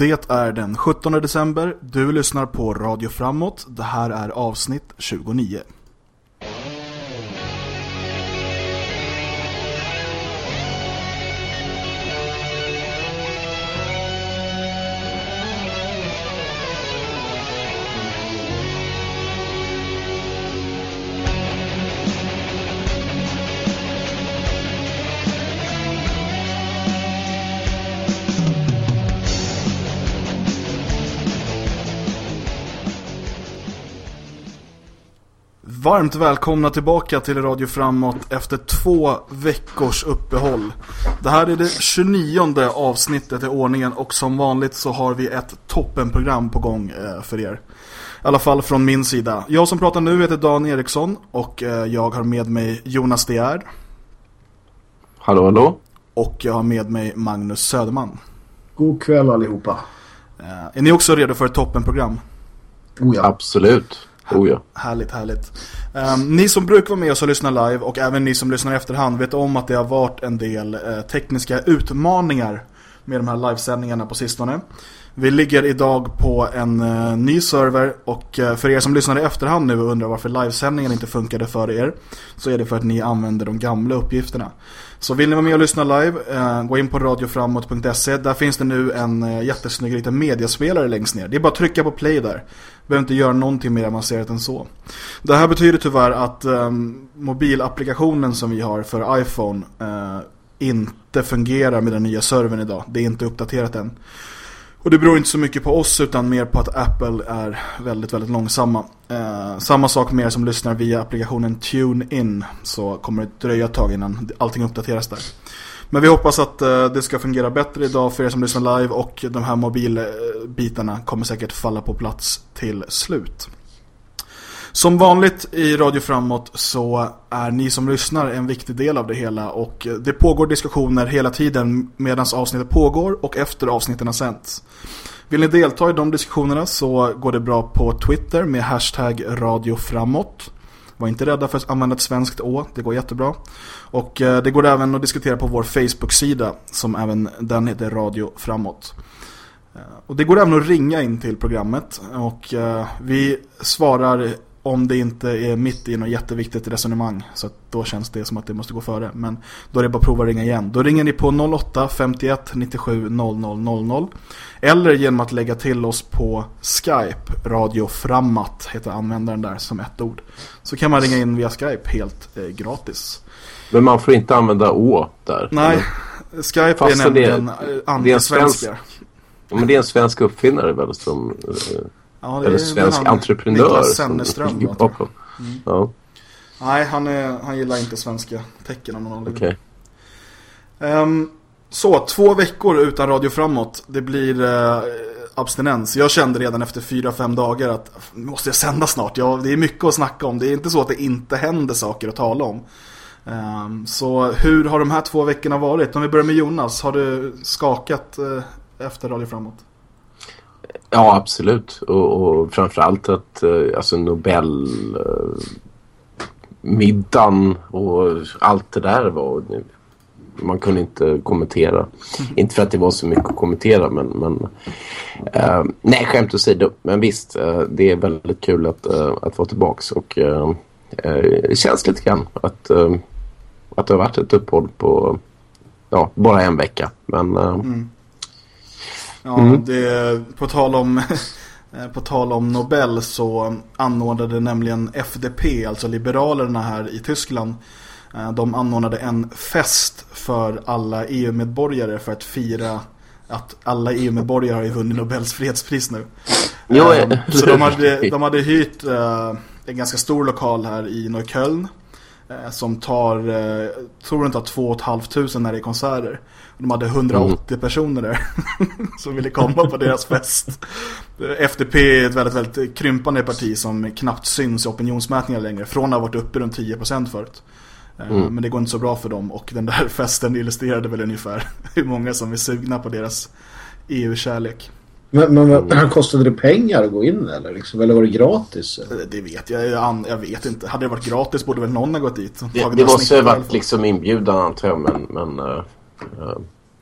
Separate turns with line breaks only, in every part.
Det är den 17 december. Du lyssnar på Radio Framåt. Det här är avsnitt 29. Varmt välkomna tillbaka till Radio Framåt efter två veckors uppehåll. Det här är det 29 avsnittet i ordningen och som vanligt så har vi ett toppenprogram på gång eh, för er. I alla fall från min sida. Jag som pratar nu heter Dan Eriksson och eh, jag har med mig Jonas De
Hallå, hallå.
Och jag har med mig Magnus Söderman.
God kväll allihopa.
Eh, är ni också redo för ett toppenprogram?
Oh ja. Absolut. Oh ja.
Härligt, härligt. Um, ni som brukar vara med oss och lyssna live och även ni som lyssnar i efterhand vet om att det har varit en del uh, tekniska utmaningar med de här livesändningarna på sistone. Vi ligger idag på en uh, ny server och uh, för er som lyssnar i efterhand nu och undrar varför livesändningen inte funkade för er så är det för att ni använder de gamla uppgifterna. Så vill ni vara med och lyssna live, uh, gå in på radioframåt.se. Där finns det nu en uh, jättesnygg liten mediaspelare längst ner. Det är bara att trycka på play där. Behöver inte göra någonting mer avancerat än så. Det här betyder tyvärr att ehm, um, mobilapplikationen som vi har för iPhone uh, inte fungerar med den nya servern idag. Det är inte uppdaterat än. Och det beror inte så mycket på oss utan mer på att Apple är väldigt, väldigt långsamma. Eh, samma sak med er som lyssnar via applikationen TuneIn så kommer det dröja ett tag innan allting uppdateras där. Men vi hoppas att eh, det ska fungera bättre idag för er som lyssnar live och de här mobilbitarna kommer säkert falla på plats till slut. Som vanligt i Radio Framåt så är ni som lyssnar en viktig del av det hela och det pågår diskussioner hela tiden medan avsnittet pågår och efter avsnitten har sänts. Vill ni delta i de diskussionerna så går det bra på Twitter med hashtag Radio Framåt. Var inte rädda för att använda ett svenskt å, det går jättebra. Och eh, det går även att diskutera på vår Facebook-sida som även den heter Radio Framåt. Eh, och det går även att ringa in till programmet och eh, vi svarar om det inte är mitt i något jätteviktigt resonemang så då känns det som att det måste gå före. Men då är det bara att prova att ringa igen. Då ringer ni på 08 51 97 00 00 eller genom att lägga till oss på Skype. Radio Framåt heter användaren där som ett ord. Så kan man ringa in via Skype helt eh, gratis.
Men man får inte använda å där.
Nej eller? Skype Fast är nämligen det, antisvenska
ja, men det är en svensk uppfinnare väl som eh, Ja, Eller svensk han, entreprenör.
Senneström. Mm. Ja. Nej, han, är, han gillar inte svenska tecken av någon. Okay. Um, så, två veckor utan radio framåt. Det blir uh, abstinens. Jag kände redan efter fyra, fem dagar att måste jag sända snart. Ja, det är mycket att snacka om. Det är inte så att det inte händer saker att tala om. Um, så hur har de här två veckorna varit? Om vi börjar med Jonas, har du skakat uh, efter Radio Framåt?
Ja, absolut. Och, och framförallt att eh, alltså Nobel eh, middagen och allt det där var man kunde inte kommentera. Mm. Inte för att det var så mycket att kommentera men, men eh, nej skämt åsido. Men visst, eh, det är väldigt kul att, eh, att vara tillbaks och eh, det känns lite grann att, att det har varit ett uppehåll på ja, bara en vecka. Men mm.
Ja, mm. det, på tal om på tal om Nobel så anordnade nämligen FDP, alltså Liberalerna här i Tyskland eh, de anordnade en fest för alla EU-medborgare för att fira att alla EU-medborgare har ju vunnit Nobels fredspris nu.
Jo, um,
så de hade, de hade hyrt uh, en ganska stor lokal här i Neukölln som tar, uh, tror inte att 2 500 när det är konserter. De hade 180 mm. personer där som ville komma på deras fest. FDP är ett väldigt, väldigt krympande parti som knappt syns i opinionsmätningar längre. Från att ha varit uppe runt 10% förut. Eh, mm. Men det går inte så bra för dem och den där festen illustrerade väl ungefär hur många som är sugna på deras EU-kärlek.
Men, men, men mm. kostade det pengar att gå in eller, liksom, eller var det gratis?
Eh, det vet jag, jag, vet inte. Hade det varit gratis borde väl någon ha gått dit.
Det, det måste ha varit liksom inbjudan antar jag, men, men uh,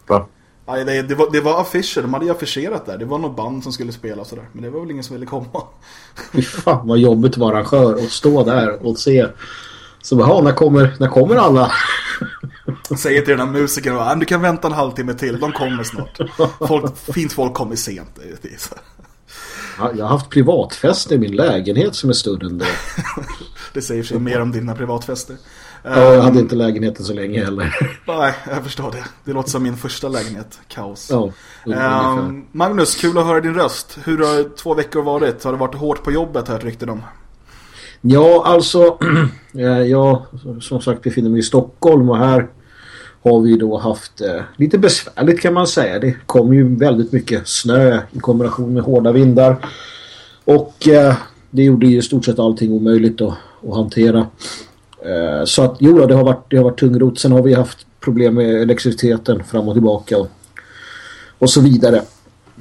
Va? Ja, det, det, var, det var affischer, de hade ju affischerat där. Det var något band som skulle spela och sådär. Men det var väl ingen som ville komma.
Fy fan vad jobbigt att vara arrangör och stå där och se. Så bara, när kommer, när kommer alla?
Säger till den här musikern att du kan vänta en halvtimme till, de kommer snart. Folk, fint folk kommer sent.
Ja, jag har haft privatfester i min lägenhet som är större än det.
det säger sig mer om dina privatfester.
Ja, jag hade inte lägenheten så länge heller.
Nej, jag förstår det. Det låter som min första lägenhet. Kaos.
Ja,
um, Magnus, kul att höra din röst. Hur har två veckor varit? Har det varit hårt på jobbet, hört rykten om?
Ja, alltså, jag som sagt befinner mig i Stockholm och här har vi då haft eh, lite besvärligt kan man säga. Det kom ju väldigt mycket snö i kombination med hårda vindar. Och eh, det gjorde ju i stort sett allting omöjligt att, att hantera. Eh, så att jo, det har varit, det har varit tungrot. Sen har vi haft problem med elektriciteten fram och tillbaka och, och så vidare.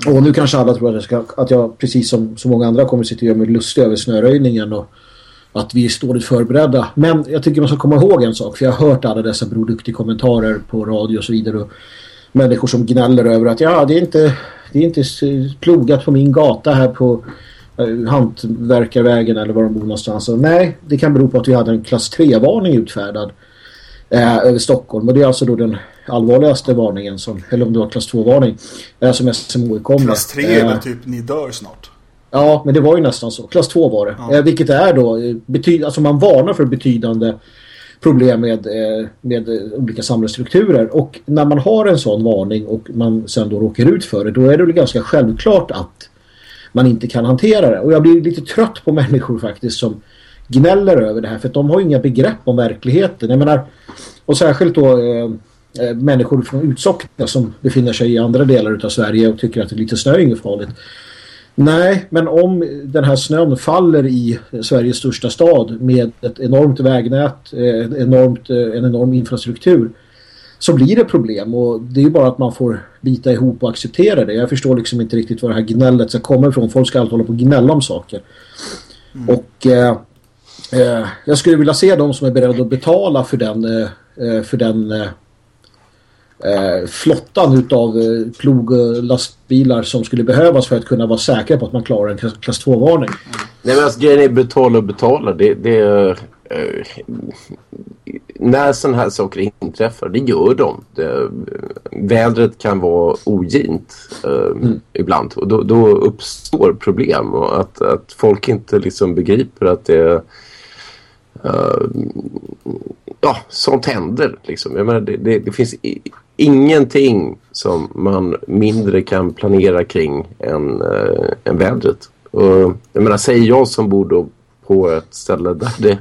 Och nu kanske alla tror att jag, ska, att jag precis som så många andra kommer sitta och göra mig lustig över snöröjningen och att vi är dåligt förberedda. Men jag tycker man ska komma ihåg en sak. För jag har hört alla dessa broduktiga kommentarer på radio och så vidare. Och människor som gnäller över att ja, det är inte, det är inte plogat på min gata här på uh, Hantverkarvägen eller var de bor någonstans. Och nej, det kan bero på att vi hade en klass 3-varning utfärdad uh, över Stockholm. Och det är alltså då den allvarligaste varningen, som, eller om det var klass 2-varning, uh, som SMHI kom
Klass 3 är väl typ ni dör snart.
Ja, men det var ju nästan så. Klass 2 var det. Ja. Eh, vilket är då, eh, alltså man varnar för betydande problem med, eh, med olika samhällsstrukturer. Och när man har en sån varning och man sen då råkar ut för det, då är det väl ganska självklart att man inte kan hantera det. Och jag blir lite trött på människor faktiskt som gnäller över det här. För att de har ju inga begrepp om verkligheten. Jag menar, och särskilt då eh, människor från Utsockna som befinner sig i andra delar av Sverige och tycker att det är lite snö är farligt. Nej, men om den här snön faller i Sveriges största stad med ett enormt vägnät, ett eh, enormt, eh, en enorm infrastruktur så blir det problem och det är ju bara att man får bita ihop och acceptera det. Jag förstår liksom inte riktigt var det här gnället ska komma ifrån. Folk ska alltid hålla på och gnälla om saker. Mm. Och eh, eh, jag skulle vilja se de som är beredda att betala för den, eh, för den eh, flottan utav eh, plog och lastbilar som skulle behövas för att kunna vara säkra på att man klarar en klass 2-varning.
Nej men alltså grejen är betala och betala. Det, det är... Eh, när sådana här saker inträffar, det gör de. Det, vädret kan vara ogint eh, mm. ibland och då, då, uppstår problem och att, att folk inte liksom begriper att det Uh, ja, sånt händer. Liksom. Jag menar, det, det, det finns ingenting som man mindre kan planera kring än, äh, än vädret. Och, jag menar, säger jag som bor då på ett ställe där, det,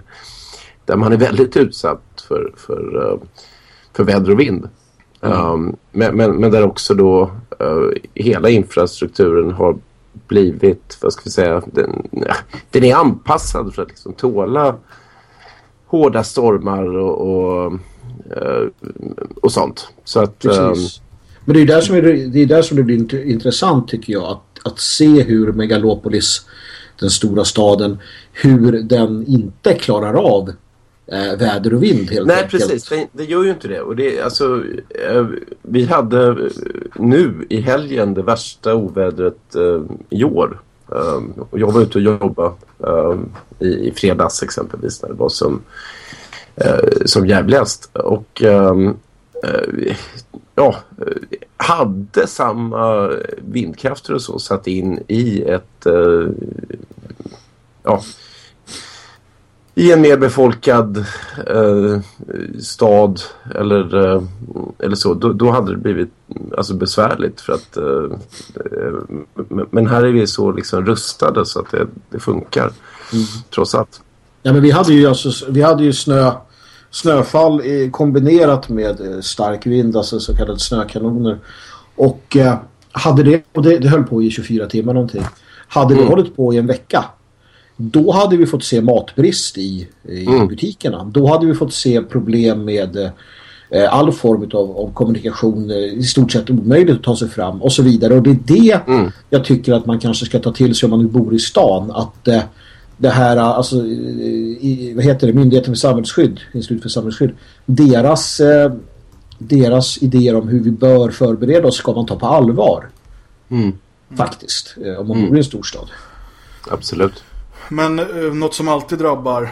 där man är väldigt utsatt för, för, uh, för väder och vind. Mm. Um, men, men, men, där också då uh, hela infrastrukturen har blivit, vad ska vi säga, den, den är anpassad för att liksom tåla hårda stormar och, och Eh, och sånt. Så att,
Precis. Um, Men det är där som, är, det är där som det blir intressant tycker jag. Att, att se hur Megalopolis, den stora staden, hur den inte klarar av eh, väder och vind helt
Nej,
enkelt.
precis. Det, det, gör ju inte det. Och det alltså, eh, vi hade eh, nu i helgen det värsta ovädret eh, i år. Och jag var ute och jobbade um, i, i fredags exempelvis när det var som eh, som jävligast. Och ehm, eh, ja, hade samma vindkrafter och så satt in i ett eh, ja, i en mer befolkad eh, stad eller, eh, eller så, då, då, hade det blivit alltså, besvärligt för att eh, men här är vi så liksom rustade så att det, det funkar mm. trots allt.
Ja men vi hade ju alltså, vi hade ju snö snöfall kombinerat med eh, stark vind, alltså så kallade snökanoner. Och eh, hade det, och det, det höll på i 24 timmar någonting. Hade mm. det hållit på i en vecka då hade vi fått se matbrist i, i mm. butikerna. Då hade vi fått se problem med eh, all form av, av kommunikation eh, i stort sett omöjligt att ta sig fram och så vidare. Och det är det mm. jag tycker att man kanske ska ta till sig om man nu bor i stan. Att eh, det här, alltså, i, vad heter det, Myndigheten för samhällsskydd, Institut för samhällsskydd, deras, eh, deras idéer om hur vi bör förbereda oss ska man ta på allvar.
Mm.
Faktiskt, eh, om man bor i en storstad.
Absolut.
Men uh, något som alltid drabbar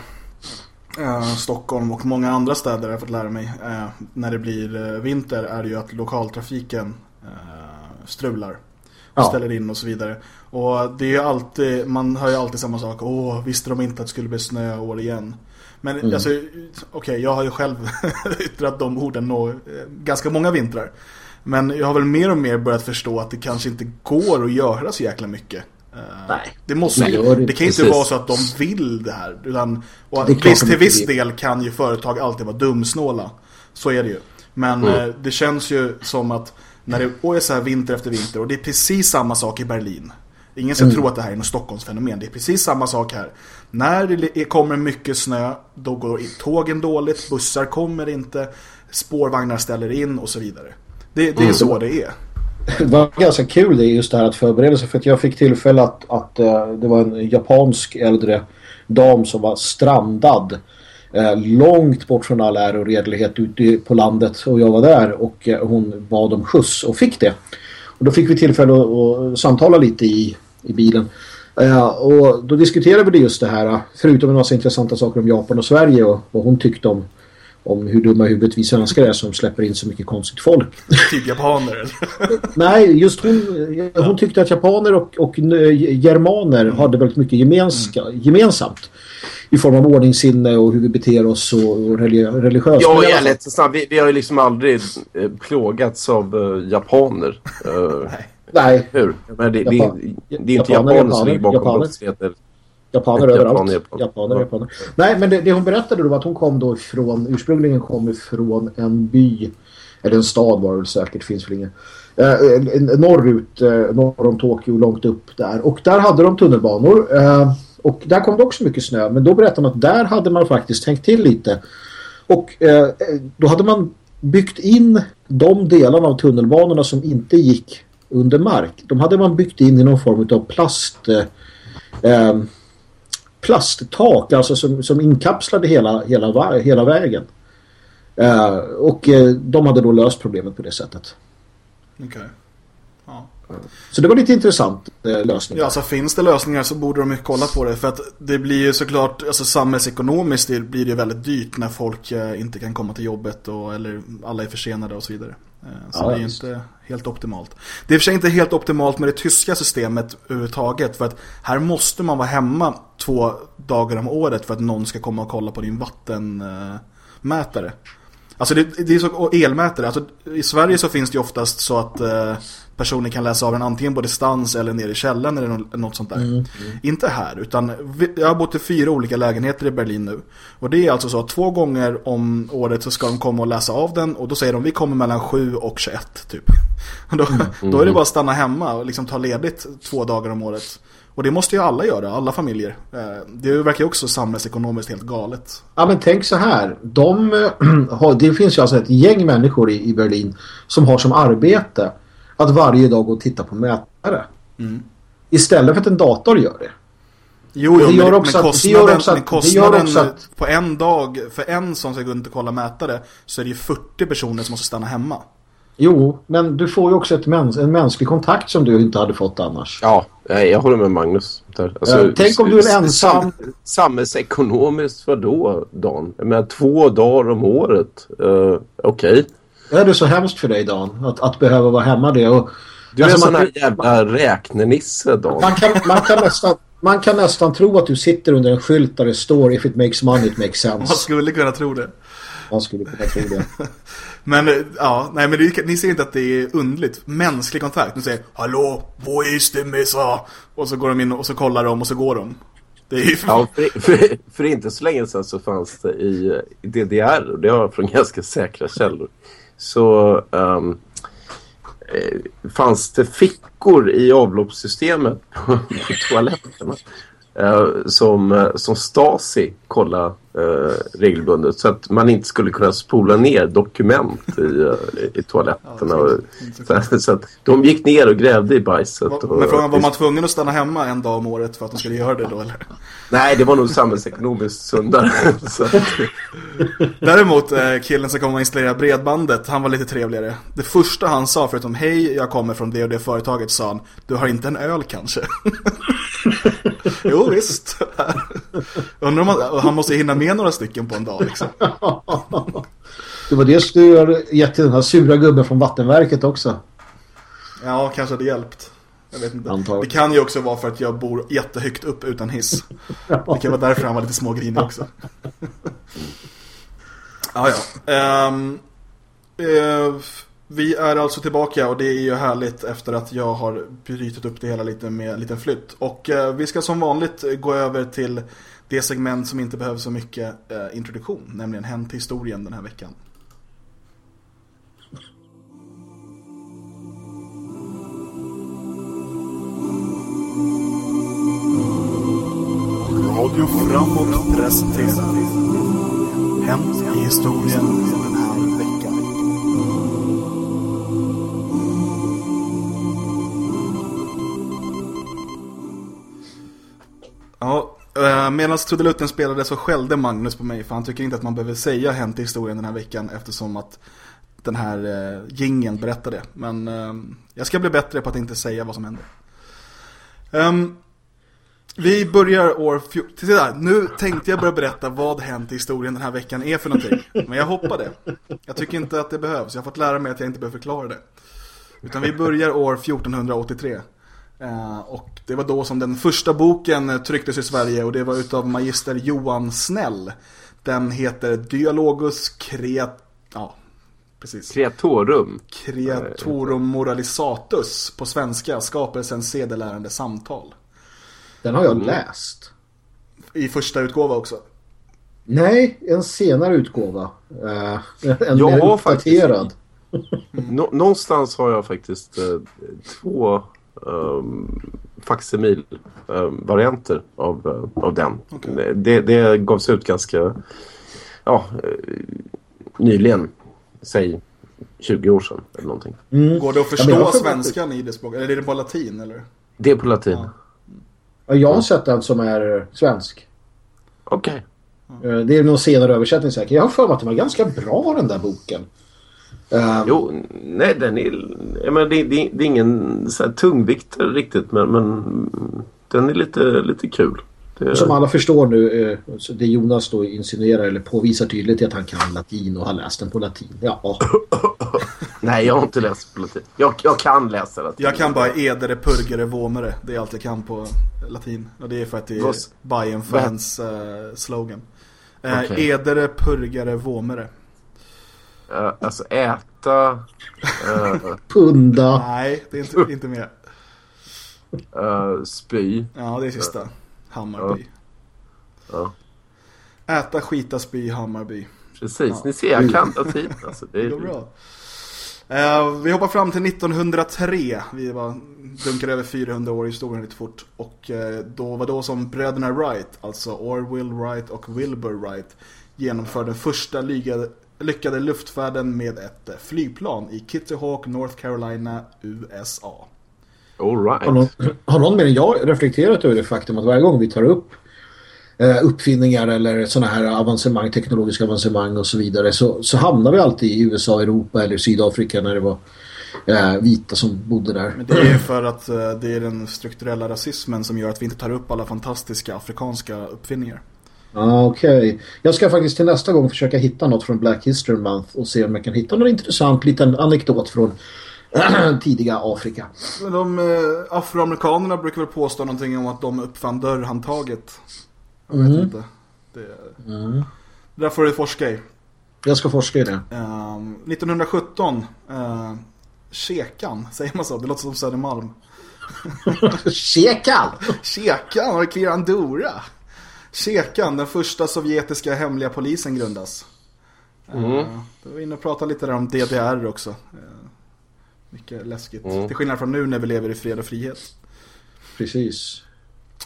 uh, Stockholm och många andra städer har jag fått lära mig uh, när det blir vinter är ju att lokaltrafiken strular. Ja. Ställer in och så vidare. Och det är ju alltid, man hör ju alltid samma sak. Åh, visste de inte att det skulle bli snö år igen? Men mm. alltså, okej, okay, jag har ju själv yttrat de orden nå, ganska många vintrar. Men jag har väl mer och mer börjat förstå att det kanske inte går att göra så jäkla mycket.
Eh, Nej.
Det, måste, Nej, det, det kan ju inte vara så att de vill det här. Utan, och visst, till viss del kan ju företag alltid vara dumsnåla. Så är det ju. Men mm. Eh, det känns ju som att när det är så här vinter efter vinter och det är precis samma sak i Berlin. Ingen ska mm. tro att det här är något Stockholmsfenomen. Det är precis samma sak här. När det kommer mycket snö, då går tågen dåligt, bussar kommer inte, spårvagnar ställer in och så vidare. Det, det är mm. så det är.
Det var ganska kul det just det här att förbereda sig för att jag fick tillfälle att, att uh, det var en japansk äldre dam som var strandad uh, långt bort från all ära och redlighet ute på landet och jag var där och uh, hon bad om skjuts och fick det. Och då fick vi tillfälle att samtala lite i, i bilen. och då diskuterade vi just det här förutom en massa intressanta saker om Japan och Sverige och vad hon tyckte om om hur dumma huvudet vi svenskar är som släpper in så mycket konstigt folk.
Typ japaner?
Nej, just hon, hon tyckte att japaner och, och germaner mm. hade väldigt mycket gemenska, mm. gemensamt. I form av ordningssinne och hur vi beter oss och religiöst.
Ja, jag är lite snabb. Vi, vi, har ju liksom aldrig eh, plågats av uh, japaner. Uh,
Nej.
Hur? Men det, Japan, det, det, är inte japaner, japaner som ligger bakom brottsligheter.
Japaner överallt. Japan, japaner, japaner. Nej, men det, det, hon berättade då var att hon kom då ifrån, ursprungligen kom ifrån en by, eller en stad var det säkert, finns väl ingen. Eh, norrut, eh, norr om Tokyo, långt upp där. Och där hade de tunnelbanor. Eh, och där kom det också mycket snö. Men då berättade man att där hade man faktiskt tänkt till lite. Och eh, då hade man byggt in de delarna av tunnelbanorna som inte gick under mark. De hade man byggt in i någon form av plast... Eh, plasttak alltså som, som inkapslade hela, hela, hela vägen. Uh, och uh, de hade då löst problemet på det sättet.
Okej. Okay. Ja.
Så det var lite intressant uh, lösning.
Ja, alltså finns det lösningar så borde de ju kolla på det. För att det blir ju såklart, alltså samhällsekonomiskt det blir det väldigt dyrt när folk inte kan komma till jobbet och, eller alla är försenade och så vidare. Så ja, det är ju inte helt optimalt. Det är i och för sig inte helt optimalt med det tyska systemet överhuvudtaget. För att här måste man vara hemma två dagar om året för att någon ska komma och kolla på din vattenmätare. Alltså det, det är så, och elmätare. Alltså, I Sverige så finns det ju oftast så att personer kan läsa av den antingen på distans eller nere i källan eller något sånt där. Mm. Mm. Inte här, utan jag har bott i fyra olika lägenheter i Berlin nu. Och det är alltså så att två gånger om året så ska de komma och läsa av den och då säger de vi kommer mellan 7 och 21 typ. då, mm. då är det bara att stanna hemma och liksom ta ledigt två dagar om året. Och det måste ju alla göra, alla familjer. Eh, det verkar ju också samhällsekonomiskt helt galet.
Ja men tänk så här. De, det finns ju alltså ett gäng människor i Berlin som har som arbete att varje dag gå och titta på mätare. Mm. Istället för att en dator gör det.
Jo, jo det gör men, också men kostnaden, också att, men kostnaden att, på en dag för en som ska gå runt och kolla mätare så är det ju 40 personer som måste stanna hemma.
Jo, men du får ju också ett mäns en mänsklig kontakt som du inte hade fått annars.
Ja, jag håller med Magnus.
Alltså, tänk om du är ensam. Sam,
samhällsekonomiskt vad då, Dan? Jag menar, två dagar om året. Uh, Okej. Okay.
Är det så hemskt för dig, Dan? Att, att behöva vara hemma det? Och,
du är alltså, en sån här jävla räknenisse, Dan.
Man kan, man, kan nästan, man kan nästan tro att du sitter under en skylt där det står If it makes money, it makes sense. Man
skulle kunna tro det.
Man skulle kunna tro det.
men ja, nej men det, ni ser inte att det är undligt. Mänsklig kontakt. De säger Hallå, vad är det med så? Och så går de in och så kollar de och så går de.
Det är ju... Ja, för, för, för, inte så länge sedan så fanns det i, DDR, och det har från ganska säkra källor, så um, fanns det fickor i avloppssystemet på, på toaletterna. Eh, som, eh, som Stasi kollade eh, regelbundet så att man inte skulle kunna spola ner dokument i, eh, i toaletterna.
Ja,
och, så, så, att de gick ner och grävde i bajset.
Va- Men frågan, var man tvungen att stanna hemma en dag om året för att de skulle göra det då eller?
Nej, det var nog samhällsekonomiskt sundare. så
Däremot eh, killen som kom och installerade bredbandet, han var lite trevligare. Det första han sa förutom hej, jag kommer från det och det företaget sa han, du har inte en öl kanske? jo visst. Undrar om han, han måste hinna med några stycken på en dag liksom.
Det var det du har gett till den här sura gubben från Vattenverket också.
Ja, kanske hade hjälpt. Jag vet inte.
Antagligen.
Det kan ju också vara för att jag bor jättehögt upp utan hiss. Det kan vara därför han var lite smågrinig också. Ja, ja. Ehm, eh, vi är alltså tillbaka och det är ju härligt efter att jag har brytit upp det hela lite med en liten flytt. Och eh, vi ska som vanligt gå över till det segment som inte behöver så mycket eh, introduktion, nämligen Hänt historien den här veckan. Radio Framåt presenterar Hänt i historien den här veckan. Ja, Eh, medan Trudelutten spelade så skällde Magnus på mig för han tycker inte att man behöver säga Hänt i historien den här veckan eftersom att den här eh, jingeln berättar det. Men eh, jag ska bli bättre på att inte säga vad som händer. Ehm, vi börjar år 14... Titta, nu tänkte jag börja berätta vad hänt i historien den här veckan är för någonting. Men jag hoppade. Jag tycker inte att det behövs. Jag har fått lära mig att jag inte behöver förklara det. Utan vi börjar år 1483. Eh, och det var då som den första boken eh, trycktes i Sverige och det var utav magister Johan Snell. Den heter Dialogus Creat... Ja, precis.
Kreatorum.
Creatorum Moralisatus på svenska, skapelsens sedelärande samtal.
Den har jag läst.
I första utgåva också.
Nej, en senare utgåva. Uh, en
Jag
mer
har faktiskt-
uppdaterad.
Nå- någonstans har jag faktiskt eh, två um, facsimil-varianter av, eh, av den.
Okej.
Det, det gavs ut ganska ja, eh, nyligen. Säg 20 år sedan eller någonting.
Mm.
Går det att
Ja,
förstå
för-
svenskan i det språket? Eller är det på latin eller?
Det är på latin.
Ja.
Ja, jag har sett den som är svensk.
Okej.
Eh, Det är någon senare översättning säkert. Jag har för mig att den var ganska bra den där boken. Eh,
Jo, nej den är... Jag menar, det, det, det är ingen så här tungviktare riktigt men, men den är lite, lite kul. Det,
Som alla förstår nu, eh, så det Jonas då insinuerar eller påvisar tydligt är att han kan latin och har läst den på latin. Ja,
Nej, jag har inte läst på latin. Jag, jag kan läsa latin.
Jag kan bara edere, purgere, vomere. Det är allt jag kan på latin. Och det är för att det är Bayern fans uh, slogan. Eh,
Okej.
Edere, purgare, vomere.
Eh, alltså äta, uh,
punda.
Nej, det är inte, inte med.
uh, spy.
Ja, det är sista. Hammarby.
Ja.
Äta, skita, spy, Hammarby.
Precis,
Ja.
ni ser jag kan latin. Alltså, det
Det
är,
går bra. Eh, vi hoppar fram till 1903. Vi var, dunkar över 400 år i historien lite fort. Och eh, då var då som bröderna Wright, alltså Orville Wright och Wilbur Wright, genomförde den första lyckade, lyckade luftfärden med ett eh, flygplan i Kitty Hawk, North Carolina, USA.
all
Har
right.
någon, har någon mer än jag reflekterat över det faktum att varje gång vi tar upp eh, uppfinningar eller sådana här avancemang, teknologiska avancemang och så vidare så, så hamnar vi alltid i USA, Europa eller Sydafrika när det var eh, vita som bodde där.
Men det är ju för att eh, det är den strukturella rasismen som gör att vi inte tar upp alla fantastiska afrikanska uppfinningar.
Ah, Okej. Jag ska faktiskt till nästa gång försöka hitta något från Black History Month och se om jag kan hitta någon intressant liten anekdot från tidiga Afrika.
Men de eh, afroamerikanerna brukar väl påstå någonting om att de uppfann dörrhandtaget. Jag vet
Mm.
inte. Det, det där får du forska i.
Jag ska forska i det.
Ehm, 1917, uh, Kekan, säger man så? Det låter som Södermalm.
Kekal!
Kekan, har du Kekan, den första sovjetiska hemliga polisen grundas. Mm. Då var vi inne och pratade lite där om DDR också. Eh, mycket läskigt.
Mm.
Till skillnad från nu när vi lever i fred och frihet.
Precis.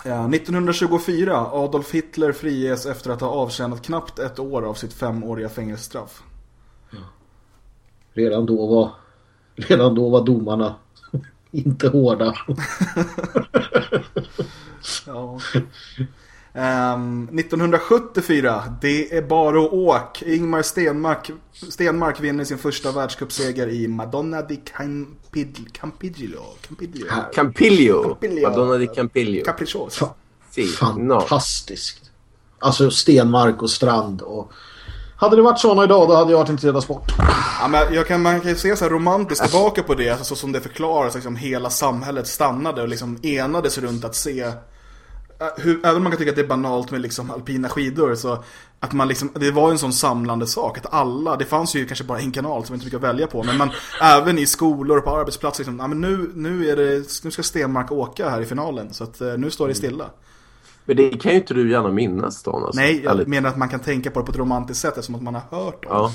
1924, Adolf Hitler friges efter att ha avtjänat knappt ett år av sitt femåriga fängelsestraff.
Redan då var, redan då var domarna inte hårda.
ja. Um, 1974, det är bara att åk. Ingmar Stenmark, Stenmark vinner sin första världscupseger i Madonna di Campiglio. Campiglio.
Campiglio. Campiglio. Madonna di Campiglio.
Capriccioso.
Fa fantastiskt. No. Alltså Stenmark och Strand och... Hade det varit sådana idag då hade jag varit intresserad av sport.
Ja, men jag kan, man kan ju se så här romantiskt tillbaka på det, alltså, så som det förklaras, liksom, hela samhället stannade och liksom enades runt att se hur, även om man kan tycka att det är banalt med liksom alpina skidor så att man liksom, det var en sån samlande sak att alla, det fanns ju kanske bara en kanal som inte fick att välja på men man, även i skolor och på arbetsplatser liksom, ja, men nu, nu, är det, nu ska Stenmark åka här i finalen så att nu står det stilla.
Men det kan ju inte du gärna minnas då alltså.
Nej, jag Eller... menar att man kan tänka på det på ett romantiskt sätt eftersom att man har hört om ja.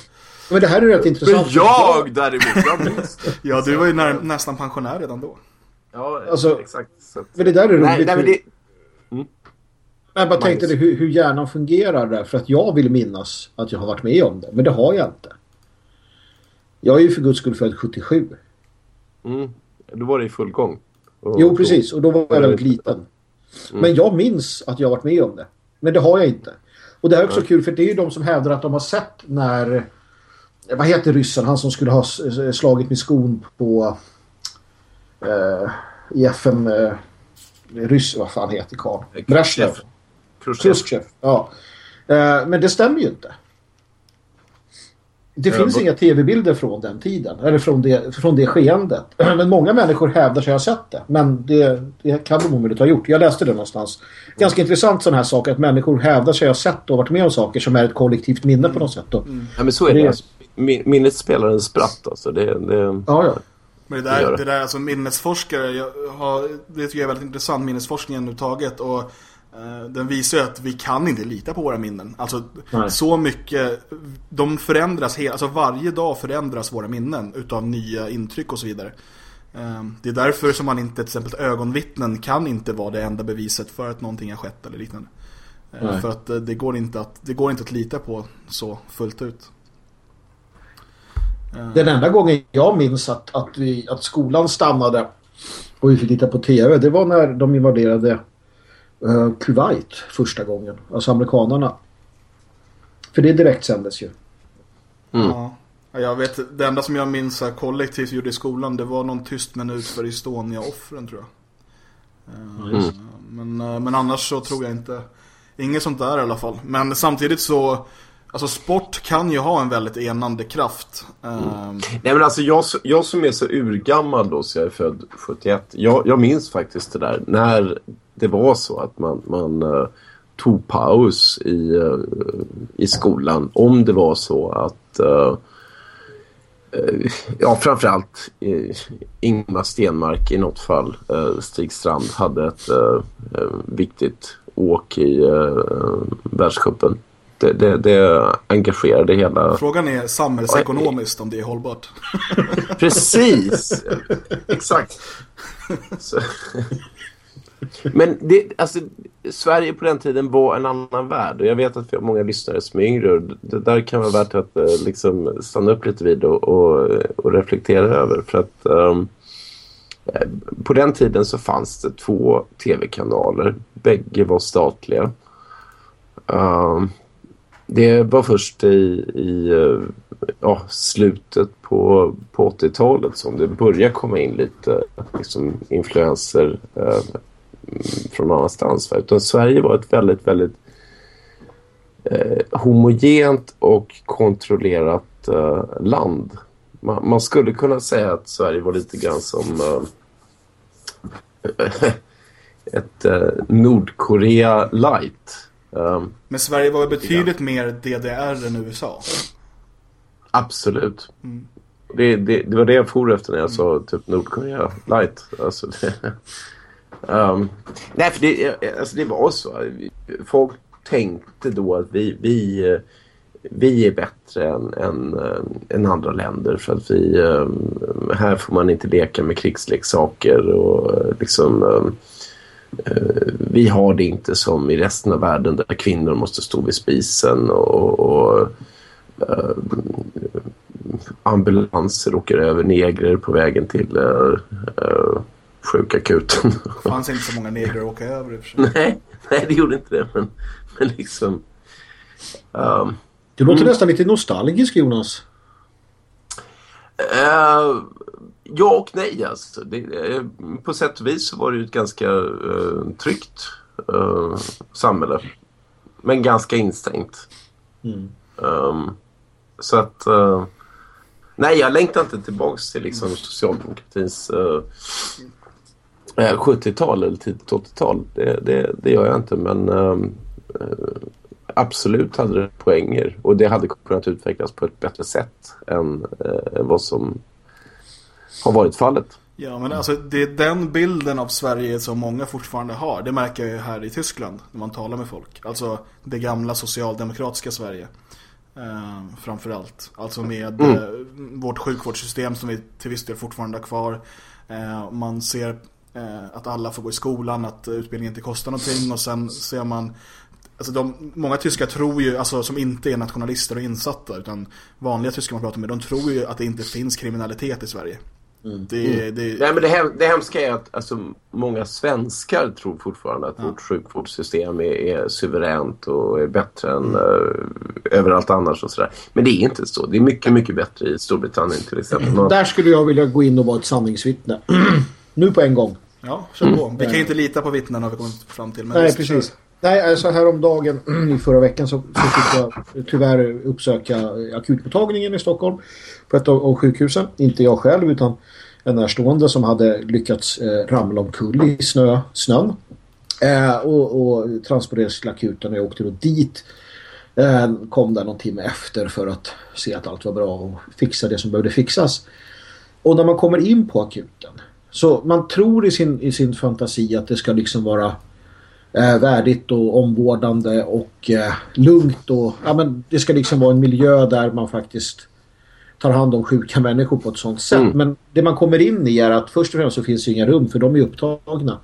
Men det här är rätt intressant.
Men jag däremot, jag minns
det. ja, du var ju när, nästan pensionär redan då.
Ja, alltså, exakt. Så.
Men det där är roligt. Nej,
nej, men det,
jag bara tänkte det, hur, hur hjärnan fungerar där. För att jag vill minnas att jag har varit med om det. Men det har jag inte. Jag är ju för guds skull född 77.
Mm. Då var det i full gång.
Och jo, precis. Och då var jag väldigt liten. Mm. Men jag minns att jag har varit med om det. Men det har jag inte. Och det här är också mm. kul för det är ju de som hävdar att de har sett när... Vad heter ryssen? Han som skulle ha slagit med skon på... Eh, i FN... Eh, ryss, vad fan heter karln? Brezhnev. Khrushchev. Ja. Eh, men det stämmer ju inte. Det finns inga tv-bilder från den tiden. Eller från det, från det skeendet. Men många människor hävdar sig ha sett det. Men det, det kan de omöjligt ha gjort. Jag läste det någonstans. Ganska intressant sån här sak. Att människor hävdar sig ha sett och varit med om saker som är ett kollektivt minne på något sätt.
Mm. Ja men så är det. det alltså, minnet spelar en spratt alltså. Det, det,
ja, ja.
Men det där, det där alltså minnesforskare, jag har, det tycker jag är väldigt intressant, minnesforskningen överhuvudtaget. Och Eh, den visar ju att vi kan inte lita på våra minnen. Alltså Nej. så mycket, de förändras, alltså varje dag förändras våra minnen utav nya intryck och så vidare. Eh, det är därför som man inte, till exempel ögonvittnen kan inte vara det enda beviset för att någonting har skett eller liknande. Eh, Nej. För att det går, inte att, det går inte att lita på så fullt ut.
Den enda gången jag minns att, att, vi, att skolan stannade och vi fick titta på tv, det var när de invaderade uh, Kuwait första gången. Alltså amerikanerna. För det direkt sändes ju.
Mm. Ja. Jag vet, det enda som jag minns här, kollektivt gjorde i skolan det var någon tyst minut för Estonia-offren tror jag. Mm. Men, eh, men annars så tror jag inte, inget sånt där i alla fall. Men samtidigt så, alltså sport kan ju ha en väldigt enande kraft.
Mm. Nej men alltså jag, jag som är så urgammal då så jag är född 71. Jag, jag minns faktiskt det där. När det var så att man, man uh, tog paus i, uh, i skolan om det var så att uh, ja, framförallt uh, Ingmar Stenmark i något fall, Stig Strand, hade ett viktigt åk i världscupen. Det, det, det engagerade hela...
Frågan är samhällsekonomiskt om det är hållbart.
Precis! Exakt. Så, men det, alltså, Sverige på den tiden var en annan värld. Och jag vet att vi har många lyssnare som är yngre. Det där kan vara värt att eh, liksom, stanna upp lite vid och, och, och reflektera över. För att um, på den tiden så fanns det två tv-kanaler. Bägge var statliga. Um, det var först i, i eh, ja, slutet på, på 80-talet som det började komma in lite liksom, influenser eh, från annanstans. Utan Sverige var ett väldigt, väldigt eh, homogent och kontrollerat eh, land. Man, man, skulle kunna säga att Sverige var lite grann som eh, ett eh, Nordkorea light.
Um, Men Sverige var betydligt ja. mer DDR än USA.
Absolut. Mm. Det, det, det, var det jag for efter när jag mm. sa typ Nordkorea light. Alltså det, Um, nej, för det, alltså det var så. Folk tänkte då att vi, vi, vi är bättre än, än, än andra länder för att vi, um, här får man inte leka med krigsleksaker och liksom vi har det inte som i resten av världen där kvinnor måste stå vid spisen och, och uh, ambulanser åker över negrer på vägen till uh, uh, sjukakuten.
Det fanns inte så många negrer att åka över i och för
sig. Nej, nej, det gjorde inte det. Men, men liksom... Um,
du låter mm. nästan lite nostalgisk, Jonas.
Uh, ja och nej alltså. Det, uh, på sätt och vis så var det ju ett ganska uh, tryggt uh, samhälle. Men ganska instängt. Mm. Um, så att... nej, jag längtar inte tillbaks till liksom socialdemokratins 70-tal eller tidigt 80-tal. Det, det, det, gör jag inte men um, absolut hade det poänger och det hade kunnat utvecklas på ett bättre sätt än eh, vad som har varit fallet.
Ja, men alltså det är den bilden av Sverige som många fortfarande har. Det märker jag ju här i Tyskland när man talar med folk. Alltså det gamla socialdemokratiska Sverige. Eh, framförallt. Alltså med mm. eh, vårt sjukvårdssystem som vi till viss del fortfarande har kvar. Eh, man ser eh, att alla får gå i skolan, att utbildningen inte kostar någonting och sen ser man Alltså de, många tyskar tror ju, alltså som inte är nationalister och insatta utan vanliga tyskar man pratar med, de tror ju att det inte finns kriminalitet i Sverige.
Mm. Det, mm. det... Nej, men det, hem, det hemska är att alltså, många svenskar tror fortfarande att ja. vårt sjukvårdssystem är, är suveränt och är bättre än mm. uh, överallt annars och sådär. Men det är inte så. Det är mycket, mycket bättre i Storbritannien till exempel. Man...
Där skulle jag vilja gå in och vara ett sanningsvittne. nu på en gång.
Ja, kör på. Vi kan ju inte lita på vittnen har vi kommit fram till.
Men Nej, precis. Nej, alltså häromdagen i förra veckan så, så fick jag tyvärr uppsöka akutmottagningen i Stockholm på ett av, av sjukhusen. Inte jag själv utan en närstående som hade lyckats eh, ramla omkull i snö, snön. Eh, och, och transporterades till akuten och jag åkte då dit. Eh, kom där någon timme efter för att se att allt var bra och fixa det som behövde fixas. Och när man kommer in på akuten så man tror i sin, i sin fantasi att det ska liksom vara eh, värdigt och omvårdande och eh, lugnt och ja, men det ska liksom vara en miljö där man faktiskt tar hand om sjuka människor på ett sånt sätt. Mm. Men det man kommer in i är att först och främst så finns det inga rum för de är upptagna.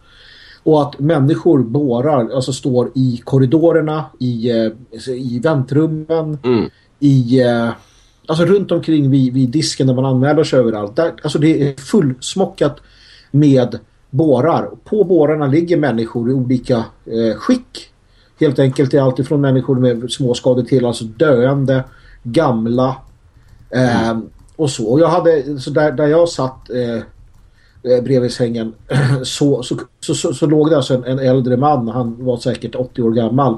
Och att människor bårar, alltså står i korridorerna, i, eh, i väntrummen, mm. i... Eh, alltså runt omkring vid, vid disken där man anmäler sig överallt. Där, alltså det är fullsmockat med bårar. På bårarna ligger människor i olika eh, skick. Helt enkelt är allt ifrån människor med småskador till alltså döende, gamla eh, mm. och så. Och jag hade, så där, där jag satt eh, eh bredvid sängen så, så, så, så, så låg det alltså en, en, äldre man, han var säkert 80 år gammal,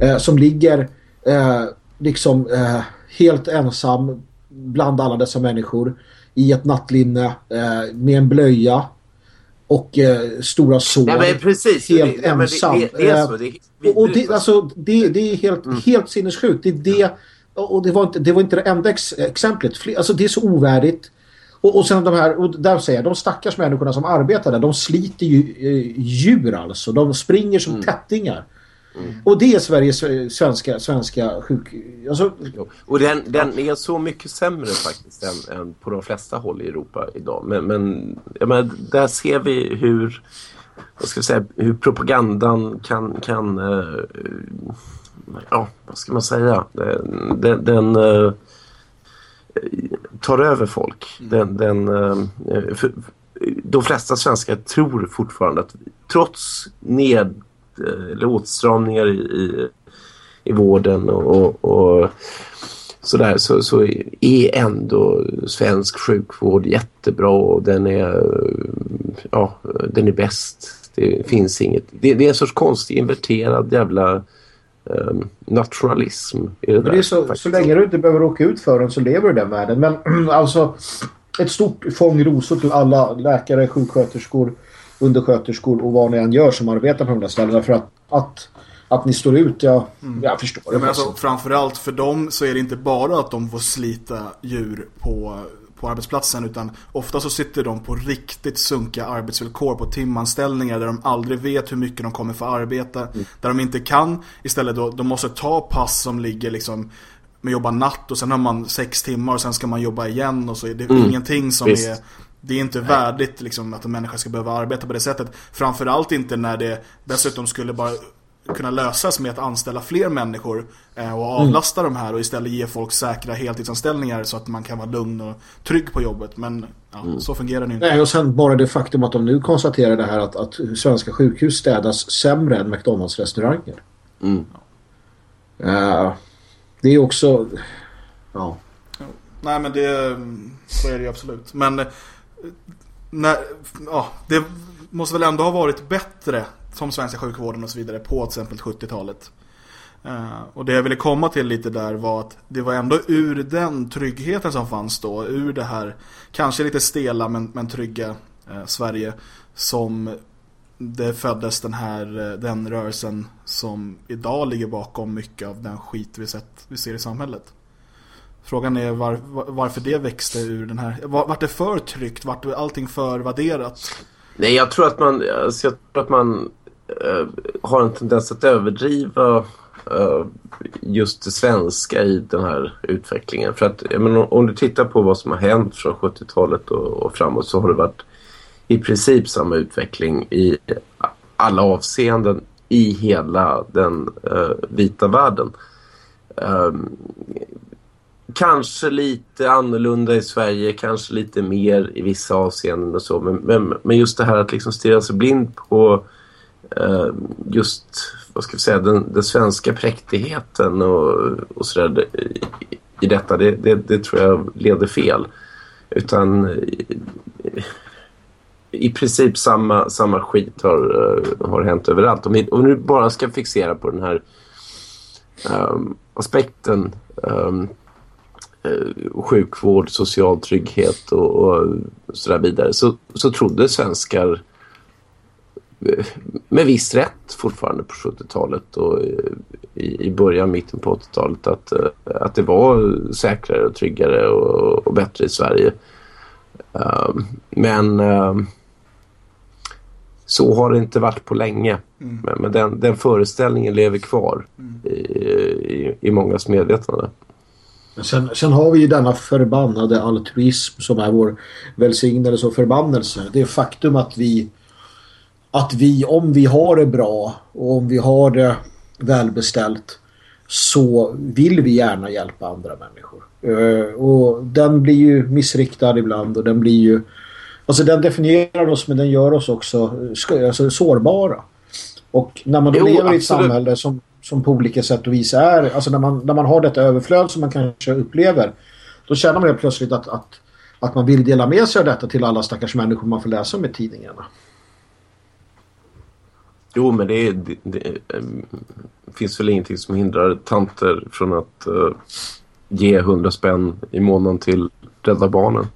eh, som ligger eh, liksom eh, helt ensam bland alla dessa människor i ett nattlinne eh, med en blöja och eh, stora sår.
Ja, men precis.
Helt det, ensam. Det, det, är så. Det, vi, och det, alltså, det, det är helt, mm. helt sinnessjukt. Det det, och det var inte det, var inte det enda ex exemplet. Alltså det är så ovärdigt. Och, och sen de här, och där säger jag, de stackars människorna som arbetar där, de sliter ju eh, djur alltså. De springer som mm. tättingar. Mm. Och det är Sveriges eh, svenska, svenska sjuk... Alltså,
och den, den är så mycket sämre faktiskt än, än, på de flesta håll i Europa idag. Men, men menar, där ser vi hur, vad ska jag säga, hur propagandan kan, kan uh, ja, vad ska man säga, den, den uh, tar över folk. Mm. Den, den, uh, för, de flesta svenskar tror fortfarande att trots ned eller åtstramningar i, i, i vården och, och sådär så, så är ändå svensk sjukvård jättebra och den är, ja, den är bäst. Det finns inget. Det, det är en sorts konstig inverterad jävla um, naturalism.
I det, Men det är så, så länge du inte behöver åka ut för den så lever du i den världen. Men alltså ett stort fång rosor till alla läkare, sjuksköterskor undersköterskor och vad ni än gör som arbetar på de där ställena för att, att, att ni står ut, jag, mm. jag förstår
det. Men alltså, framförallt för dem så är det inte bara att de får slita djur på, på arbetsplatsen utan ofta så sitter de på riktigt sunka arbetsvillkor på timanställningar där de aldrig vet hur mycket de kommer få arbeta. Mm. Där de inte kan, istället då, de måste ta pass som ligger liksom man jobbar natt och sen har man sex timmar och sen ska man jobba igen och så är det mm. ingenting som Visst. är Det är inte värdigt liksom, att en människa ska behöva arbeta på det sättet. Framförallt inte när det dessutom skulle bara kunna lösas med att anställa fler människor eh, och avlasta mm. de här och istället ge folk säkra heltidsanställningar så att man kan vara lugn och trygg på jobbet. Men ja, mm. så fungerar det inte.
Nej, och sen bara det faktum att de nu konstaterar det här att, att svenska sjukhus städas sämre än McDonalds-restauranger. Mm. Uh, det är också... Ja.
Nej, men det... Så är det ju absolut. Men... När, ja, det måste väl ändå ha varit bättre som svenska sjukvården och så vidare på till exempel 70-talet. Uh, eh, och det jag ville komma till lite där var att det var ändå ur den tryggheten som fanns då, ur det här kanske lite stela men, men trygga uh, Sverige som det föddes den här uh, den rörelsen som idag ligger bakom mycket av den skit vi, sett, vi ser i samhället. Frågan är var, var, varför det växte ur den här, var, vart det för tryggt, vart allting för vadderat?
Nej, jag tror att man, alltså jag tror att man äh, har en tendens att överdriva äh, just det svenska i den här utvecklingen. För att menar, om du tittar på vad som har hänt från 70-talet och, och framåt så har det varit i princip samma utveckling i alla avseenden i hela den uh, vita världen. Um, kanske lite annorlunda i Sverige, kanske lite mer i vissa avseenden och så. Men, men, men just det här att liksom stirra sig blind på eh, just, vad ska vi säga, den, den svenska präktigheten och, och sådär i, i detta, det, det, det, tror jag leder fel. Utan i, i princip samma, samma skit har, eh, har hänt överallt. Om vi, om vi bara ska fixera på den här um, aspekten um, sjukvård, social trygghet och, och så där vidare så, så trodde svenskar eh, med viss rätt fortfarande på 70-talet och i, i början, mitten på 80-talet att, eh, att det var säkrare och tryggare och, och bättre i Sverige. Men så har det inte varit på länge. Mm. Men, men den, den, föreställningen lever kvar mm. i, i, i mångas medvetande.
Sen, sen har vi ju denna förbannade altruism som är vår välsignelse och förbannelse. Det är faktum att vi att vi, om vi har det bra och om vi har det välbeställt så vill vi gärna hjälpa andra människor. Uh, och den blir ju missriktad ibland och den blir ju alltså den definierar oss men den gör oss också alltså, sårbara. Och när man jo, lever absolut. i ett samhälle som som på olika sätt och vis är, alltså när man, när man har detta överflöd som man kanske upplever, då känner man helt plötsligt att, att, att man vill dela med sig av detta till alla stackars människor man får läsa om i tidningarna.
Jo, men det, det, det, det finns väl ingenting som hindrar tanter från att uh, ge hundra spänn i månaden till Rädda Barnen.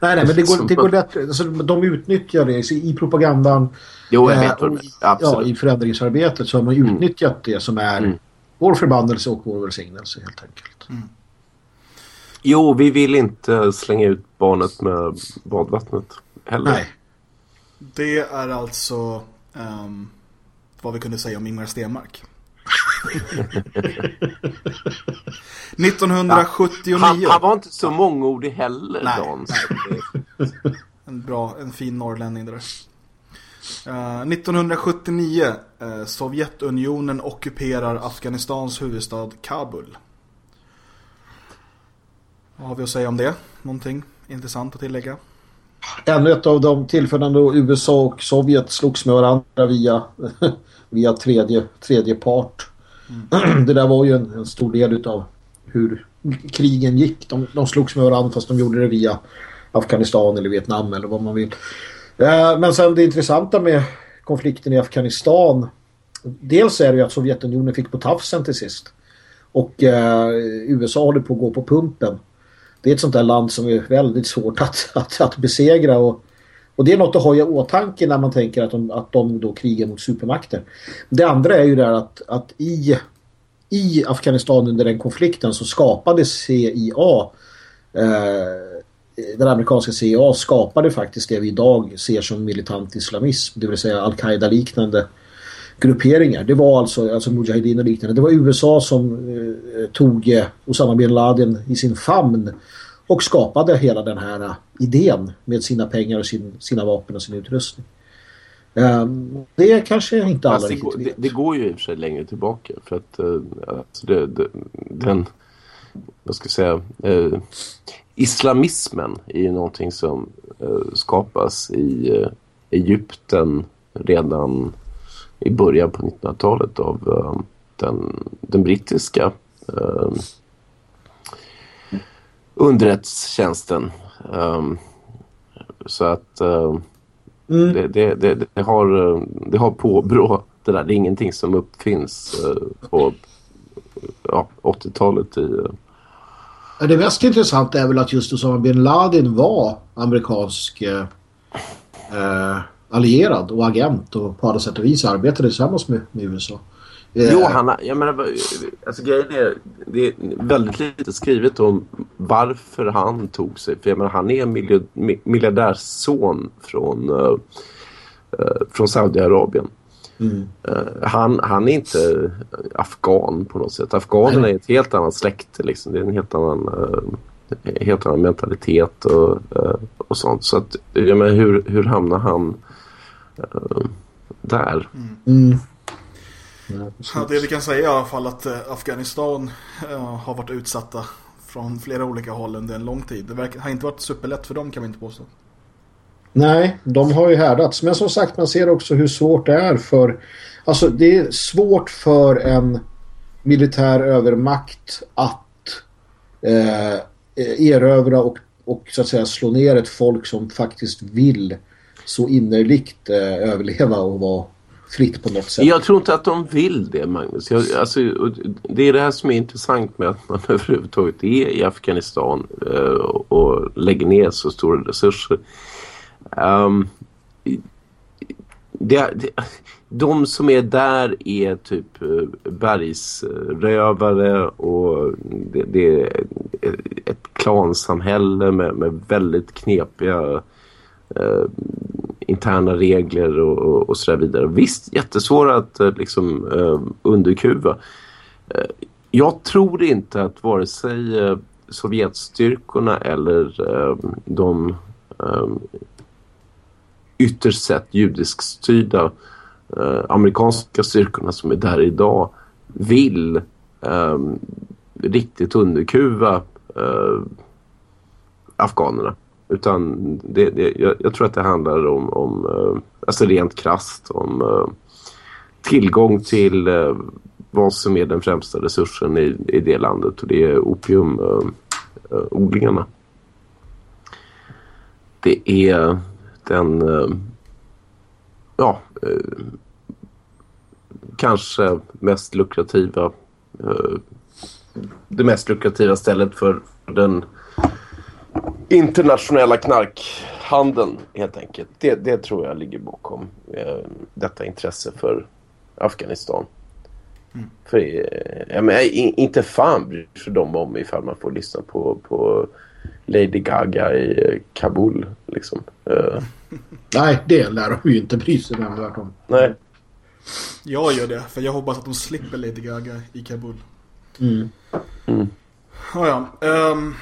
Nej, nej, men det går, det går lätt. Alltså, de utnyttjar det i propagandan.
Jo, jag vet. Eh, och,
ja, I förändringsarbetet så har man mm. utnyttjat det som är mm. vår förbannelse och vår välsignelse helt enkelt. Mm.
Jo, vi vill inte slänga ut barnet med badvattnet heller. Nej.
Det är alltså um, vad vi kunde säga om Ingmar Stenmark. 1979. Han,
han, var inte så mångordig heller, Nej. Dan.
en bra, en fin norrlänning där. Uh, 1979. Uh, Sovjetunionen ockuperar Afghanistans huvudstad Kabul. Vad har vi att säga om det? Någonting intressant att tillägga?
Ännu ett av de tillfällen då USA och Sovjet slogs med varandra via, via tredje, tredje part. Mm. Det där var ju en, en stor del av hur krigen gick. De, de slogs med varandra fast de gjorde det via Afghanistan eller Vietnam eller vad man vill. Eh, men sen det intressanta med konflikten i Afghanistan dels är det ju att Sovjetunionen fick på tafsen till sist. Och eh, USA håller på att gå på pumpen. Det är ett sånt där land som är väldigt svårt att, att, att besegra och, och det är något att ha i åtanke när man tänker att de, att de då krigar mot supermakter. Det andra är ju där att, att i i Afghanistan under den konflikten så skapade CIA eh, den amerikanska CIA skapade faktiskt det vi idag ser som militant islamism, det vill säga al-Qaida-liknande grupperingar. Det var alltså, alltså Mujahedin och liknande. Det var USA som eh, tog eh, Osama bin Laden i sin famn och skapade hela den här idén med sina pengar och sin, sina vapen och sin utrustning. Um, det kanske inte alla
riktigt vet. Det, det, går ju i och för sig längre tillbaka för att uh, alltså det, det, den vad ska jag säga uh, islamismen är ju någonting som uh, skapas i uh, Egypten redan i början på 1900-talet av den, den brittiska uh, underrättstjänsten. Um, så att uh, mm. det, det, det, det, har, det har påbrå det där. Det är ingenting som uppfinns på ja, 80-talet i
det mest intressanta är väl att just Osama bin Laden var amerikansk eh, allierad och agent och på alla sätt och vis arbetade tillsammans med, med USA.
Eh. Jo, han, jag menar, alltså grejen är, det är väldigt lite skrivet om varför han tog sig. För jag menar, han är en miljardärson från, uh, uh, från Saudiarabien. Mm. Uh, han, han är inte afghan på något sätt. Afghanerna är ett helt annat släkte. Liksom. Det är en helt annan, helt annan mentalitet och, och sånt. Så att, jag menar, hur, hur hamnar han där?
Mm. Ja, det vi kan säga i alla fall att eh, Afghanistan eh, har varit utsatta från flera olika håll under en lång tid. Det har inte varit superlätt för dem kan vi inte påstå.
Nej, de har ju härdats. Men som sagt, man ser också hur svårt det är för... Alltså, det är svårt för en militär övermakt att eh, eh erövra och, och så att säga slå ner ett folk som faktiskt vill så innerligt eh, överleva och vara fritt på något sätt.
Jag tror inte att de vill det, Magnus. Jag, alltså, det är det här som är intressant med att man överhuvudtaget är i Afghanistan uh, och lägger ner så stora resurser. Um, det, det, de som är där är typ eh, bergsrövare och det, det, är ett klansamhälle med, med väldigt knepiga eh, interna regler och, och, och så vidare. Visst, jättesvåra att eh, liksom eh, underkuva. Eh, jag tror inte att vare sig eh, Sovjetstyrkorna eller eh, de eh, ytterst sett judiskstyrda eh, amerikanska styrkorna som är där idag vill eh, riktigt underkuva eh, afghanerna. Utan det, det, jag, jag, tror att det handlar om, om eh, alltså rent krast om eh, tillgång till eh, vad som är den främsta resursen i, i det landet och det är opiumodlingarna. det är den ja kanske mest lukrativa det mest lukrativa stället för den internationella knarkhandeln helt enkelt. Det, det tror jag ligger bakom eh, detta intresse för Afghanistan. Mm. För, eh, jag menar, inte fan bryr sig de om ifall man får lyssna på, på Lady Gaga i eh, Kabul. Liksom. Uh.
Nej, det lär de ju inte bry sig om.
Nej.
Jag gör det, för jag hoppas att de slipper Lady Gaga i Kabul. Mm. Mm. Oh, ja. Um,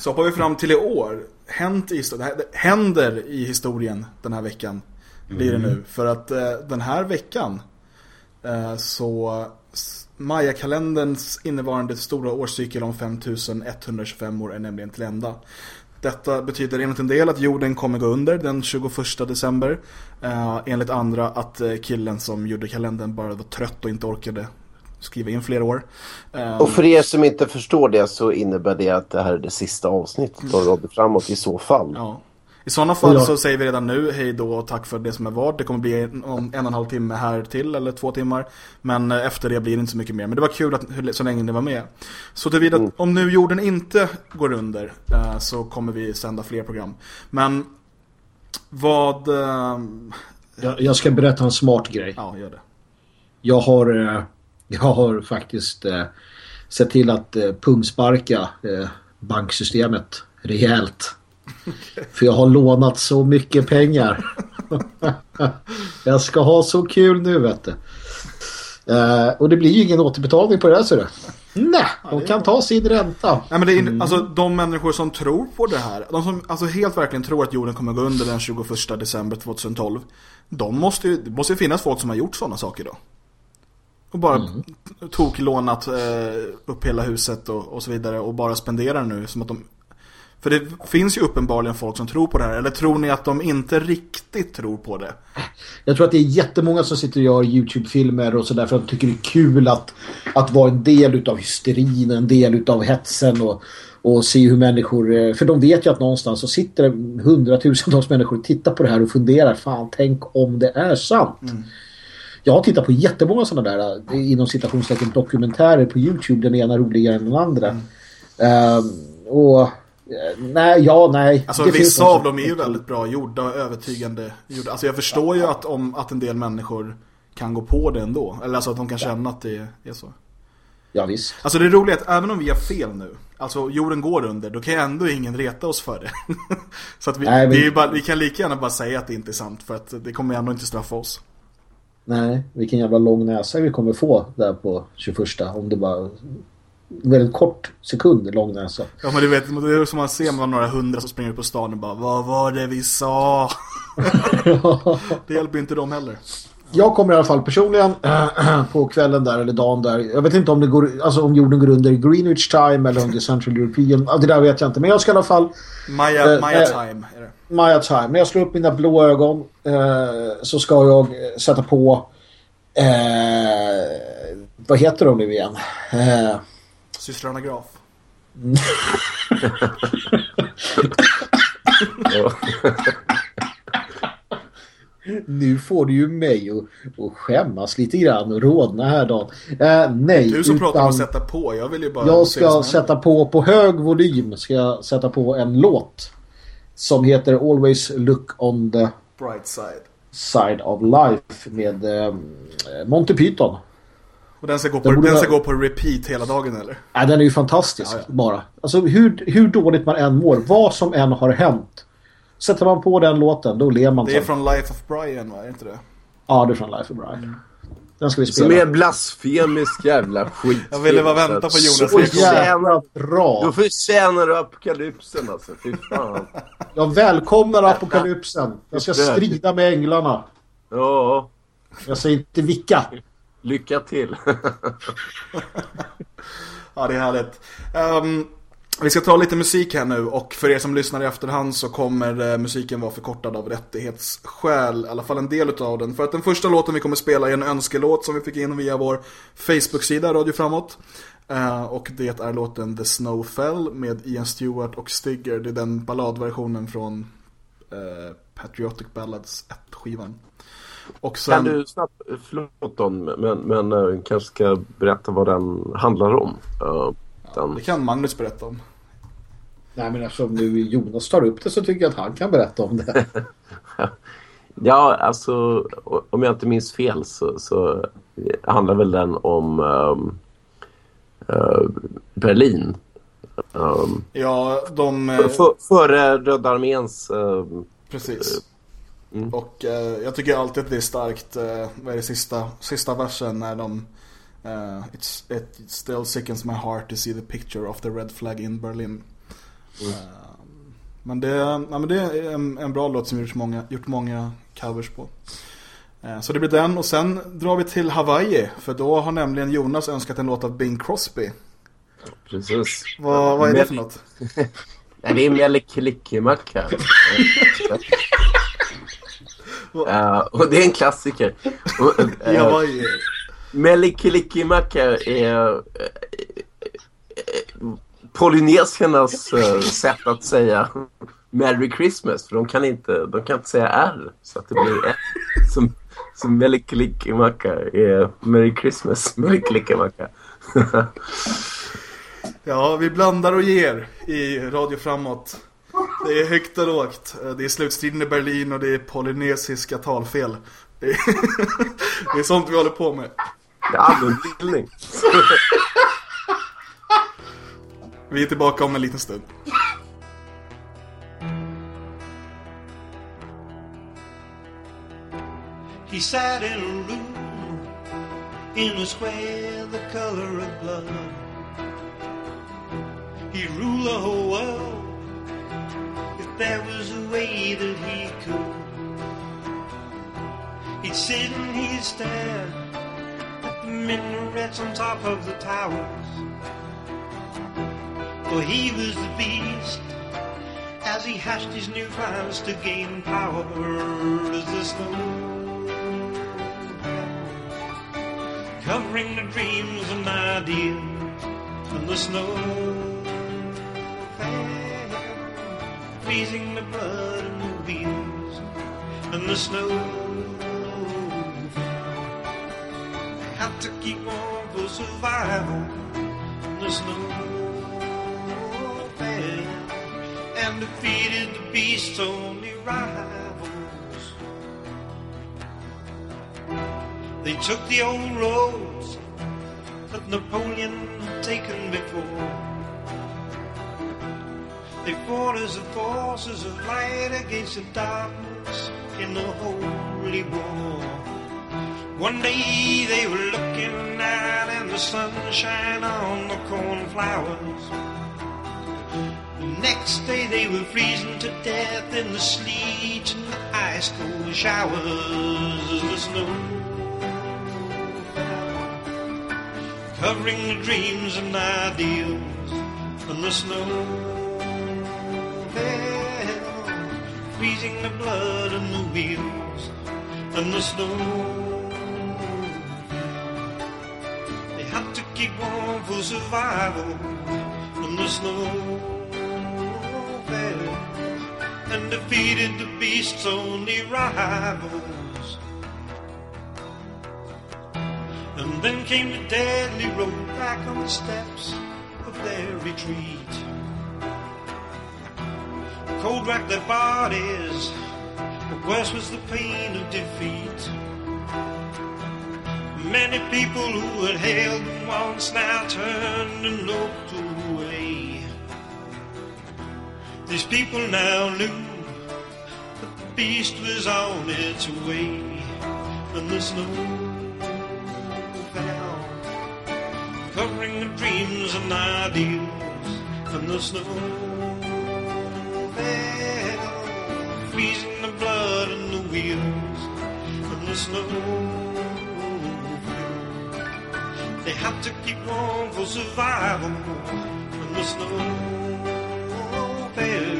så hoppar vi fram till i år. Hänt i, det händer i historien den här veckan. Blir det mm. nu. För att eh, den här veckan eh, så Maya-kalenderns innevarande stora årscykel om 5125 år är nämligen till ända. Detta betyder enligt en del att jorden kommer gå under den 21 december. Eh, enligt andra att eh, killen som gjorde kalendern bara var trött och inte orkade skriva in flera år.
Och för er som inte förstår det så innebär det att det här är det sista avsnittet av Radio Framåt i så fall.
Ja. I sådana fall ja. så säger vi redan nu hej då och tack för det som är var. Det kommer bli en, en och en halv timme här till eller två timmar. Men eh, efter det blir det inte så mycket mer. Men det var kul att, så länge ni var med. Så tillvida mm. om nu jorden inte går under uh, så kommer vi sända fler program. Men vad... Uh,
jag, jag, ska berätta en smart grej.
Ja, gör det.
Jag har... Jag har faktiskt eh, sett till att eh, pungsparka eh, banksystemet rejält. För jag har lånat så mycket pengar. jag ska ha så kul nu vet du. Eh, och det blir ju ingen återbetalning på det här så det. Nej, de kan ta sin ränta.
Nej, men det är, mm. alltså, de människor som tror på det här, de som alltså, helt verkligen tror att jorden kommer gå under den 21 december 2012, de måste ju, det måste ju finnas folk som har gjort sådana saker då. Och bara mm. toklånat eh, upp hela huset och, och så vidare och bara spenderar nu som att de för det finns ju uppenbarligen folk som tror på det här. Eller tror ni att de inte riktigt tror på det?
Jag tror att det är jättemånga som sitter och gör YouTube-filmer och sådär för att de tycker det är kul att, att vara en del av hysterin, en del av hetsen och, och se hur människor... Eh, för de vet ju att någonstans så sitter hundratusentals människor och tittar på det här och funderar, fan tänk om det är sant. Mm. Jag har tittat på jättemånga sådana där eh, inom citationstecken dokumentärer på Youtube, den ena roligare än den andra. Mm. Uh, och Eh, nej, ja, nej.
Alltså det vissa av dem är ju väldigt bra gjorda och övertygande gjorda. Alltså jag förstår ju att, om, att en del människor kan gå på det ändå. Eller alltså att de kan känna att det är så.
Ja, visst.
Alltså det är roligt att även om vi har fel nu, alltså jorden går under, då kan ju ändå ingen reta oss för det. så att vi, Nej, men... bara, vi kan lika gärna bara säga att det inte är sant, för att det kommer ändå inte straffa oss.
Nej, vilken jävla lång näsa vi kommer få där på 21 om det bara väldigt kort sekund lång näsa.
Ja men du vet, det är som man ser man några hundra som springer ut på stan och bara Vad var det vi sa? det hjälper inte dem heller.
Jag kommer i alla fall personligen på kvällen där eller dagen där. Jag vet inte om det går alltså om jorden går under Greenwich time eller under Central European. Det där vet jag inte. Men jag ska i alla fall
Maya, eh, Maya eh, time
Maya time. När jag slår upp mina blå ögon eh, så ska jag sätta på eh, vad heter de nu igen? Eh,
Systrarna Graf.
nu får du ju mig att, att skämmas lite grann och rådna här då. Eh, nej.
Du som utan, pratar om att sätta på. Jag vill ju bara
Jag ska sätta på på hög volym. Ska jag sätta på en låt. Som heter Always Look on the
Bright Side.
Side of Life med eh, Monty Python.
Och den ska, gå på, den, den ska gå på repeat hela dagen eller?
Ja, den är ju fantastisk ja, ja. bara. Alltså hur, hur dåligt man än mår, vad som än har hänt. Sätter man på den låten, då ler man.
Det är sen. från Life of Brian va? Är det inte det?
Ja, det är från Life of Brian. Mm. Den ska vi
spela. Som är blasfemisk jävla skit.
Jag ville bara vänta på Jonas.
Så jävla bra.
Då förtjänar du apokalypsen alltså. Fy fan.
Jag välkomnar apokalypsen. Jag ska strida med änglarna.
Ja.
Jag säger inte vilka.
Lycka till!
ja, det är härligt. Um, vi ska ta lite musik här nu och för er som lyssnar i efterhand så kommer eh, musiken vara förkortad av rättighetsskäl, i alla fall en del av den. För att den första låten vi kommer spela är en önskelåt som vi fick in via vår Facebook-sida Radio Framåt. Eh, och det är låten The Snow Fell med Ian Stewart och Stigger. Det är den balladversionen från eh, Patriotic Ballads 1-skivan.
Och sen... Kan du snabbt, förlåt Don, men, men kanske ska berätta vad den handlar om? Uh,
den... det kan Magnus berätta om.
Nej men eftersom nu Jonas tar upp det så tycker jag att han kan berätta om det.
ja, alltså om jag inte minns fel så, så handlar väl den om um, uh, Berlin.
Um, ja, de...
För, före Röda arméns... Uh,
Precis. Mm. Och eh, jag tycker alltid att det är starkt, eh, vad är det sista, sista versen när de uh, it's, It still sickens my heart to see the picture of the red flag in Berlin. Mm. Uh, men, det, ja, men det är en, en bra låt som gjort många, gjort många covers på. Uh, så det blir den och sen drar vi till Hawaii för då har nämligen Jonas önskat en låt av Bing Crosby.
Precis.
Vad, vad är det för något?
det är Melle Klickimacka. Uh, och det är en klassiker. Uh, ja, Melikilikimaka är eh, eh, polynesiernas eh, sätt att säga Merry Christmas. För de kan inte, de kan inte säga R. Så att det blir R. Som, som Melikilikimaka är Merry Christmas. Melikilikimaka.
ja, vi blandar och ger i Radio Framåt. Det är högt och lågt. Det är slutstriden i Berlin och det är polynesiska talfel. Det är, det är sånt vi håller på med.
Det är allmänbildning.
Vi är tillbaka om en liten stund. He sat in a room in a square the color of blood
He'd rule the whole world if there was a way that he could. He'd sit and he'd stare at the minarets on top of the towers. For he was the beast as he hatched his new plans to gain power as the snow. Covering the dreams and ideals and the snow. Fell, freezing the blood and the wheels and the snow Had to keep on for survival and the snow and defeated the beast's only rivals. They took the old roads that Napoleon had taken before. They fought as the forces of light against the darkness in the Holy War. One day they were looking out in the sunshine on the cornflowers. The next day they were freezing to death in the sleet and the ice cold showers the snow. Covering the dreams and ideals and the snow. Fell, freezing the blood and the wheels and the snow keep on for survival and the snow and defeated the beast's only rivals. And then came the deadly road back on the steps of their retreat. Cold racked their bodies, but worse was the pain of defeat. Many people who had hailed them once now turned and looked away. These people now knew that the beast was on its way, and the snow fell, covering the dreams and ideals, and the snow fell, freezing the blood and the wheels, and the snow. They had to keep on for survival, and the snow fell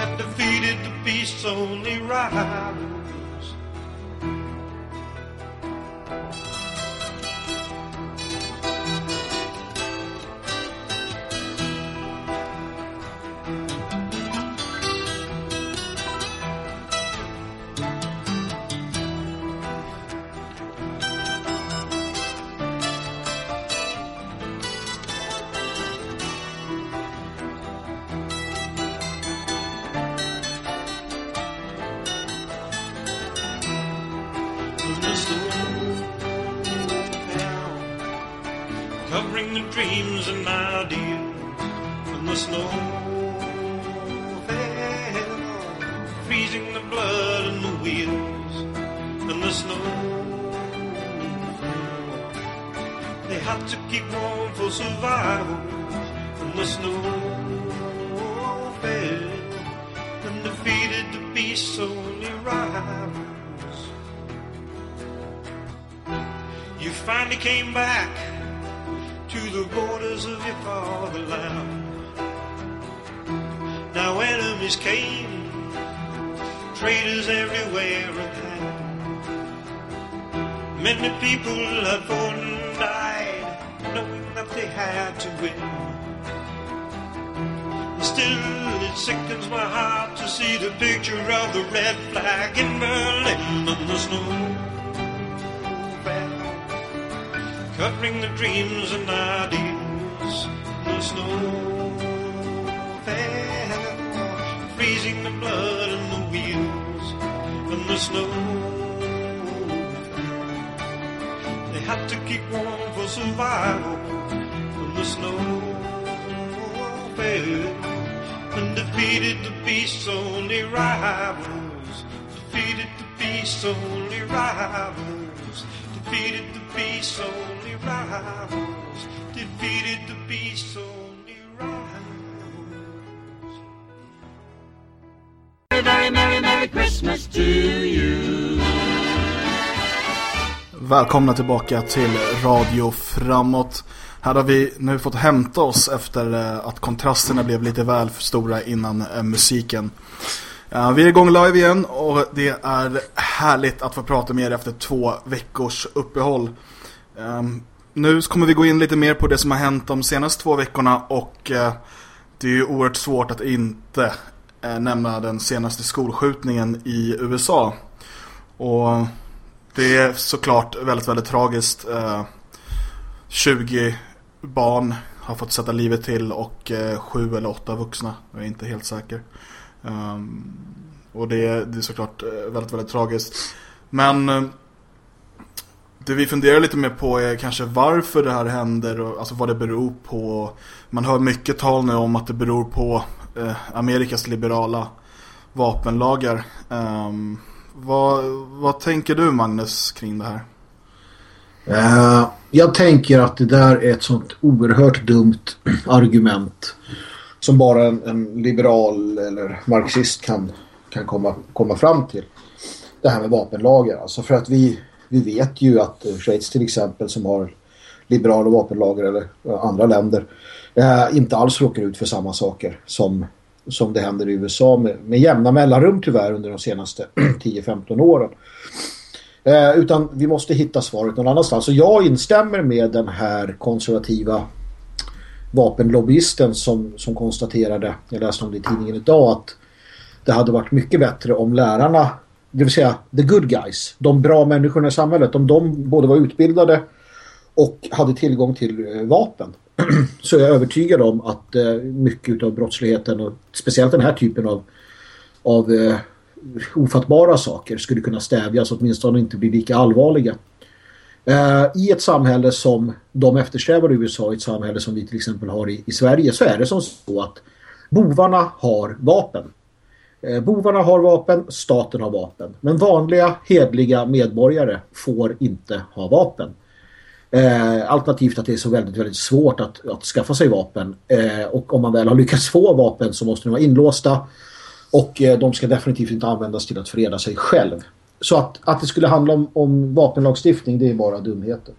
and defeated the beast's only rivals. Covering the dreams and ideals. And the snow fell, freezing the blood and the wheels. And the snow fell. They had to keep warm for survival. And the snow fell and defeated the beast's only rivals. You finally came back the borders of your fatherland. Now enemies came, traitors everywhere at hand. Many people have fought and died, knowing that they had to win. Still, it sickens my heart to see the picture of the red flag in Berlin and the snow covering the dreams and ideals. The snow fell, freezing the blood and the wheels, and the snow. They had to keep warm for survival, and the snow and defeated the beast's only rivals. Defeated the beast's only rivals. Defeated the beast's only rivals. Defeated the beast's only rivals.
Välkomna tillbaka till Radio Framåt. Här har vi nu fått hämta oss efter eh, att kontrasterna blev lite väl för stora innan eh, musiken. Vi är igång live igen och det är härligt att få prata med er efter två veckors uppehåll. Nu kommer vi gå in lite mer på det som har hänt de senaste två veckorna och eh, det är ju oerhört svårt att inte eh, nämna den senaste skolskjutningen i USA. Och det är såklart väldigt, väldigt tragiskt. Eh, 20 barn har fått sätta livet till och eh, sju eller åtta vuxna. Jag är inte helt säker. Um, och det, det, är såklart väldigt, väldigt tragiskt. Men det vi funderar lite mer på är kanske varför det här händer och alltså vad det beror på. Man hör mycket tal nu om att det beror på eh, Amerikas liberala vapenlagar. Um, vad, vad tänker du Magnus kring det här?
Uh, jag tänker att det där är ett sånt oerhört dumt argument som bara en, en, liberal eller marxist kan, kan komma, komma fram till. Det här med vapenlagar. Alltså för att vi, vi vet ju att eh, Schweiz till exempel som har liberala vapenlagar eller eh, andra länder eh, inte alls råkar ut för samma saker som, som det händer i USA med, med jämna mellanrum tyvärr under de senaste 10-15 åren. Eh, utan vi måste hitta svaret någon annanstans. Så jag instämmer med den här konservativa vapenlobbyisten som, som konstaterade, jag läste om det i tidningen idag, att det hade varit mycket bättre om lärarna, det vill säga the good guys, de bra människorna i samhället, om de både var utbildade och hade tillgång till eh, vapen så är jag övertygad om att eh, mycket av brottsligheten och speciellt den här typen av, av eh, ofattbara saker skulle kunna stävjas åtminstone inte bli lika allvarliga. Eh, I ett samhälle som de eftersträvar i USA, i ett samhälle som vi till exempel har i, i Sverige, så är det som så att bovarna har vapen. Eh, bovarna har vapen, staten har vapen. Men vanliga, hedliga medborgare får inte ha vapen. Eh, alternativt att det är så väldigt, väldigt svårt att, att skaffa sig vapen. Eh, och om man väl har lyckats få vapen så måste de vara inlåsta. Och eh, de ska definitivt inte användas till att freda sig själv. Så att, att det skulle handla om, om vapenlagstiftning det är bara dumheter.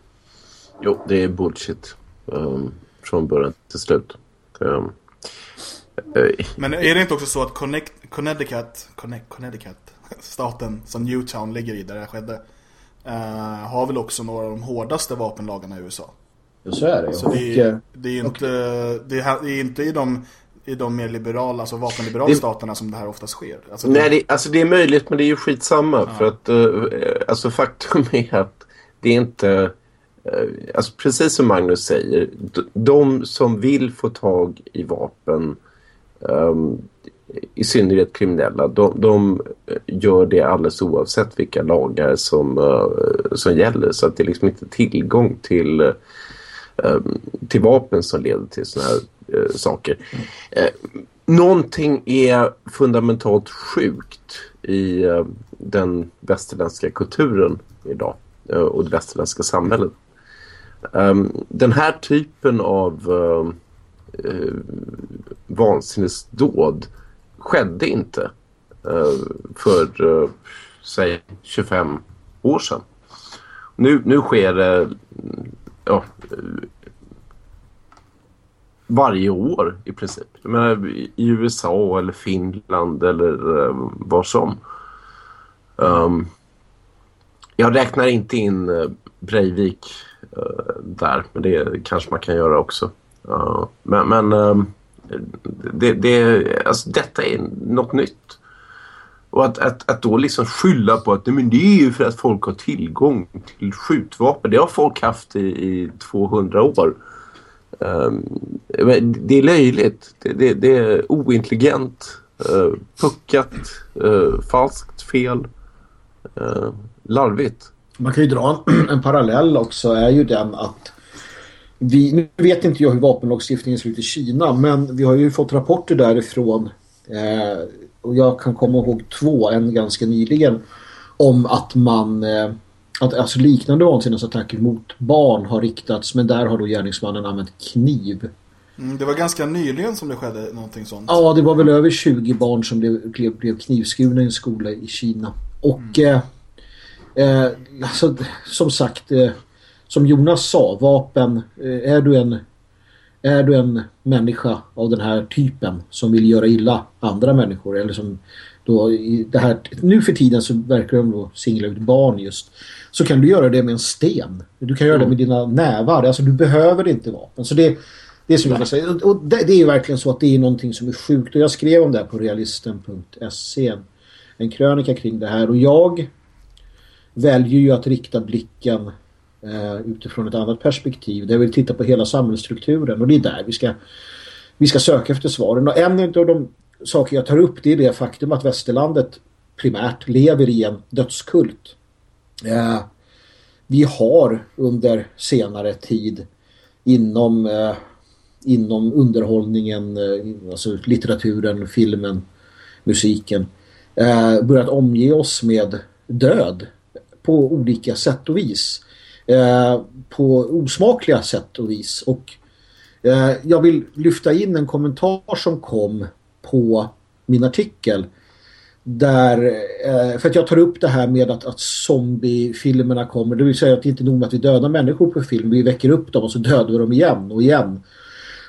Jo, det är bullshit. Um, från början till slut. Um,
men är det inte också så att Connect, Connecticut, Connect, Connecticut, staten som Newtown ligger i där det skedde, uh, har väl också några av de hårdaste vapenlagarna i USA?
Ja, så är det.
Så det, är, det, är inte, det, är, det är inte i de i de mer liberala, alltså vapenliberala det... staterna som det här oftast sker.
Alltså, Nej, det, alltså det är möjligt men det är ju skitsamma. Ja. För att uh, alltså faktum är att det är inte... Alltså precis som Magnus säger, de som vill få tag i vapen um, i synnerhet kriminella, de, de, gör det alldeles oavsett vilka lagar som, uh, som gäller. Så att det är liksom inte tillgång till, uh, till vapen som leder till sådana här uh, saker. Uh, någonting är fundamentalt sjukt i den västerländska kulturen idag och det västerländska samhället. Um, den här typen av eh, vansinnesdåd skedde inte eh, för eh, säg 25 år sedan. Nu, nu sker det ja, varje år i princip. Jag menar, I USA eller Finland eller eh, var som. Um, jag räknar inte in eh, Breivik uh, där, men det kanske man kan göra också. Uh, men men ehm, det, det, alltså, detta är något nytt. Och att, att, att då liksom skylla på att men det är ju för att folk har tillgång till skjutvapen. Det har folk haft i, i 200 år. Um, det är löjligt. Det, det, det är ointelligent, uh, puckat, uh, falskt, fel, uh, larvigt.
Man kan ju dra en, en parallell också är ju den att vi, nu vet inte jag hur vapenlagstiftningen ser ut i Kina men vi har ju fått rapporter därifrån eh, och jag kan komma ihåg två, en ganska nyligen om att man eh, att alltså liknande vansinnesattacker mot barn har riktats men där har då gärningsmannen använt kniv
Mm, det var ganska nyligen som det skedde någonting sånt.
Ja, det var väl över 20 barn som blev, blev, blev knivskurna i en skola i Kina. Och eh, eh, alltså, som sagt, eh, som Jonas sa, vapen, eh, är du en är du en människa av den här typen som vill göra illa andra människor eller som då i det här, nu för tiden så verkar de då singla ut barn just så kan du göra det med en sten. Du kan göra det med dina nävar. Alltså du behöver inte vapen. Så det, det är som jag säger. Och det, det är verkligen så att det är någonting som är sjukt. Och jag skrev om det här på realisten.se en, en krönika kring det här. Och jag väljer ju att rikta blicken eh, utifrån ett annat perspektiv. Där vi tittar på hela samhällsstrukturen. Och det är där vi ska, vi ska söka efter svaren. Och en av de saker jag tar upp det är det faktum att västerlandet primärt lever i en dödskult. Eh, vi har under senare tid inom, eh, inom underhållningen, eh, alltså litteraturen, filmen, musiken eh, börjat omge oss med död på olika sätt och vis. Eh, på osmakliga sätt och vis. Och eh, jag vill lyfta in en kommentar som kom på min artikel där, eh, för att jag tar upp det här med att, att zombiefilmerna kommer, det vill säga att det inte är nog med att vi dödar människor på film, vi väcker upp dem och så dödar vi dem igen och igen.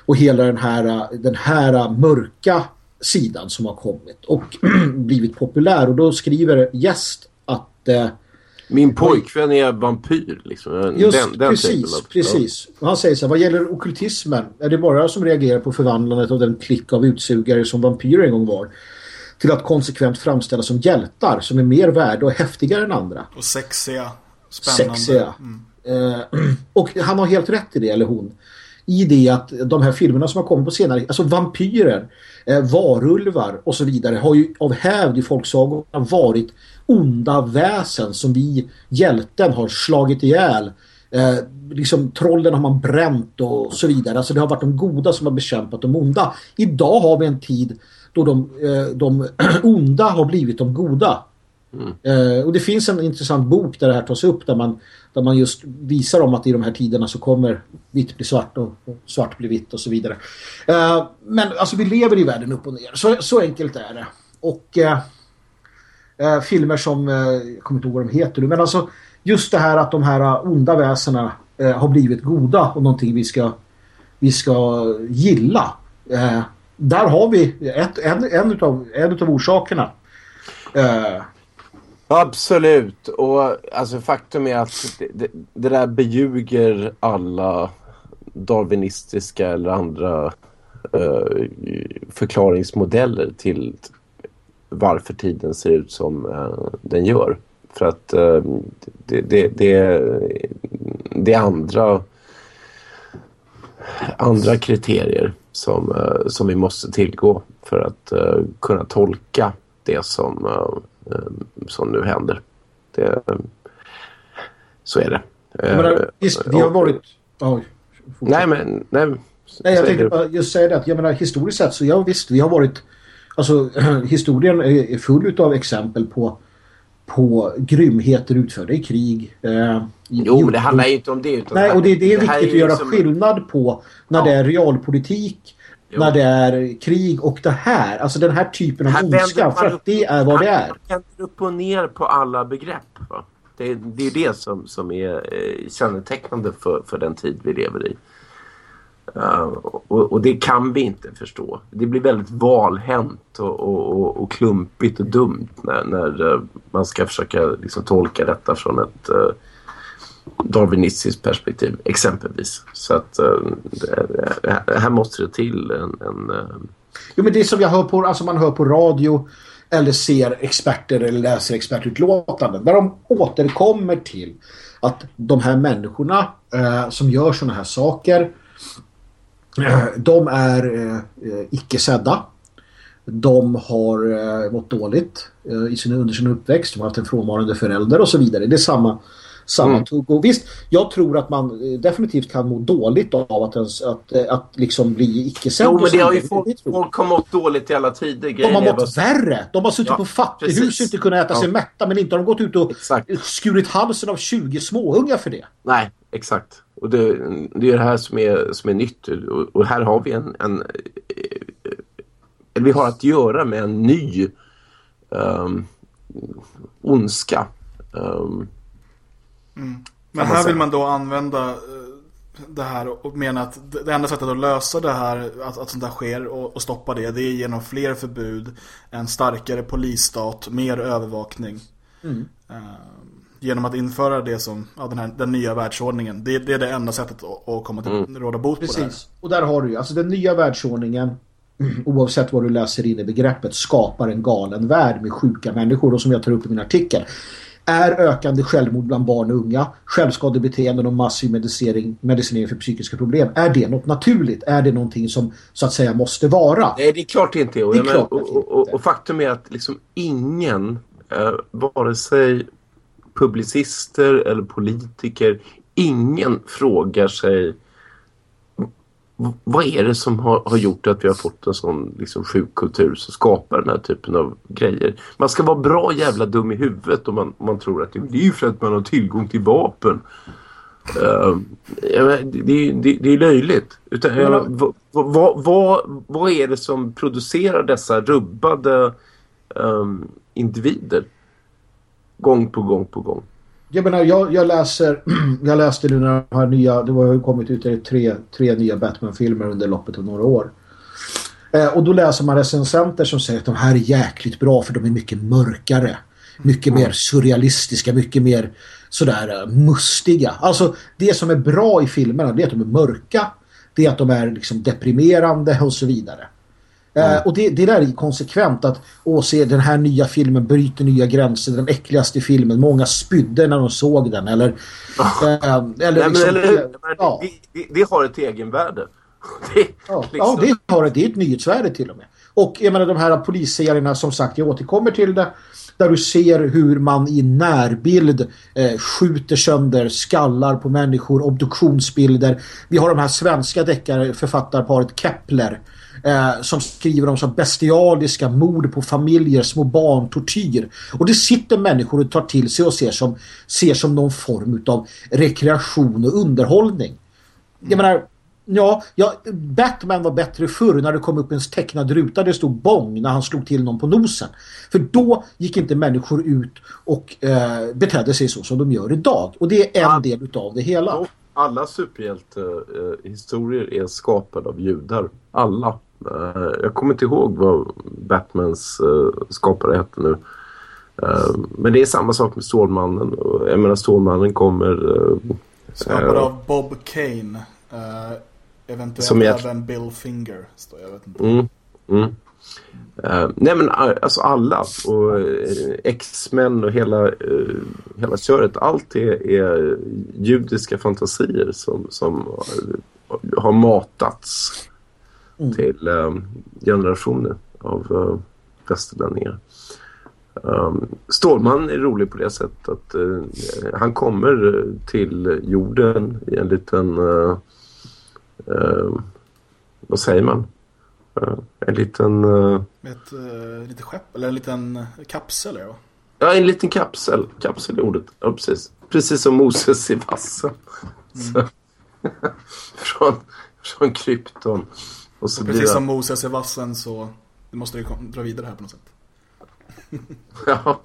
Och hela den här, den här mörka sidan som har kommit och blivit populär. Och då skriver Gäst att... Eh,
min pojkvän är vampyr. Liksom.
Just
den, den
precis,
av,
precis. Och han säger så här, vad gäller okultismen är det bara som reagerar på förvandlandet av den klick av utsugare som vampyrer en gång var till att konsekvent framställa som hjältar som är mer värda och häftigare än andra.
Och sexiga. Spännande.
Sexiga. Mm. Eh, och han har helt rätt i det, eller hon. I det att de här filmerna som har kommit på senare, alltså vampyrer, eh, varulvar och så vidare har ju av hävd i folksagorna varit onda väsen som vi, hjälten, har slagit ihjäl. Eh, liksom trollen har man bränt och så vidare. Alltså det har varit de goda som har bekämpat de onda. Idag har vi en tid då de, eh, de onda har blivit de goda. Mm. Eh, och det finns en intressant bok där det här tas upp där man, där man just visar om att i de här tiderna så kommer vitt bli svart och, och svart blir vitt och så vidare. Eh, men alltså vi lever i världen upp och ner. Så, så enkelt är det. Och eh, filmer som, eh, jag kommer inte ihåg vad de heter nu, men alltså just det här att de här eh, onda väsena eh, har blivit goda och någonting vi ska, vi ska gilla eh, där har vi ett, en, en, utav, en utav orsakerna.
Absolut. Och alltså, faktum är att det, det, det, där beljuger alla darwinistiska eller andra uh, förklaringsmodeller till varför tiden ser ut som uh, den gör. För att det, det, det, det är andra, andra kriterier som, uh, som vi måste tillgå för att kunna tolka det som, som nu händer. Det, så är det.
Menar, visst, vi har varit... Oh,
nej, men... Nej,
nej jag tänkte bara just säga det att jag menar, historiskt sett så ja visst, vi har varit... Alltså, historien är full av exempel på på grymheter utförda i krig. Eh,
jo, men det handlar ju inte om det. Utan
Nej, och det, det är det viktigt att göra liksom... skillnad på när ja. det är realpolitik, jo. när det är krig och det här. Alltså den här typen av här ondska, för att det är vad det är. Man
vänder upp och ner på alla begrepp. Va? Det, det är det som, som är eh, kännetecknande för, för den tid vi lever i. Uh, och, och, det kan vi inte förstå. Det blir väldigt valhänt och, och, och klumpigt och dumt när, när eh, man ska försöka liksom, tolka detta från ett uh, darwinistiskt perspektiv exempelvis. Så att det, här måste det till en... en
Jo men det är som jag hör på, alltså man hör på radio eller ser experter eller läser expertutlåtanden där de återkommer till att de här människorna som gör sådana här saker de är eh, icke sedda. De har eh, mått dåligt eh, i sin, under sin uppväxt. De har haft en frånvarande förälder och så vidare. Det är samma, samma mm. tugg. Och visst, jag tror att man eh, definitivt kan må dåligt av att, ens, att, eh, att liksom bli icke-sedd.
Jo, men det har ju folk, folk har mått dåligt i alla tider.
De har mått värre. De har suttit ja, på fattighus och inte kunnat äta ja. sig mätta. Men inte har de gått ut och exakt. skurit halsen av 20 småungar för det.
Nej, exakt. Och det, det är det här som är, som är nytt. Och, och här har vi en, en eller vi har att göra med en ny um, ondska. Um,
mm. Men här vill man då använda eh, det här och mena att det enda sättet att lösa det här, att, att sånt där sker och, och, stoppa det, det är genom fler förbud, en starkare polisstat, mer övervakning. Mm. Uh, genom att införa det som, ja, den, här, den nya världsordningen. Det, det är det enda sättet att, att komma till mm. råda bot
Precis.
på det här.
Och där har du ju, alltså den nya världsordningen oavsett vad du läser in i begreppet skapar en galen värld med sjuka människor och som jag tar upp i min artikel är ökande självmord bland barn och unga, självskadebeteenden och massiv medicinering, medicinering för psykiska problem. Är det något naturligt? Är det någonting som så att säga måste vara?
Nej, det är klart det inte är. Och, och, och, och, och faktum är att liksom ingen, eh, vare sig publicister eller politiker, ingen frågar sig vad är det som har, har, gjort att vi har fått en sån liksom, sjuk kultur som skapar den här typen av grejer? Man ska vara bra jävla dum i huvudet om man, om man tror att det, det är för att man har tillgång till vapen. Uh, det, det, det, är löjligt. Utan, uh, vad, vad, vad, vad är det som producerar dessa rubbade um, individer? Gång på gång på gång
jag menar, jag, jag läser jag läste nu när de här nya, det har ju kommit ut tre, tre nya Batman-filmer under loppet av några år. Eh, och då läser man recensenter som säger att de här är jäkligt bra för de är mycket mörkare. Mycket mm. mer surrealistiska, mycket mer sådär uh, mustiga. Alltså det som är bra i filmerna det är att de är mörka. Det är att de är liksom deprimerande och så vidare. Mm. och det, det där är konsekvent att å, se den här nya filmen bryter nya gränser, den äckligaste filmen. Många spydde när de såg den. Eller,
oh. eller, Nej, liksom, eller det, ja. det, det, har ett egenvärde.
Det, ja, liksom. ja, det har det är ett nyhetsvärde till och med. Och jag menar de här polisserierna som sagt, jag återkommer till det där du ser hur man i närbild eh, skjuter sönder skallar på människor, obduktionsbilder. Vi har de här svenska deckarförfattarparet Kepler eh, som skriver om så bestialiska mord på familjer, små barn, tortyr. Och det sitter människor och tar till sig och ser som, ser som någon form av rekreation och underhållning. Jag menar, Ja, ja, Batman var bättre förr när det kom upp en tecknad ruta det stod bong när han slog till någon på nosen. För då gick inte människor ut och eh, betedde sig så som de gör idag. Och det är en del utav det hela.
Alla superhjältehistorier är skapade av judar. Alla. Uh, jag kommer inte ihåg vad Batmans uh, skapare hette nu. Uh, men det är samma sak med Stålmannen. Jag menar Stålmannen kommer...
Skapad av Bob Kane. eventuellt som även Bill Finger. Står jag vet inte.
Mm, mm. Uh, nej men alltså alla och uh, X-Men och hela, uh, hela köret allt är, är judiska fantasier som, som har matats mm. till um, generationer av uh, västerlänningar. Um, Stålman är rolig på det sättet att uh, han kommer till jorden i en liten uh, uh, vad säger man? en liten...
Ett uh, litet skepp eller en liten kapsel ja.
Ja, en liten kapsel. Kapsel är ordet. Ja, precis. Precis som Moses i vassen. Mm. från, från krypton.
Och så och precis som Moses i vassen så måste du dra vidare här på något sätt.
ja.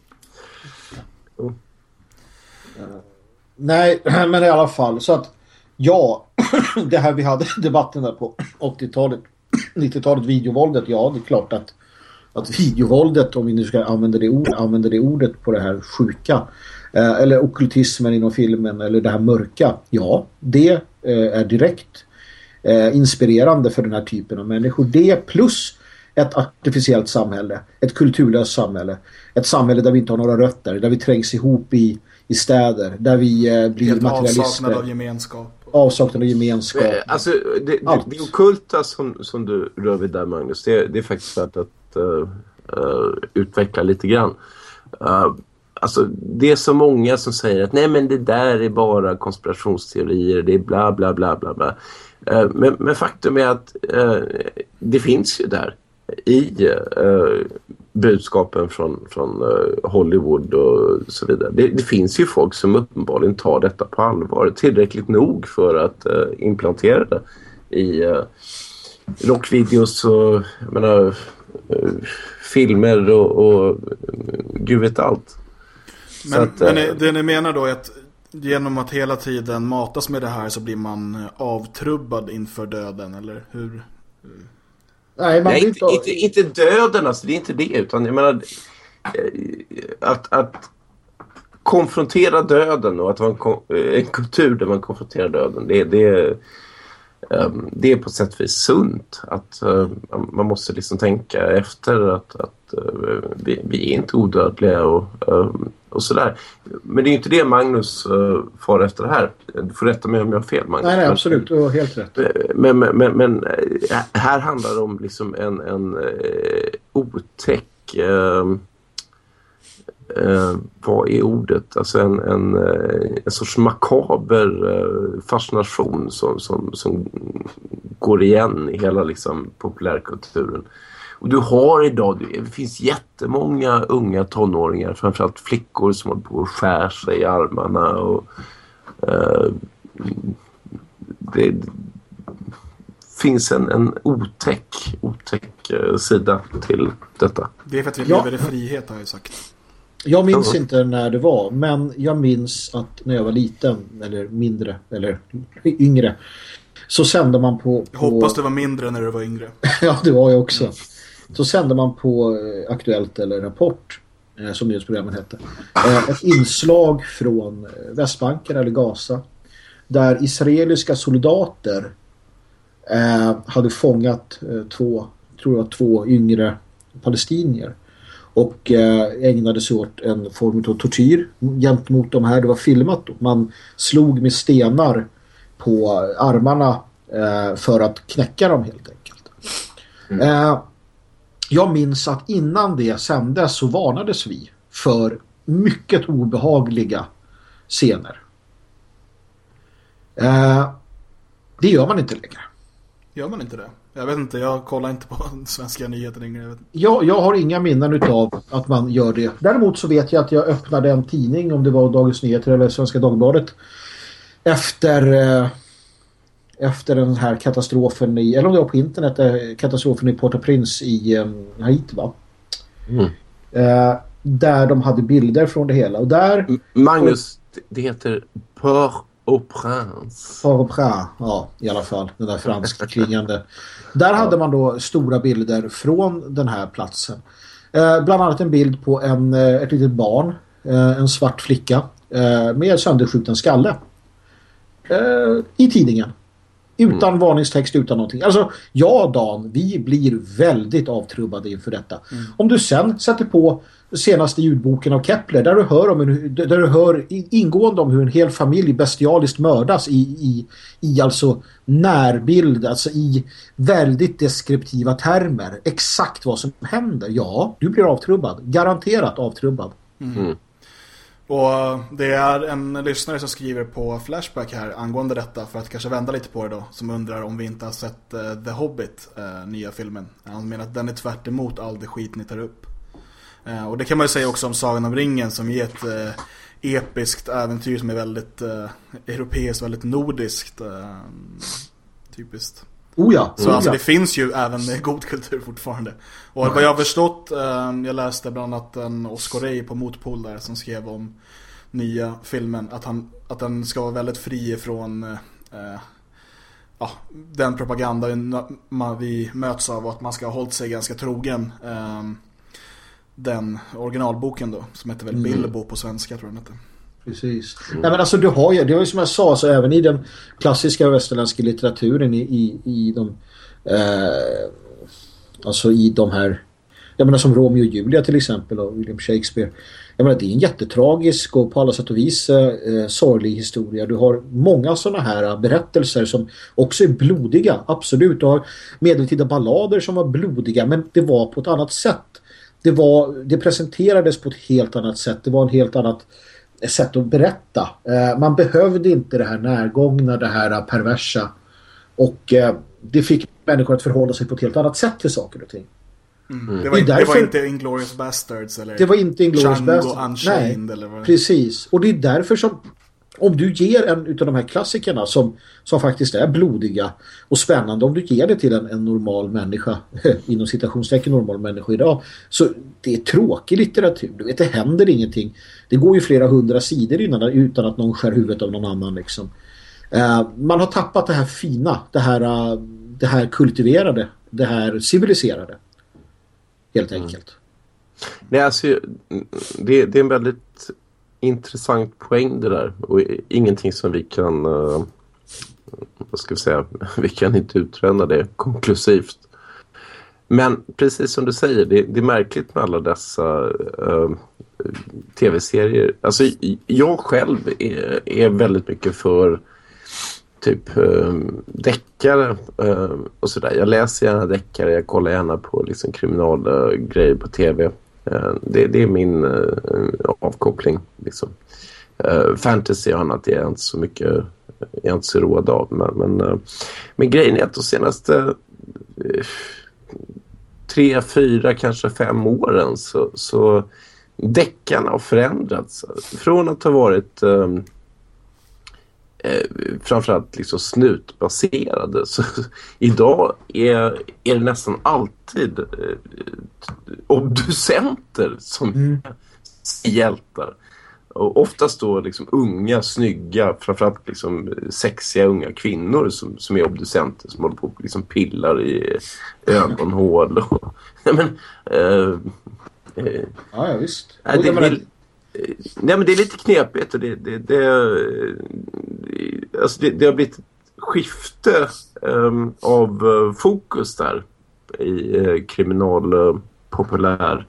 Oh. Nej, men i alla fall. Så att ja, det här vi hade debatten där på 80-talet, 90-talet, videovåldet. Ja, det är klart att, att videovåldet, om vi nu ska använda det, ord, använda det ordet på det här sjuka, eh, eller okultismen inom filmen, eller det här mörka. Ja, det eh, är direkt eh, inspirerande för den här typen av människor. Det plus ett artificiellt samhälle, ett kulturlöst samhälle, ett samhälle där vi inte har några rötter, där vi trängs ihop i, i städer, där vi eh, blir Helt materialister. Avsaknad
av gemenskap.
Avsaknad av gemenskap. Eh,
alltså, det, det, det okulta som, som du rör vid där Magnus, det, det är faktiskt värt att uh, uh, utveckla lite grann. Uh, alltså, det är så många som säger att nej men det där är bara konspirationsteorier, det är bla bla bla bla bla. Eh, men, men, faktum är att eh, det finns ju där i eh, budskapen från, från uh, Hollywood och så vidare. Det, det, finns ju folk som uppenbarligen tar detta på allvar tillräckligt nog för att uh, implantera det i uh, rockvideos och menar, filmer och, och gud vet allt.
Men, att, men det ni menar då är att genom att hela tiden matas med det här så blir man avtrubbad inför döden eller hur?
Nej, man Nej inte, inte, inte döden alltså, det är inte det utan jag menar att, att konfrontera döden och att ha en, en kultur där man konfronterar döden det, det, um, det är på sätt och vis sunt att uh, man måste liksom tänka efter att, att vi, vi, är inte odödliga och um, och sådär. Men det är inte det Magnus uh, far efter det här. Du får rätta mig om jag har fel Magnus.
Nej, nej absolut. Du har helt rätt.
Men, men, men, men eh, här handlar det om liksom en, en uh, otäck... Uh, uh, vad är ordet? Alltså en, en, en sorts makaber fascination som, som, som går igen i hela liksom, populärkulturen. Och du har idag, det finns jättemånga unga tonåringar, framförallt flickor som håller på och skär sig i armarna och uh, det finns en, en otäck, otäck uh, sida till detta.
Det är för att vi lever i frihet har jag sagt.
Jag minns inte när det var, men jag minns att när jag var liten, eller mindre, eller yngre, så sände man på... på...
Jag hoppas det var mindre när du var yngre.
ja, det var jag också. Så sände man på eh, Aktuellt eller Rapport eh, som nyhetsprogrammet hette. Eh, ett inslag från Västbanken eller Gaza där israeliska soldater hade fångat två, tror jag, två yngre palestinier och ägnade sig åt en form av tortyr gentemot de här. Det var filmat då. Man slog med stenar på armarna för att knäcka dem helt enkelt. Mm. Jag minns att innan det sändes så varnades vi för mycket obehagliga scener. Eh, det gör man inte längre.
Gör man inte det? Jag vet inte, jag kollar inte på svenska nyheter längre. Jag,
jag, jag har inga minnen av att man gör det. Däremot så vet jag att jag öppnade en tidning, om det var Dagens Nyheter eller Svenska Dagbladet, efter eh, efter den här katastrofen i, eller om det var på internet, eh, katastrofen i Port-au-Prince i um, Haiti va? Mm. Uh, där de hade bilder från det hela. Och där,
Magnus, och, det heter Port-au-Prince.
Port-au-Prince, ja i alla fall. Den där franska klingande. Där hade man då stora bilder från den här platsen. Uh, bland annat en bild på en, ett litet barn, uh, en svart flicka med sönderskjuten skalle. I tidningen. Utan mm. varningstext, utan någonting. Alltså, ja Dan, vi blir väldigt avtrubbade inför detta. Mm. Om du sen sätter på senaste ljudboken av Kepler där du hör, om en, där du hör ingående om hur en hel familj bestialiskt mördas i, i, i alltså närbild, alltså i väldigt deskriptiva termer. Exakt vad som händer. Ja, du blir avtrubbad. Garanterat avtrubbad. Mm.
Och det är en lyssnare som skriver på Flashback här angående detta för att kanske vända lite på det då. Som undrar om vi inte har sett uh, The Hobbit, uh, nya filmen. Han menar att den är tvärt emot all det skit ni tar upp. Uh, och det kan man ju säga också om Sagan om ringen som är ett episkt äventyr som är väldigt europeiskt, väldigt nordiskt. typiskt.
Oh ja.
Så
oh
alltså det finns ju även god kultur fortfarande. Och mm. vad jag har förstått, eh, jag läste bland annat en Oscar Ray på Motpol där som skrev om nya filmen. Att, han, att den ska vara väldigt fri från eh, ja, den propaganda vi möts av och att man ska ha hållit sig ganska trogen. Eh, den originalboken då, som heter väl mm. Bilbo på svenska tror jag den heter.
Precis. Mm. Nej, men alltså du har ju, det var ju som jag sa, så även i den klassiska västerländska litteraturen i, i, i de eh, alltså i de här jag menar som Romeo och Julia till exempel och William Shakespeare. Jag menar det är en jättetragisk och på alla sätt och vis eh, sorglig historia. Du har många sådana här berättelser som också är blodiga, absolut. Du har medeltida ballader som var blodiga men det var på ett annat sätt. Det, var, det presenterades på ett helt annat sätt. Det var en helt annat sätt att berätta. Eh, man behövde inte det här närgångna, det här perversa. Och eh, det fick människor att förhålla sig på ett helt annat sätt till saker och ting.
Mm. Det, var, inte, därför, det var inte Inglourious Bastards eller
Det var inte Inglourious Bastards.
Unchained
Nej,
eller vad
precis. Och det är därför som om du ger en utav de här klassikerna som, som faktiskt är blodiga och spännande, om du ger det till en, en normal människa, inom citationstecken normal människa idag, så det är tråkig litteratur. Du vet, det händer ingenting. Det går ju flera hundra sidor innan, utan att någon skär huvudet av någon annan. Liksom. Uh, man har tappat det här fina, det här, uh, det här kultiverade, det här civiliserade. Helt enkelt.
Mm. Nej, alltså, det, det är en väldigt intressant poäng det där. Och ingenting som vi kan... Uh, vad ska vi säga? Vi kan inte utröna det konklusivt. Men precis som du säger, det, det är märkligt med alla dessa uh, tv-serier. Alltså, jag själv är, är väldigt mycket för typ uh, deckare uh, och sådär. Jag läser gärna deckare, jag kollar gärna på liksom, kriminalgrejer på tv. Eh, det, det, är min eh, avkoppling. Liksom. Eh, fantasy och annat är jag inte så mycket jag inte så road av. Men, men, men grejen är att de senaste tre, fyra, kanske fem åren så, så deckarna har förändrats. Från att ha varit um, eh, framförallt liksom snutbaserade. Så idag är, är det nästan alltid eh, obducenter som mm. är hjältar. Och oftast då liksom unga, snygga, framförallt liksom sexiga unga kvinnor som, som är obducenter som håller på och liksom pillar i ögonhål. Och, men,
eh, eh, ja, ja, visst.
Äh, det, det, nej, men det är lite knepigt. Och det, det, det, alltså det, det har blivit skifte um, av uh, fokus där i uh, kriminal uh, populär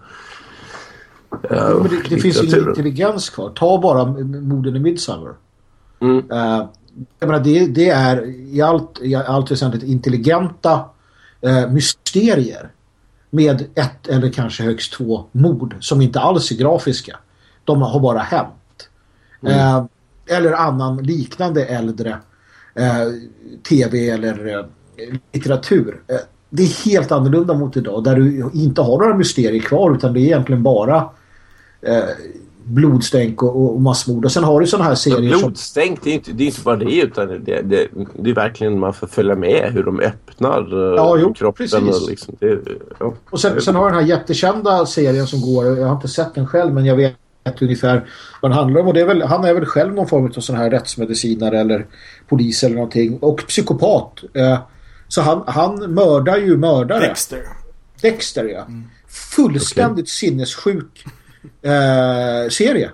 Ja, men det, det finns ingen intelligens kvar. Ta bara morden i Midsummer. Mm. Jag menar, det, det är i allt, i allt väsentligt intelligenta mysterier med ett eller kanske högst två mord som inte alls är grafiska. De har bara hänt. Mm. Uh, eller annan liknande äldre tv eller litteratur. det är helt annorlunda mot idag där du inte har några mysterier kvar utan det är egentligen bara eh, blodstänk och, och massmord. Och sen har du sådana här serier
Blodstänk, som... det, är inte, det är inte bara det utan det, det, det är verkligen man får följa med hur de öppnar
eh, ja, jo,
kroppen.
Precis.
Och, liksom, det,
ja. och sen, sen har den här jättekända serien som går, jag har inte sett den själv men jag vet ungefär vad den handlar om. Och det är väl, han är väl själv någon form av sån här rättsmedicinare eller polis eller någonting. Och psykopat. Eh, så han, han mördar ju mördare.
Dexter.
Dexter, ja. Mm. Fullständigt okay. sinnessjuk eh, serie.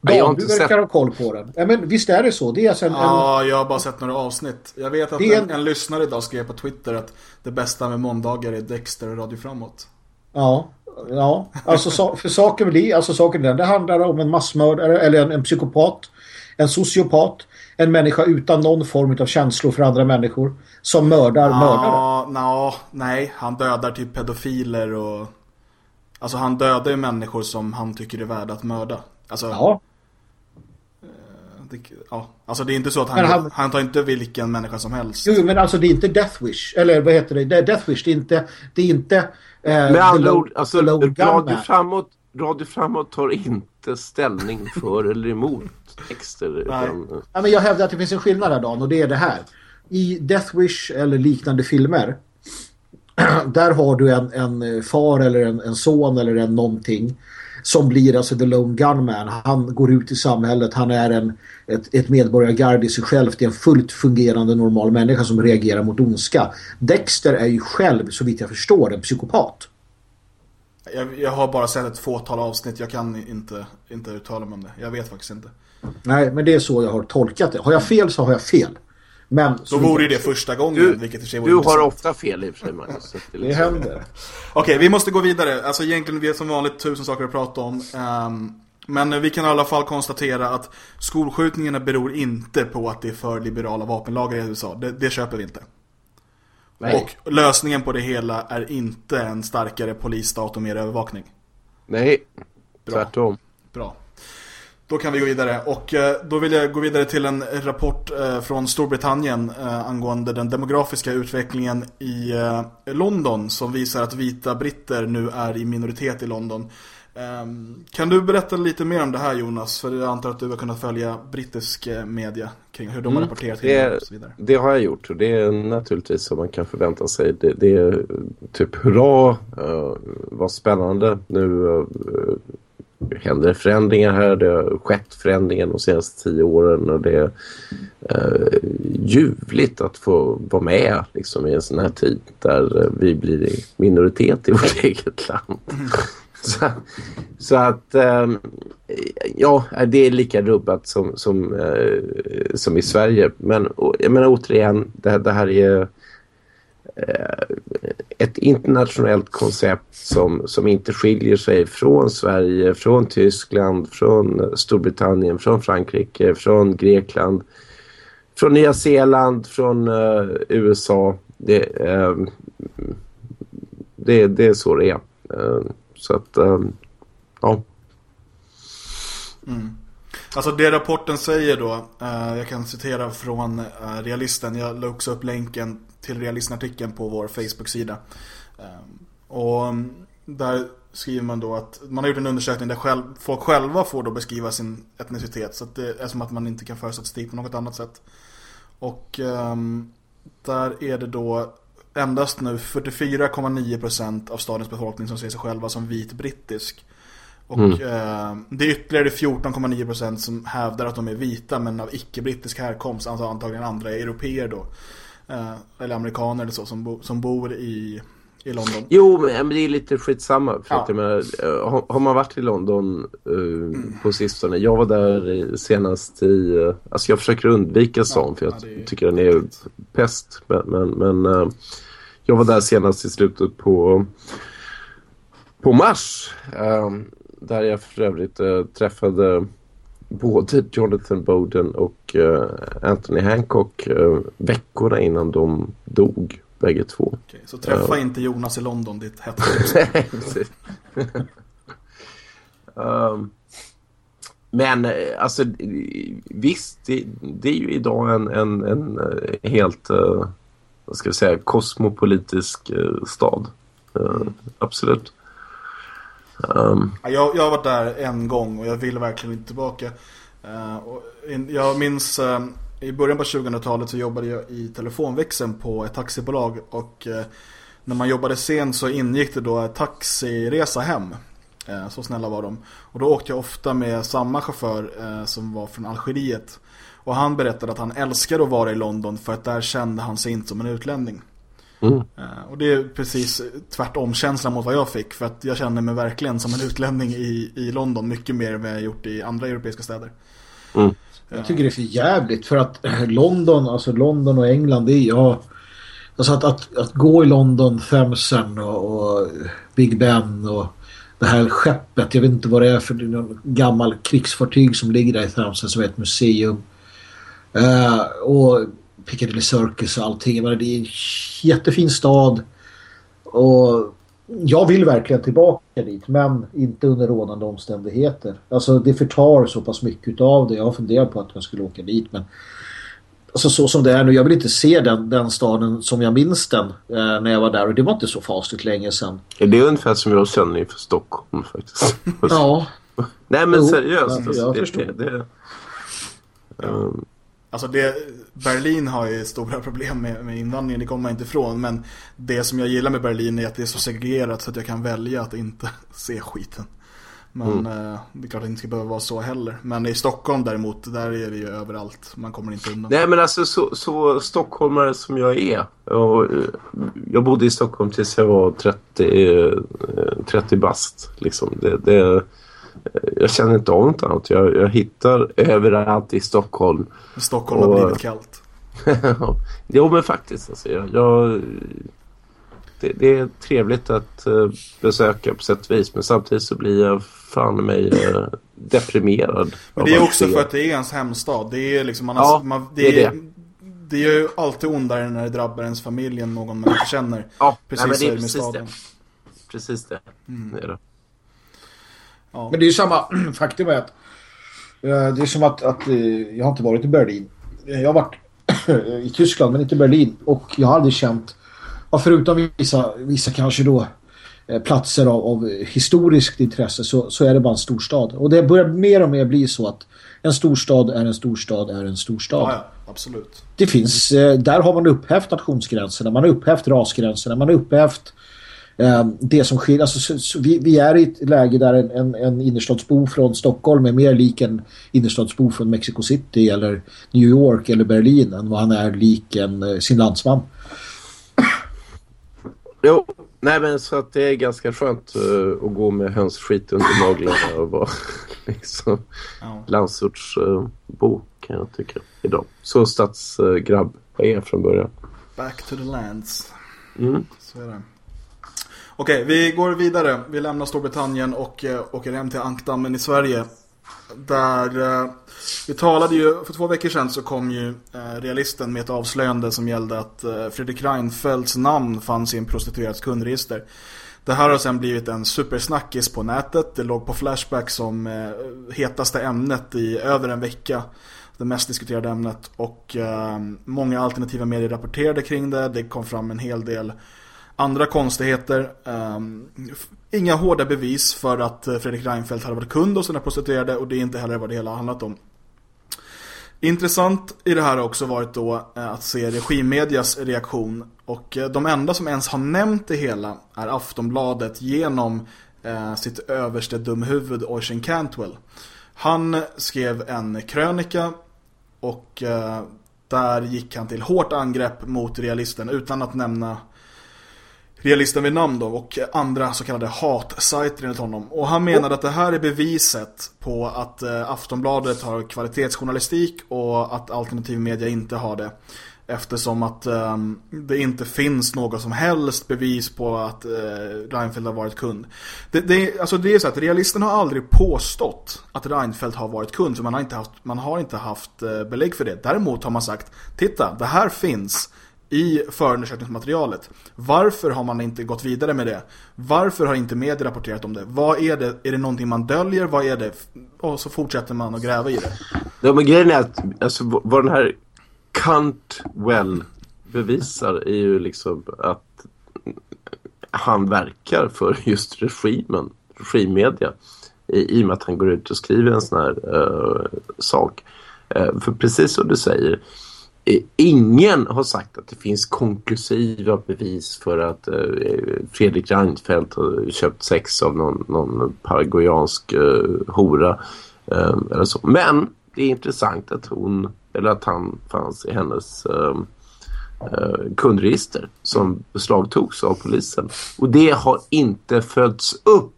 Dan, du verkar sett... ha koll på den. Ja, men visst är det så? Det är alltså en,
ja, jag har bara sett några avsnitt. Jag vet att en, en, en lyssnare idag skrev på Twitter att det bästa med måndagar är Dexter och Radio Framåt.
Ja, ja. Alltså så, för saken blir, alltså saken den, det handlar om en massmördare eller en, en psykopat, en sociopat, en människa utan någon form av känslor för andra människor som mördar ja, mördare.
No, nej, han dödar typ pedofiler och Alltså han dödar ju människor som han tycker är värda att mörda. Alltså,
ja.
Det, ja. Alltså det är inte så att han, han, han, tar inte vilken människa som helst.
Jo, men alltså det är inte Death Wish. Eller vad heter det? det är Death Wish. Det är inte... Det är inte eh,
Med andra ord, alltså radio framåt, radio framåt tar inte ställning för eller emot texter.
Utan... Ja, men jag hävdar att det finns en skillnad här, Dan. Och det är det här. I Death Wish eller liknande filmer där har du en, en far eller en, en, son eller en någonting som blir alltså the lone gunman. Han går ut i samhället, han är en, ett, ett medborgargard i sig själv. Det är en fullt fungerande normal människa som reagerar mot ondska. Dexter är ju själv, så vitt jag förstår, en psykopat.
Jag, jag har bara sett ett fåtal avsnitt, jag kan inte, inte uttala mig om det. Jag vet faktiskt inte.
Nej, men det är så jag har tolkat det. Har jag fel så har jag fel. Men,
Då vore det första gången.
Du, vilket du har ofta fel i och för sig, Magnus.
Det, det händer.
Okej, okay, vi måste gå vidare. Alltså egentligen vi har som vanligt tusen saker att prata om. Um, men vi kan i alla fall konstatera att skolskjutningarna beror inte på att det är för liberala vapenlagar i USA. Det, det köper vi inte. Nej. Och lösningen på det hela är inte en starkare polisstat och mer övervakning.
Nej, Bra. tvärtom.
Bra. Då kan vi gå vidare och eh, då vill jag gå vidare till en rapport eh, från Storbritannien eh, angående den demografiska utvecklingen i London som visar att vita britter nu är i minoritet i London. Ehm, kan du berätta lite mer om det här Jonas? För jag antar att du har kunnat följa brittisk media kring hur de har mm, rapporterat
kring det, och så vidare. Det har jag gjort och det är naturligtvis som man kan förvänta sig. Det, det är typ hurra, uh, vad spännande. Nu uh, händer det förändringar här. Det har skett förändringar de senaste tio åren och det är uh, ljuvligt att få vara med liksom, i en sån här tid där vi blir minoritet i vårt eget land. Mm. Så, så att ähm, ja, det är lika rubbat som, som, äh, som i Sverige. Men jag menar återigen, det, det här är Eh, ett internationellt koncept som, som inte skiljer sig från Sverige, från Tyskland, från Storbritannien, från Frankrike, från Grekland, från Nya Zeeland, från uh, USA. Det, eh, det, det är så det är. Så att, ja.
Mm. Alltså det rapporten säger då, jag kan citera från Realisten, jag la också upp länken till Realistenartikeln på vår Facebook-sida. Uh, och um, där skriver man då att man har gjort en undersökning där själv, folk själva får då beskriva sin etnicitet. Så det är som att man inte kan föra statistik på något annat sätt. Och um, där är det då endast nu 44,9% av stadens befolkning som ser sig själva som vit brittisk. Och mm. eh, det är ytterligare 14,9% som hävdar att de är vita men av icke-brittisk härkomst. Alltså antagligen andra europeer då. Eh, eller amerikaner eller så som, bo, som bor i, i London.
Jo, men det är lite skitsamma. För ja. att, menar, eh, har, har, man varit i London uh, mm. på sistone? Jag var där senast i... Uh, alltså jag försöker undvika sånt ja, för jag ja, tycker den är pest. Men, men, men uh, jag var där senast i slutet på, på mars. Där jag för övrigt träffade både Jonathan Bowden och uh, Anthony Hancock uh, veckorna innan de dog, bägge två.
Okay, så träffa inte Jonas i London, ditt hett
um, Men alltså visst, det, det, är ju idag en, en, en helt vad ska vi säga, kosmopolitisk stad. Uh, absolut.
Um. Jag, jag har varit där en gång och jag vill verkligen inte tillbaka. Uh, in, jag minns uh, i början på 2000-talet så jobbade jag i telefonväxeln på ett taxibolag och eh, när man jobbade sent så ingick det då taxiresa hem. Så snälla var de. Och då åkte jag ofta med samma chaufför som var från Algeriet. Och han berättade att han älskade att vara i London för att där kände han sig inte som en utlänning. Mm. Uh, och det är precis tvärtom känslan mot vad jag fick. För att jag känner mig verkligen som en utlänning i, i London. Mycket mer än vad jag gjort i andra europeiska städer.
Mm. Jag tycker det är för jävligt för att eh, London, alltså London och England, det är ja, alltså att, att, att gå i London, Themsen och, och, Big Ben och det här skeppet, jag vet inte vad det är för någon gammal krigsfartyg som ligger där i Themsen som är ett museum. Uh, och Piccadilly Circus och allting. Men det är en jättefin stad. Och jag vill verkligen tillbaka dit. Men inte under rådande omständigheter. Alltså det förtar så pass mycket av det. Jag har funderat på att jag skulle åka dit. Men alltså så som det är nu. Jag vill inte se den, den staden som jag minns den eh, när jag var där. Och det var inte så fasligt länge sedan.
Det är ungefär som jag känner inför Stockholm faktiskt.
ja.
Nej men seriöst. alltså, jag det, förstår. Det, det,
um, Alltså det, Berlin har ju stora problem med, med invandringen, det kommer man inte ifrån. Men det som jag gillar med Berlin är att det är så segregerat så att jag kan välja att inte se skiten. Men mm. eh, det är klart att det inte ska behöva vara så heller. Men i Stockholm däremot, där är det ju överallt. Man kommer inte undan.
Nej men alltså så, så stockholmare som jag är. Och, eh, jag bodde i Stockholm tills jag var 30, 30 eh, bast. Liksom. Det, det, jag känner inte av något annat. Jag, jag hittar överallt i Stockholm.
Stockholm och, har blivit kallt.
jo men faktiskt. Alltså, jag, jag det, det, är trevligt att uh, besöka på sätt och vis. Men samtidigt så blir jag fan mig uh, deprimerad.
Men det är också för att det är ens hemstad. Det är liksom man, ja, man, det, det är det. Det är ju alltid ondare när det drabbar ens familj än någon man inte känner.
Ja, precis, nej, det är precis det. Precis det. Mm. det, är det.
Ja. Men det är ju samma faktum är att Eh, Det är som att, att eh, jag har inte varit i Berlin. Eh, Jag har varit i Tyskland men inte i Berlin. Och jag har aldrig känt, förutom vissa, vissa kanske då platser av, av historiskt intresse så, så är det bara en storstad. Och det börjar mer och mer bli så att en storstad är en storstad är en storstad.
Ja, ja, absolut.
Det finns, där har man upphävt nationsgränserna, man har upphävt rasgränserna, man har upphävt det som sker. Alltså, så, så, vi, vi är i ett läge där en, en, en innerstadsbo från Stockholm är mer lik en innerstadsbo från Mexico City eller New York eller Berlin än vad han är lik en, eh, sin landsman.
Jo, nej men så att det är ganska skönt uh, att gå med hönsskit under naglarna och vara liksom
Ja.
landsortsbo kan jag tycka idag. Så stadsgrabb jag är från början.
Back to the lands.
Mm.
Så är det. Okej, vi går vidare. Vi lämnar Storbritannien och eh, åker hem till Ankdammen i Sverige. Där eh, vi talade ju, för två veckor sedan så kom ju eh, realisten med ett avslöjande som gällde att eh, Fredrik Reinfeldts namn fanns i en prostituerats kundregister. Det här har sen blivit en supersnackis på nätet. Det låg på Flashback som eh, hetaste ämnet i över en vecka. Det mest diskuterade ämnet. Och eh, många alternativa medier rapporterade kring det. Det kom fram en hel del andra konstigheter. Um, inga hårda bevis för att eh, Fredrik Reinfeldt hade varit kund hos den prostituerade och det är inte heller vad det hela har handlat om. Intressant i det här har också varit då eh, att se regimmedias reaktion och eh, de enda som ens har nämnt det hela är Aftonbladet genom eh, sitt överste dumhuvud Oisin Cantwell. Han skrev en krönika och eh, där gick han till hårt angrepp mot realisten utan att nämna realisten vid namn då och andra så kallade hatsajter enligt honom. Och han menade att det här är beviset på att eh, Aftonbladet har kvalitetsjournalistik och att alternativ media inte har det. Eftersom att eh, det inte finns något som helst bevis på att eh, Reinfeldt har varit kund. Det, det, alltså det är så att realisten har aldrig påstått att Reinfeldt har varit kund. För man har inte haft, man har inte haft eh, belägg för det. Däremot har man sagt, titta, det här finns i förundersökningsmaterialet. Varför har man inte gått vidare med det? Varför har inte media rapporterat om det? Vad är det? Är det någonting man döljer? Vad är det? Och så fortsätter man att gräva i det.
Ja, men grejen är att alltså, vad- den här Cantwell bevisar är ju liksom att han verkar för just regimen, regimmedia. I, I och med att han går ut och skriver en sån här uh, sak. Uh, för precis som du säger, Eh, ingen har sagt att det finns konklusiva bevis för att eh, Fredrik Reinfeldt har köpt sex av någon, någon paraguayansk eh, hora. Eh, eller så. Men det är intressant att hon, eller att han fanns i hennes eh, eh kundregister som beslagtogs av polisen. Och det har inte följts upp.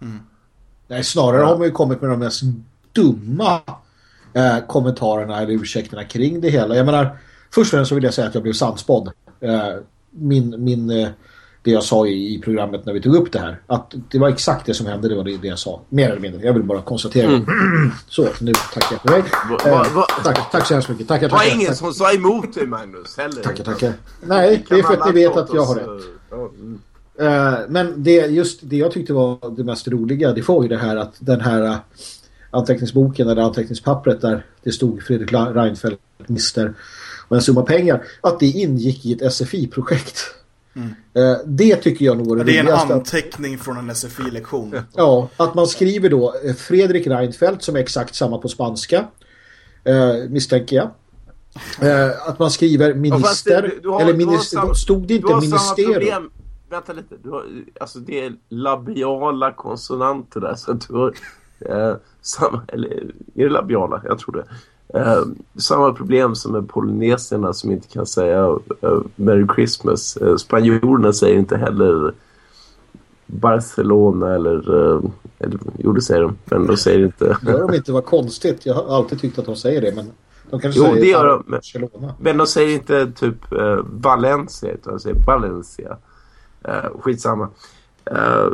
Mm.
Nej, snarare har man ju kommit med de mest dumma eh, kommentarerna eller ursäkterna kring det hela. Jag menar, först och främst så vill jag säga att jag blev sannspådd. Eh, min, min, eh, det jag sa i, i programmet när vi tog upp det här. Att det var exakt det som hände, det var det, det jag sa. Mer eller mindre. Jag vill bara konstatera.
Mm.
Så, nu tackar jag för mig.
Va-
Eh,
va- va-
tack, tack så hemskt mycket. Tackar,
Det var
tackar.
ingen
tack,
som sa emot dig Magnus heller.
tackar, tackar. Nej, det är för att ni vet att jag har rätt.
Mm.
Eh, men det, just det jag tyckte var det mest roliga det var ju det här att den här anteckningsboken eller anteckningspappret där det stod Fredrik Reinfeldt mister och en summa pengar att det ingick i ett SFI-projekt. Eh, det tycker jag nog är det,
är en anteckning från en SFI-lektion.
Ja, att man skriver då eh, Fredrik Reinfeldt som är exakt samma på spanska. Eh, misstänker jag. Att man skriver minister.
det- du har-
eller
du har
minister,
samma-
stod det
Du
inte ministerium?
Vänta lite. Du har, alltså det är labiala konsonanter där. Så att du har, eh, samma, eller är det labiala? Jag tror det. Eh, samma problem som med polynesierna som inte kan säga eh, Merry Christmas. Eh, spanjorerna säger inte heller Barcelona eller, eh, eller jo det säger de, men de säger inte
Det gör de inte, vad konstigt. Jag har alltid tyckt att de säger det, men de kanske
Jo,
säger
det gör de, men-
Barcelona.
Men de säger inte typ eh, Valencia utan de säger Valencia. Eh, skitsamma.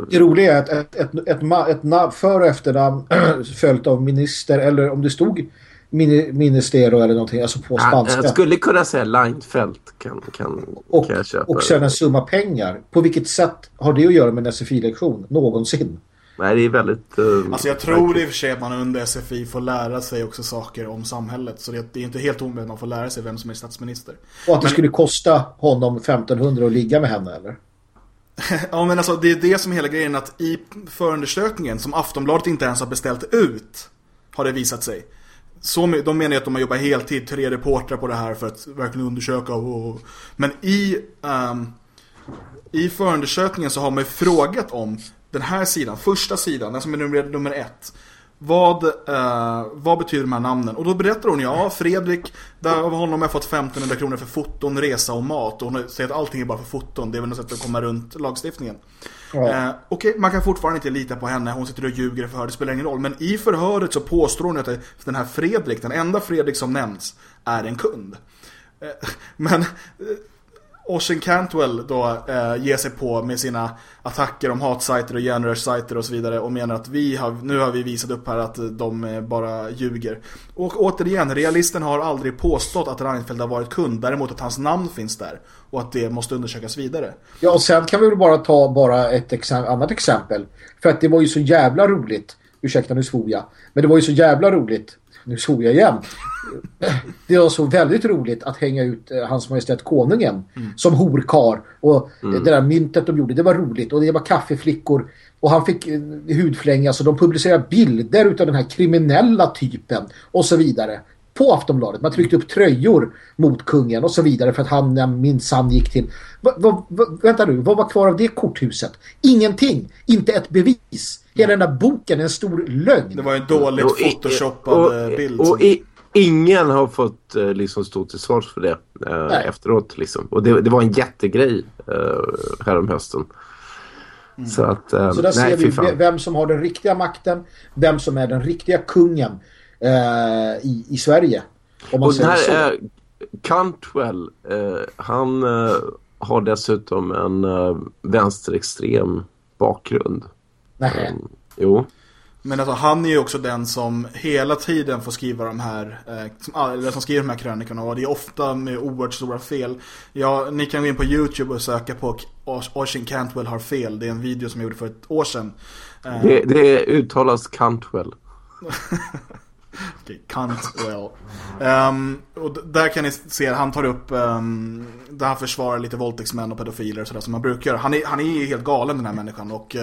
Det roliga är att ett, ett, ett, ett för och efternamn följt av minister eller om det stod mini, ministero eller någonting, alltså på spanska.
jag skulle kunna säga Leinfeldt kan, kan,
och,
kan jag köpa.
och sen en summa pengar. På vilket sätt har det att göra med en SFI-lektion? Någonsin.
Nej, det är väldigt... Uh,
alltså jag tror i och för sig att man under SFI får lära sig också saker om samhället. Så det, det är inte helt omöjligt att man får lära sig vem som är statsminister.
Och att det men... skulle kosta honom 1500 att ligga med henne, eller?
ja, men alltså det är det som är hela grejen. Att i förundersökningen, som Aftonbladet inte ens har beställt ut, har det visat sig. Så, de menar ju att de har jobbat heltid, tre reportrar på det här för att verkligen undersöka. Och, men i, um, i förundersökningen så har man ju frågat om den här sidan, första sidan, den som är nummer, nummer ett. Vad, uh, vad betyder de här namnen? Och då berättar hon, ja Fredrik, där av honom har jag fått 1500 kronor för foton, resa och mat. Och hon säger att allting är bara för foton, det är väl något sätt att komma runt lagstiftningen. Ja. Uh, Okej, okay, man kan fortfarande inte lita på henne, hon sitter och ljuger i förhör, det spelar ingen roll. Men i förhöret så påstår hon att den här Fredrik, den enda Fredrik som nämns, är en kund. Uh, men Ocean Cantwell då eh, ger sig på med sina attacker om hatsajter och genrörs-sajter och så vidare och menar att vi har, nu har vi visat upp här att de eh, bara ljuger. Och återigen, realisten har aldrig påstått att Reinfeldt har varit kund, däremot att hans namn finns där och att det måste undersökas vidare.
Ja, och sen kan vi väl bara ta bara ett exem annat exempel. För att det var ju så jävla roligt, ursäkta nu svor jag, men det var ju så jävla roligt nu såg jag igen. Det var så väldigt roligt att hänga ut eh, hans majestät konungen mm. som horkar. Och mm. det där myntet de gjorde, det var roligt. Och det var kaffeflickor. Och han fick eh, hudflänga så de publicerade bilder av den här kriminella typen och så vidare. På Aftonbladet. Man tryckte upp tröjor mot kungen och så vidare för att han minsann gick till... Va, va, va, vänta nu, vad var kvar av det korthuset? Ingenting. Inte ett bevis. Hela den där boken är en stor lögn.
Det var en dåligt och, photoshopad och,
eh,
bild.
Och, och i, ingen har fått uh, liksom stå till svars för det uh, efteråt. Liksom. Och det, det, var en jättegrej uh, här om hösten.
Mm. Så, att, uh, Så där nej, ser vi vem som har den riktiga makten, vem som är den riktiga kungen uh, i, i Sverige.
Om man och säger så. Är, Cantwell, han har dessutom en vänsterextrem bakgrund.
Nej. Um,
jo.
Men alltså, han är ju också den som hela tiden får skriva de här eh, som, eller som skriver de här krönikorna och det är ofta med oerhört stora fel. Ja, ni kan gå in på Youtube och söka på Ocean Cantwell har fel. Det är en video som jag gjorde för ett år sedan.
Eh, det, det uttalas Cantwell.
Okej, Cantwell. Um, och där kan ni se han tar upp um, där han försvarar lite våldtäktsmän och pedofiler och sådär som man brukar göra. Han är, han är ju helt galen den här människan och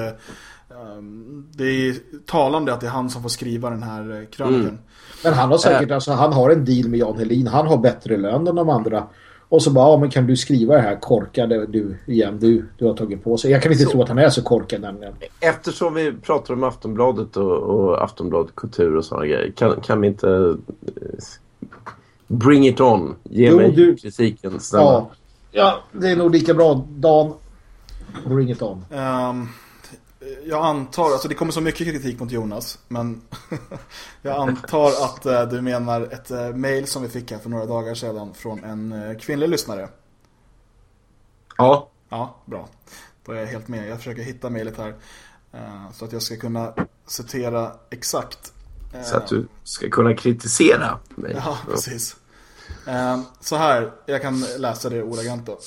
Ehm, det är talande att det är han som får skriva den här eh, krönikan. Mm.
Men han har säkert, äh, alltså, han har en deal med Jan Helin. Han har bättre lön än de andra. Och så bara, ja, men kan du skriva det här korkade du igen, du, du har tagit på sig. Jag kan inte så, tro att han är så korkad nämligen.
Eftersom vi pratar om Aftonbladet och, och Aftonbladet kultur och sådana grejer, kan, kan vi inte uh, bring it on? Ge jo, mig du, kritiken, snälla.
Ja, ja, det är nog lika bra, Dan. Bring it on.
Um, jag antar, alltså det kommer så mycket kritik mot Jonas, men jag antar att uh, du menar ett uh, mail som vi fick här för några dagar sedan från en uh, kvinnlig lyssnare.
Ja.
Ja, bra. Då är jag helt med. Jag försöker hitta mejlet här så att jag ska kunna citera exakt.
Så att du ska kunna kritisera mig.
Ja, precis. Så här, jag kan läsa det ordagrant då.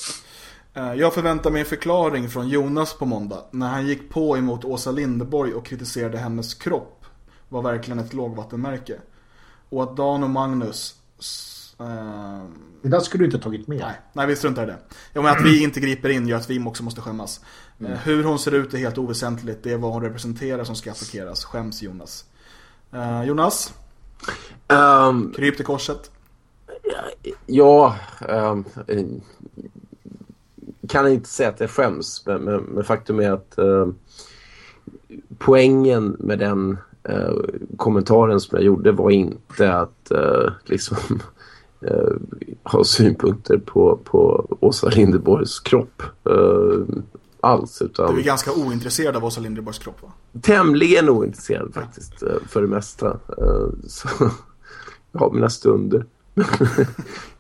Eh, jag förväntar mig en förklaring från Jonas på måndag. När han gick på emot Åsa Lindeborg och kritiserade hennes kropp var verkligen ett lågvattenmärke. Och att Dan och Magnus...
Uh, det där skulle du inte tagit med.
Nej, nej vi struntar i det. Ja, men att vi inte griper in gör att vi också måste skämmas. Mm. Uh, hur hon ser ut är helt oväsentligt. Det är vad hon representerar som ska attackeras. Skäms Jonas. Uh, Jonas? Um, Kryp till korset.
Ja, um, kan inte säga att jag skäms, men, men, men faktum är att eh, poängen med den eh, kommentaren som jag gjorde var inte att eh, liksom eh, ha synpunkter på, på Åsa Linderborgs kropp eh, alls. Utan
du är ganska ointresserad av Åsa Linderborgs kropp va?
Tämligen ointresserad faktiskt, eh, för det mesta. så jag har mina stunder.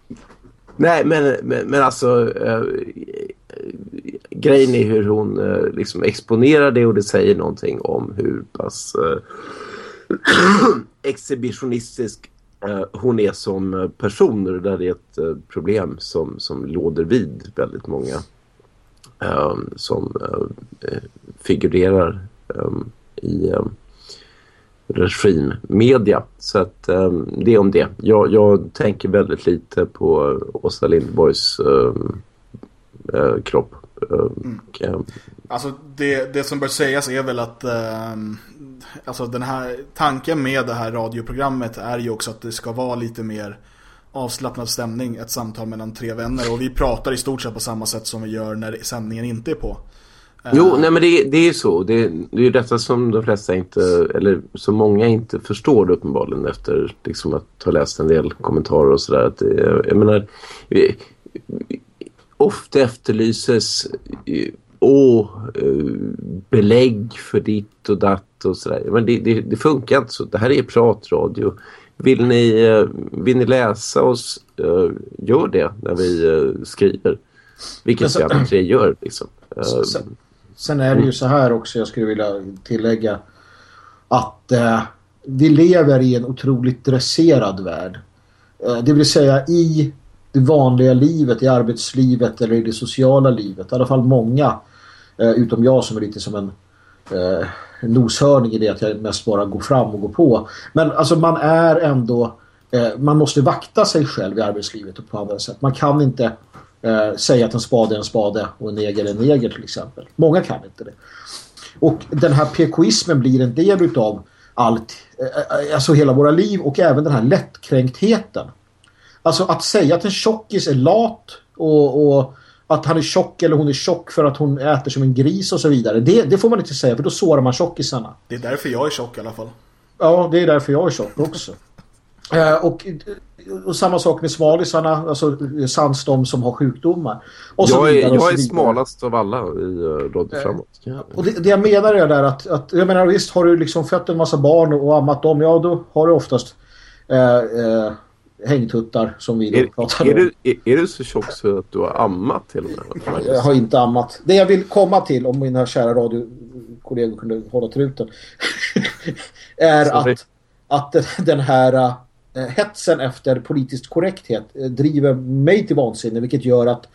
Nej, men, men, men alltså äh, grejen är hur hon äh, liksom exponerar det och det säger någonting om hur pass äh, exhibitionistisk hon är som person. Och där är ett problem som, som låder vid väldigt många som figurerar i eh, regimmedia. Så att eh, det om det. Jag, jag tänker väldigt lite på Åsa Lindborgs eh, eh, kropp.
Mm. Alltså det, det som bör sägas är väl att eh, alltså den här tanken med det här radioprogrammet är ju också att det ska vara lite mer avslappnad stämning, ett samtal mellan tre vänner och vi pratar i stort sett på samma sätt som vi gör när sändningen inte är på.
Jo, nej men det, det är så. Det, det är ju detta som de flesta inte, eller så många inte förstår uppenbarligen efter liksom att ha läst en del kommentarer och sådär. Att jag menar, ofta efterlyses åh, belägg för ditt och datt och sådär. Men det, det, det, funkar inte så. Det här är pratradio. Vill ni, vill ni läsa oss, gör det när vi skriver. Vilket vi alla tre gör liksom.
Sen, sen är det ju så här också, jag skulle vilja tillägga att eh, vi lever i en otroligt dresserad värld. Eh, det vill säga i det vanliga livet, i arbetslivet eller i det sociala livet. I alla fall många, eh, utom jag som är lite som en, eh, noshörning i det att jag mest bara går fram och går på. Men alltså man är ändå, eh, man måste vakta sig själv i arbetslivet och på andra sätt. Man kan inte eh, säga att en spade är en spade och en neger är en neger till exempel. Många kan inte det. Och den här PKismen blir en del utav allt, eh, alltså hela våra liv och även den här lättkränktheten. Alltså att säga att en tjockis är lat och, och, att han är tjock eller hon är tjock för att hon äter som en gris och så vidare. Det, det får man inte säga för då sårar man tjockisarna.
Det är därför jag är tjock i alla fall.
Ja, det är därför jag är tjock också. Eh, och, och, samma sak med smalisarna, alltså sans de som har sjukdomar. Och
jag är, jag är smalast av alla i Radio Framåt.
Eh, och det, det, jag menar är där att, att, jag menar visst har du liksom fött en massa barn och, och ammat dem, ja då har du oftast eh, eh, hängtuttar som vi
är,
pratar
är om. Du, är, är, du så tjock så att du har ammat till och med?
Jag har inte ammat. Det jag vill komma till, om mina kära radiokollegor kunde hålla truten, är att, att den här hetsen efter politisk korrekthet äh, driver mig till vansinne, vilket gör att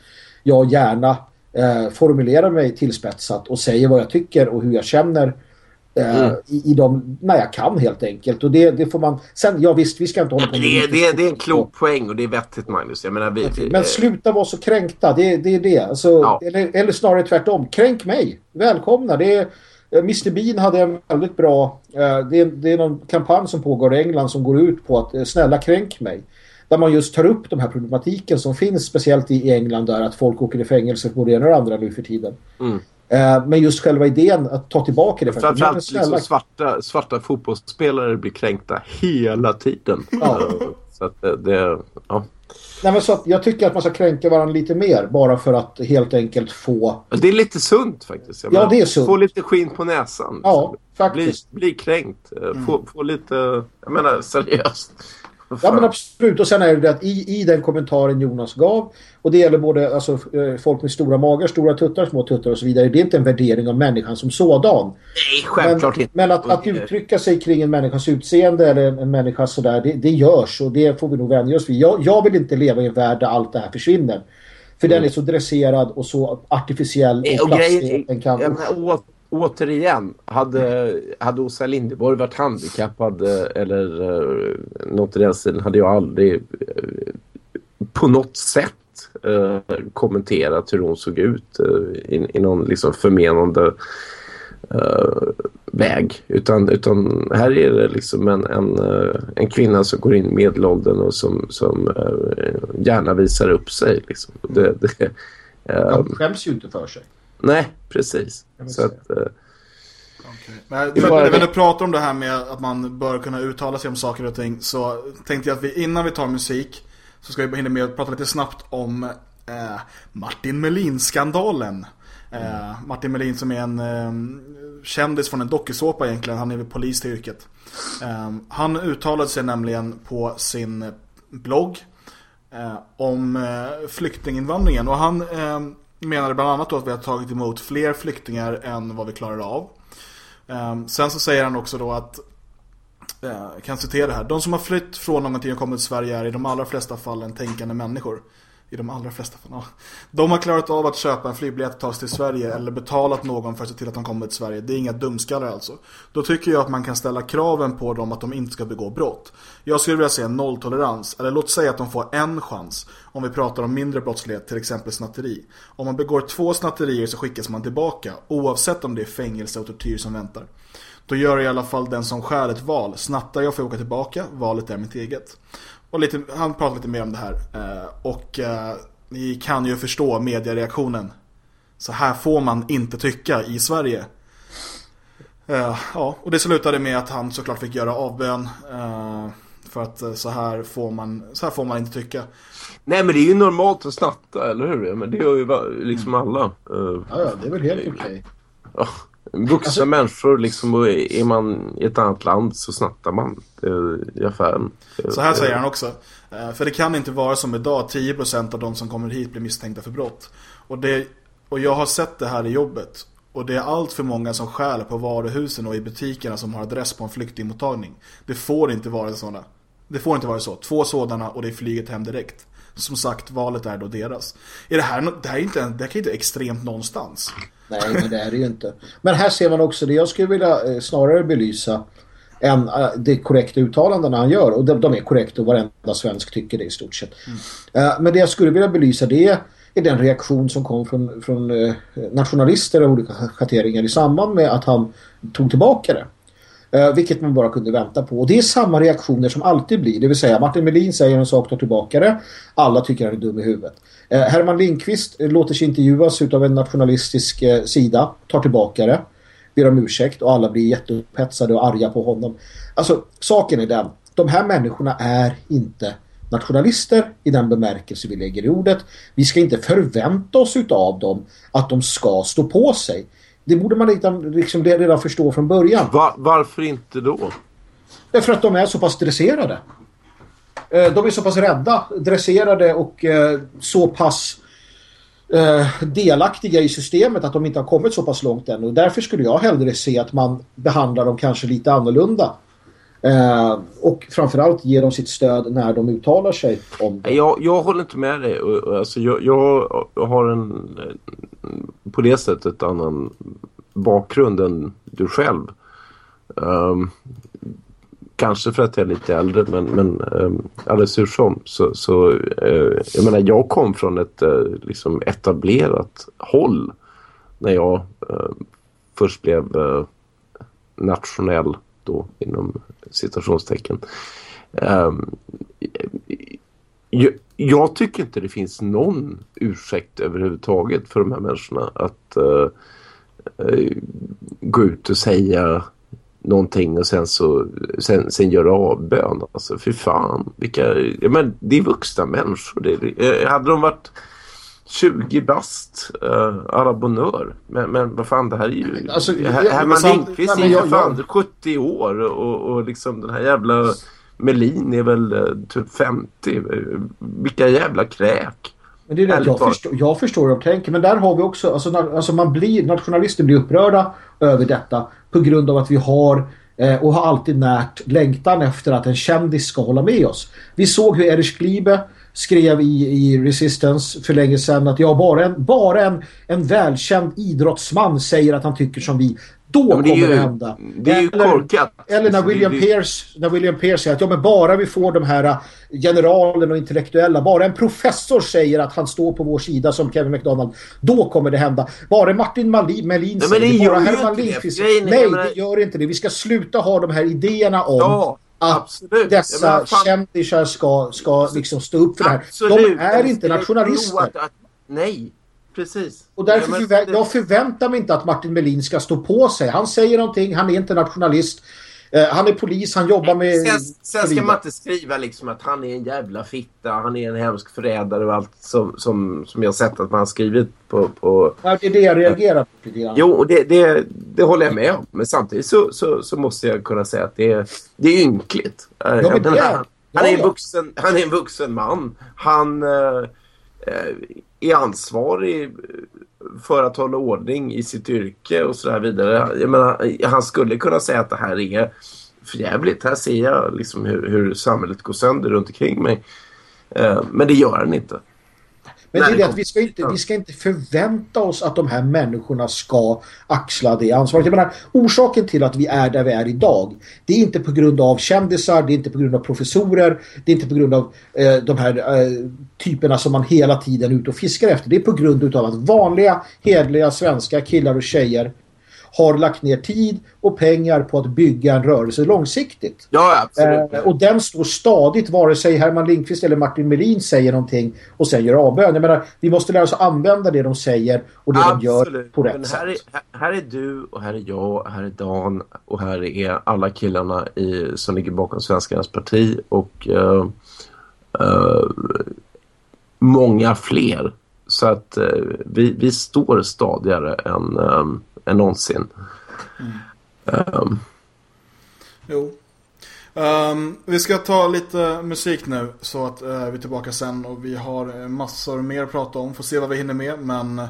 jag gärna äh, formulerar mig tillspetsat och säger vad jag tycker och hur jag känner Eh, mm. i, i de, när jag kan helt enkelt. Och det, det får man... Sen, ja visst, vi ska inte hålla på
med det, det, det är en klok poäng och det är vettigt Magnus. Jag menar, vi,
okay. Men sluta vara så kränkta, det, det är det. Alltså, ja. eller, eller snarare tvärtom, kränk mig. Välkomna. Det är, eh, Mr Bean hade en väldigt bra... Uh, det, är, det är någon kampanj som pågår i England som går ut på att uh, snälla kränk mig. Där man just tar upp de här problematiken som finns speciellt i England där att folk åker i fängelse på det ena och andra nu för tiden. Mm. Eh, men just själva idén att ta tillbaka det.
Framförallt liksom svarta, svarta fotbollsspelare blir kränkta hela tiden. Ja. så det, det.
Nej, men så jag tycker att man ska kränka varandra lite mer bara för att helt enkelt få...
Det är lite sunt faktiskt.
Jag ja, menar, det är sunt.
Få lite skinn på näsan.
Ja, faktiskt.
Bli, bli kränkt. Eh, mm. Få, få lite... Jag menar, seriöst.
Ja men absolut. Och sen är det att i, i den kommentaren Jonas gav och det gäller både alltså, eh, folk med stora magar, stora tuttar, små tuttar och så vidare. Det är inte en värdering av människan som sådan.
Nej, självklart
men, inte. Men att, att uttrycka sig kring en människas utseende eller en, en människa sådär, det, det görs och det får vi nog vänja oss vid. Jag, jag vill inte leva i en värld där allt det här försvinner. För mm. den är så dresserad och så artificiell och, och plastig. Den kan...
Ja, återigen, hade, hade Åsa Lindeborg varit handikappad eh, eller uh, något i den stilen hade jag aldrig uh, på något sätt uh, kommenterat hur hon såg ut i, i någon liksom förmenande väg. Utan, utan här är det liksom en, en, en kvinna som går in i medelåldern och som, som gärna visar upp sig. Liksom. Det, det,
de skäms ju inte för sig.
Nej, precis. Så att, eh,
Okay. Men när vi nu pratar om det här med att man bör kunna uttala sig om saker och ting så tänkte jag att vi innan vi tar musik så ska vi hinna med att prata lite snabbt om eh, Martin Melin-skandalen. Eh, Martin Melin som är en eh, kändis från en dokusåpa egentligen, han är väl polis till yrket. Eh, han uttalade sig nämligen på sin blogg eh, om eh, flyktinginvandringen och han menade bland annat då att vi har tagit emot fler flyktingar än vad vi klarar av. Ehm, sen så säger han också då att eh, jag kan citera här. De som har flytt från någonting och kommit till Sverige är i de allra flesta fallen tänkande människor. I de allra flesta fall. De har klarat av att köpa en flygbiljett och ta sig till Sverige eller betalat någon för att se till att de kommer till Sverige. Det är inga dumskallar alltså. Då tycker jag att man kan ställa kraven på dem att de inte ska begå brott. Jag skulle vilja se nolltolerans. Eller låt säga att de får en chans. Om vi pratar om mindre brottslighet, till exempel snatteri. Om man begår två snatterier så skickas man tillbaka. Oavsett om det är fängelse och tortyr som väntar. Då gör i alla fall den som skär ett val. Snattar jag får jag åka tillbaka. Valet är mitt eget. Och lite, han pratar lite mer om det här. Eh, och eh, ni kan ju förstå mediereaktionen. Så här får man inte tycka i Sverige. Eh, ja, och det slutade med att han såklart fick göra avbön. För att så här, får man, så här får man inte tycka.
Nej men det är ju normalt att snatta, eller hur? Men det gör ju liksom alla. Eh,
Ja, ja, det är väl helt okej.
ja. Vuxna
Alltså-
människor, liksom, och är man i ett annat land så snattar man eh, i affären.
Så här säger han också. Eh, För det kan inte vara som idag, 10% av de som kommer hit blir misstänkta för brott. Och, det, och jag har sett det här i jobbet. Och det är allt för många som stjäl på varuhusen och i butikerna som har adress på en flyktingmottagning. Det får inte vara sådana. Det får inte vara så. Två sådana och det är flyget hem direkt. Som sagt, valet är då deras. Är det här, det här, är inte, det här kan inte extremt någonstans.
Nej, men det är det ju inte. Men här ser man också det jag skulle vilja eh, snarare belysa än eh, det korrekta uttalandena han gör. Och de, de är korrekta och varenda svensk tycker det i stort sett. Eh, men det jag skulle vilja belysa det är den reaktion som kom från, från eh, nationalister av olika schatteringar i samband med att han tog tillbaka det. Eh, vilket man bara kunde vänta på. Och det är samma reaktioner som alltid blir. Det vill säga Martin Melin säger en sak, tar tillbaka det. Alla tycker han är dum i huvudet. Eh, Herman Lindqvist eh, låter sig intervjuas utav en nationalistisk eh, sida, tar tillbaka det. Ber om ursäkt och alla blir jätteupphetsade och arga på honom. Alltså, saken är den. De här människorna är inte nationalister i den bemärkelse vi lägger i ordet. Vi ska inte förvänta oss utav dem att de ska stå på sig. Det borde man liksom, liksom redan förstå från början.
Va- varför inte då?
Därför att de är så pass dresserade. Eh, De är så pass rädda, dresserade och eh, så pass eh, delaktiga i systemet att de inte har kommit så pass långt än. Och därför skulle jag hellre se att man behandlar dem kanske lite annorlunda. Eh, och framförallt ger de sitt stöd när de uttalar sig om det.
Jag, jag håller inte med dig. Alltså, jag, jag har en eh, på det sättet annan bakgrund än du själv. Um, kanske för att jag är lite äldre men, men um, alldeles hur som. Så, så uh, jag menar jag kom från ett uh, liksom etablerat håll när jag uh, först blev nationell då inom citationstecken. Ehm, um, jag, jag tycker inte det finns någon ursäkt överhuvudtaget för de här människorna att uh, uh, gå ut och säga någonting och sen så sen, sen göra avbön. Alltså för fan. Vilka, ja, men det är vuxna människor. Det, eh, hade de varit 20 bast uh, alla bonheur. Men, men vad fan det här är ju...
Alltså,
Herman Lindqvist är ju
jag-
fan 70 år och, och liksom den här jävla Melin är väl eh, typ 50. Eh, Vilka jävla kräk.
Men det är det, jag, förstår, jag förstår hur de tänker. Men där har vi också, alltså, na- alltså man blir, nationalister blir upprörda över detta på grund av att vi har eh, och har alltid närt längtan efter att en kändis ska hålla med oss. Vi såg hur Erich Gliebe skrev i, i Resistance för länge sedan att jag bara en, bara en, en välkänd idrottsman säger att han tycker som vi. Då
Ja, det
kommer
ju-
det hända.
det är ju korkat.
Eller när
Alltså, det-
William,
det-
Pierce, när William Pierce säger att ja, men bara vi får de här äh, generalen och intellektuella, bara en professor säger att han står på vår sida som Kevin McDonald, då kommer det hända. Bara Martin Mali- Melin
Nej, men det
säger bara Herman
det.
Lindqvist. Nej, det gör inte det. Vi ska sluta ha de här idéerna om
Ja, absolut.
dessa
fan-
kändisar ska, ska liksom stå upp för det här.
Absolut.
De är inte nationalister.
Att, att, nej, precis.
Och därför
Ja, men-
jag förväntar mig inte att Martin Melin ska stå på sig. Han säger någonting, han är inte nationalist. Eh, han är polis, han jobbar med...
Sen, sen ska man inte skriva liksom att han är en jävla fitta, han är en hemsk förrädare och allt som, som, som jag sett att man har skrivit på... på...
Ja, det är det jag reagerar på lite grann.
Jo, och det, det, det håller jag med om. Men samtidigt så, så, så måste jag kunna säga att det är, det är ynkligt. Eh,
men
jag
det är-
han,
ja,
han, är en
ja.
vuxen, han är en vuxen man. Han eh, är ansvarig för att hålla ordning i sitt yrke och så där vidare. Jag menar, han skulle kunna säga att det här är förjävligt. Här ser jag liksom hur, hur samhället går sönder runt omkring mig. Eh, men det gör han inte.
Men det är det att vi ska, inte, vi ska inte förvänta oss att de här människorna ska axla det ansvaret. Jag menar, orsaken till att vi är där vi är idag, det är inte på grund av kändisar, det är inte på grund av professorer, det är inte på grund av eh, de här eh, typerna som man hela tiden är ute och fiskar efter. Det är på grund av att vanliga, hedliga svenska killar och tjejer har lagt ner tid och pengar på att bygga en rörelse långsiktigt.
Ja, absolut.
Eh, och den står stadigt vare sig Herman Lindqvist eller Martin Melin säger någonting och sen gör avbön. Jag menar, vi måste lära oss att använda det de säger och det
absolut.
de gör på rätt
Men
sätt.
här är, här är du och här är jag, här är Dan och här är alla killarna i, som ligger bakom Svenskarnas parti och eh, eh, många fler. Så att eh, vi, vi står stadigare än, um, än någonsin. Um,
Jo. Ehm, vi ska ta lite musik nu så att eh, vi är tillbaka sen och vi har eh, massor mer att prata om. Får se vad vi hinner med men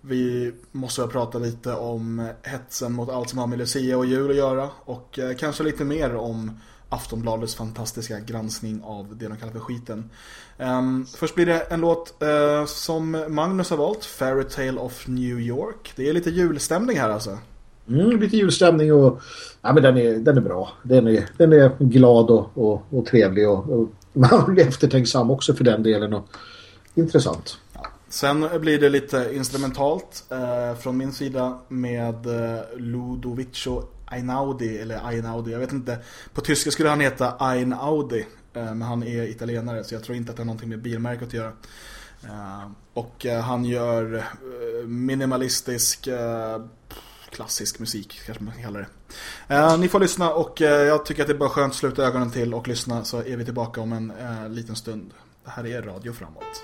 vi måste prata lite om hetsen mot allt som har med Lucia och jul att göra och eh, kanske lite mer om Aftonbladets fantastiska granskning av det de kallar för skiten. Ehm, först blir det en låt eh, som Magnus har valt, Fairy Tale of New York. Det är lite julstämning här alltså.
Mm, lite julstämning och ja, men den, är, den är bra. Den är, den är glad och, och, och trevlig och, och man blir eftertänksam också för den delen. Och, intressant.
Sen blir det lite instrumentalt eh, från min sida med eh, Ludovico Einaudi, eller Einaudi, jag vet inte. På tyska skulle han heta Einaudi, eh, men han är italienare så jag tror inte att det har någonting med bilmärket att göra. Eh, och eh, han gör minimalistisk, klassisk musik kanske man kan kalla det. Eh, ni får lyssna och eh, jag tycker att det är bara skönt att sluta ögonen till och lyssna så är vi tillbaka om en eh, liten stund. Det här är Radio Framåt.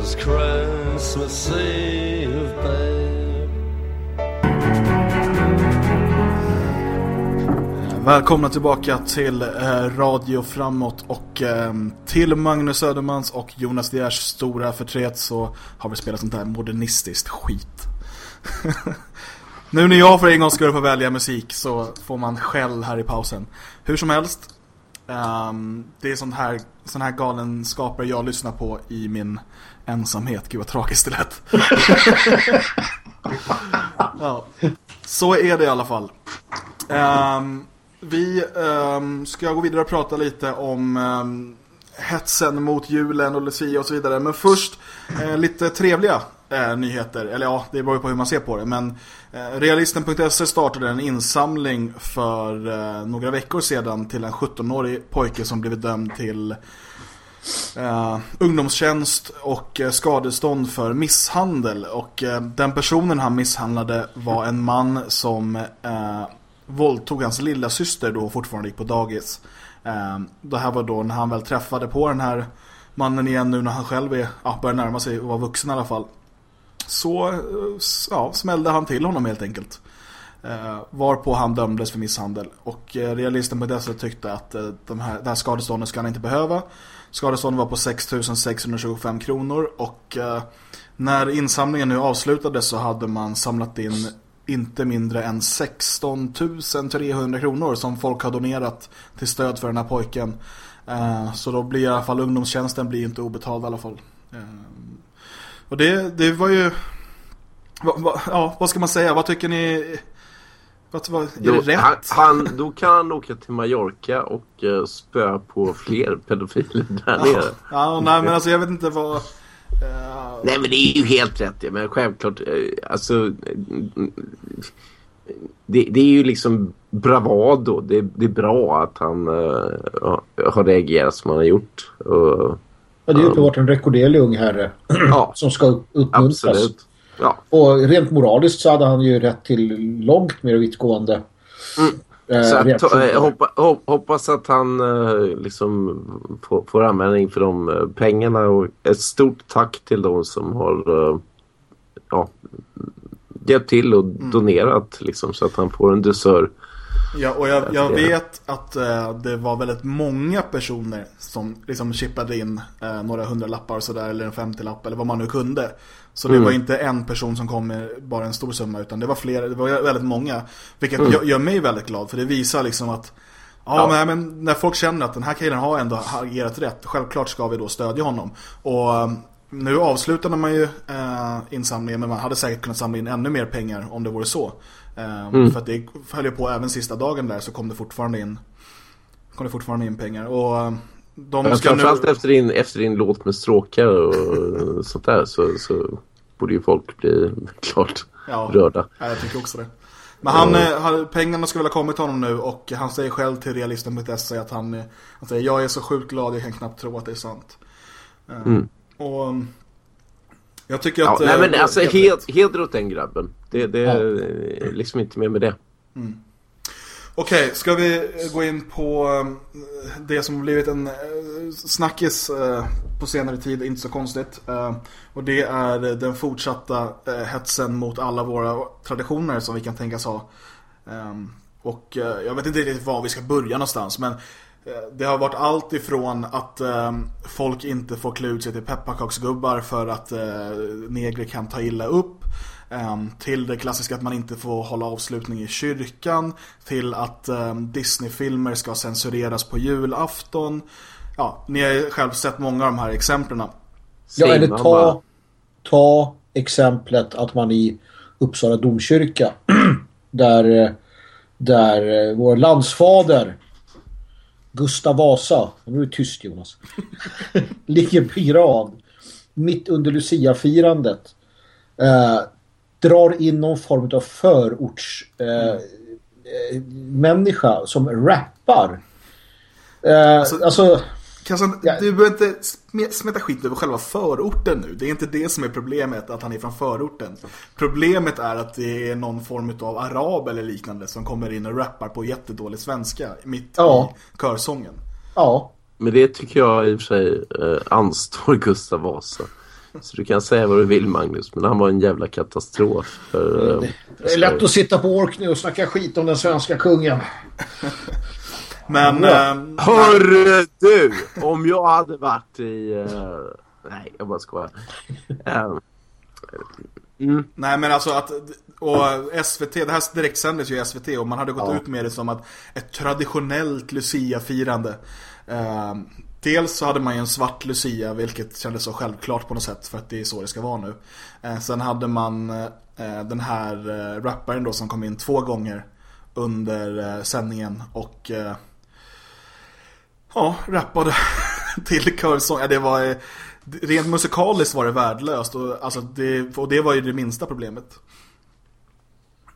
Was Christmas Eve, babe.
Välkomna tillbaka till eh, Radio Framåt och eh, till Magnus Södermans och Jonas Diers stora förtret så har vi spelat sånt här modernistiskt skit. nu när jag för en gång skulle få välja musik så får man skäll här i pausen. Hur som helst, ehm, det är sånt här, sån här galenskaper jag lyssnar på i min ensamhet. Gud vad tragiskt det lät. ja. Så är det i alla fall. Ehm, vi ehm, ska gå vidare och prata lite om um, hetsen mot julen och Lucia och så vidare. Men först eh, lite trevliga eh, nyheter. Eller ja, det beror ju på hur man ser på det. Men eh, Realisten.se startade en insamling för eh, några veckor sedan till en 17-årig pojke som blivit dömd till eh, ungdomstjänst och eh, skadestånd för misshandel. Och eh, den personen han misshandlade var en man som eh, våldtog hans lilla syster då fortfarande gick på dagis. Eh, det här var då när han väl träffade på den här mannen igen nu när han själv är, ja, börjar närma sig och vara vuxen i alla fall. Så eh, ja, smällde han till honom helt enkelt. Eh, varpå han dömdes för misshandel. Och eh, realisten på dessa tyckte att eh, de här, det här skadeståndet ska han inte behöva. Skadeståndet var på 6 625 kronor och eh, när insamlingen nu avslutades så hade man samlat in inte mindre än 16 300 kronor som folk har donerat till stöd för den här pojken. Eh, så då blir i alla fall ungdomstjänsten blir inte obetald i alla fall. Eh, och det, det var ju... Va, va, ja, vad ska man säga? Vad tycker ni? Vad, vad, är
då,
det rätt?
han, han, då kan han åka till Mallorca och uh, spöa på fler pedofiler där nere.
Ja, nej men alltså jag vet inte vad... eh,
Nej men det är ju helt rätt. ja, Men självklart, eh, alltså... eh, Det, det är ju liksom bravado. Det, det är bra att han eh, har reagerat som han har gjort. Och,
Ja, det är ju uppenbart en rekorderlig ung herre
ja,
som ska upp- uppmuntras.
absolut. Ja,
Och rent moraliskt så hade han ju rätt till långt mer vittgående eh,
Mm. så att,
reaktioner.
eh, hoppa, hop, hoppas att han eh, liksom får, får användning för de eh, pengarna och ett stort tack till de som har eh, ja, hjälpt till och donerat liksom, så att han får en dusör
Ja, och jag, jag vet att eh, det var väldigt många personer som liksom chippade in eh, några hundralappar och sådär, eller en 50-lapp eller vad man nu kunde. Så det
Mm.
var inte en person som kom med bara en stor summa, utan det var flera, det var väldigt många. Vilket
Mm.
gör, mig väldigt glad, för det visar liksom att Ja, Men, men när folk känner att den här killen har ändå agerat rätt, självklart ska vi då stödja honom. Och eh, nu avslutade man ju eh, insamlingen, men man hade säkert kunnat samla in ännu mer pengar om det vore så. Eh,
Mm.
För att det höll ju på även sista dagen där så kom det fortfarande in, kom det fortfarande in pengar. Och eh, de
Men
ska nu...
framförallt efter din, efter din låt med stråkar och sånt där så, så borde ju folk bli klart
Ja.
rörda.
Ja, jag tycker också det. Men han, han, pengarna ska väl ha kommit honom nu och han säger själv till realisten.se att han, eh, han säger jag är så sjukt glad jag kan knappt tro att det är sant. Eh,
Mm.
Och um, jag tycker
Ja,
att...
nej
eh,
men alltså heder åt den grabben. Det, det
Ja.
är liksom inte mer med det.
Okej, ska vi eh, gå in på eh, det som blivit en eh, snackis på senare tid, inte så konstigt. Och det är den fortsatta hetsen mot alla våra traditioner som vi kan tänkas ha. Ehm, och jag vet inte riktigt var vi ska börja någonstans, men det har varit allt ifrån att eh, folk inte får klä ut sig till pepparkaksgubbar för att eh, negrer kan ta illa upp. Ehm, till det klassiska att man inte får hålla avslutning i kyrkan. Till att ehm, Disney-filmer ska censureras på julafton. Ja, ni har ju själv sett många av de här exemplen.
Ja, eller ta, ta exemplet att man i Uppsala domkyrka där, där eh, vår landsfader Gustav Vasa, nu är det tyst Jonas, ligger begravd mitt under Lucia-firandet. Eh, drar in någon form av förorts eh, eh, människa som rappar. Eh,
Alltså-
alltså
Kassan,
Ja.
du behöver inte sm- smeta skit över själva förorten nu. Det är inte det som är problemet, att han är från förorten. Problemet är att det är någon form av arab eller liknande som kommer in och rappar på jättedålig svenska mitt
Ja.
i körsången.
ja.
Men det tycker jag i och för sig eh, anstår Gustav Vasa. Så du kan säga vad du vill Magnus, men han var en jävla katastrof. För, eh,
Det är lätt att sitta på Orkney och snacka skit om den svenska kungen.
Men...
Ja.
ehm,
Hörru du! Om jag hade varit i... eh, nej, jag bara skojar. Eh,
Nej men alltså att, och SVT, det här direktsändes ju i SVT och man hade gått
Ja.
ut med det som att ett traditionellt Lucia-firande. Eh, dels så hade man ju en svart Lucia, vilket kändes så självklart på något sätt för att det är så det ska vara nu. Eh, sen hade man eh, den här eh, rapparen då som kom in två gånger under sändningen och ja, rappade till körsång. Ja, det var rent musikaliskt var det värdelöst och, alltså det, och det var ju det minsta problemet.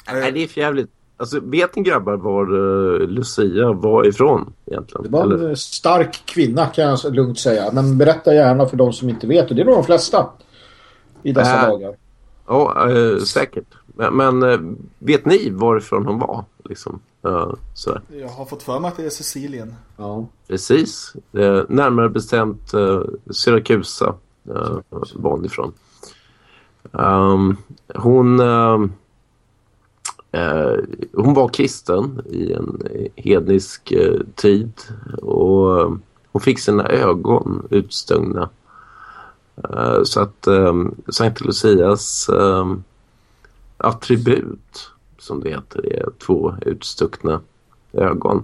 nej, det är för jävligt. Alltså, vet ni grabbar var uh, Lucia var ifrån egentligen?
Det var
Eller?
en stark kvinna kan jag lugnt säga. Men berätta gärna för de som inte vet. Och det är nog de flesta i dessa
Äh.
dagar.
Ja, eh, säkert. Men, men eh, vet ni varifrån hon var? Liksom, Eh, sådär.
Jag har fått för mig att det är Sicilien.
Ja.
Precis. Närmare bestämt uh, Syrakusa uh, var hon ifrån. Um, hon, ehm, eh, Eh, hon var kristen i en hednisk eh, tid och eh, hon fick sina ögon utstungna. Eh, så att eh, um, Sankt Lucias attribut, som det heter, är två utstuckna ögon.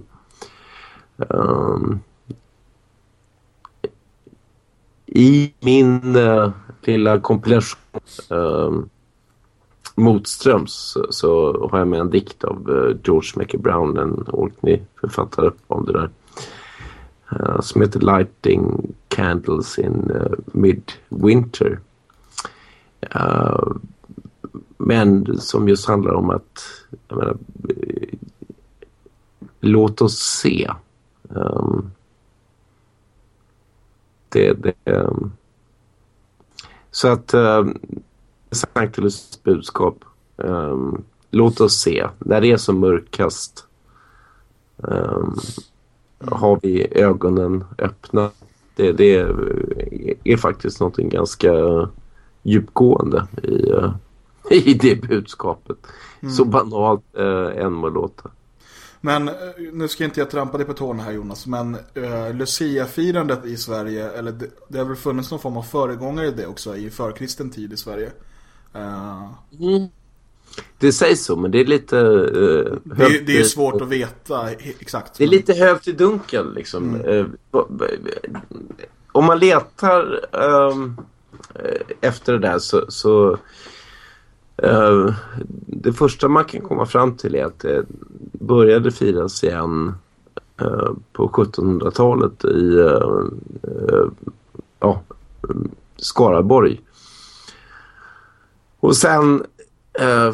I min lilla kompilation motströms så, har jag med en dikt av eh, George Mackey Brown, en Orkney-författare om det där. Eh, som heter Lighting Candles in eh, Midwinter. Men som just handlar om att jag menar, låt oss se. Ehm, det, det, ehm, så att ehm, Sankt Lucias budskap. Um, låt oss se. När det är som mörkast um, har vi ögonen öppna. Det, det är, är faktiskt någonting ganska djupgående i, uh, i det budskapet. Så banalt uh, än må låta.
Men eh, nu ska inte jag trampa dig på tårna här Jonas, men uh, Lucia-firandet i Sverige, eller det, det har väl funnits någon form av föregångare i det också i förkristen tid i Sverige. Uh,
mm. Det sägs så, men det är lite... Uh,
det, är, det är svårt att veta exakt.
Det är lite högt i dunkel liksom. Mm. om man letar um, efter det där så... så Uh, det första man kan komma fram till är att det började firas igen uh, på 1700-talet i uh, ja, Skaraborg. Och sen eh,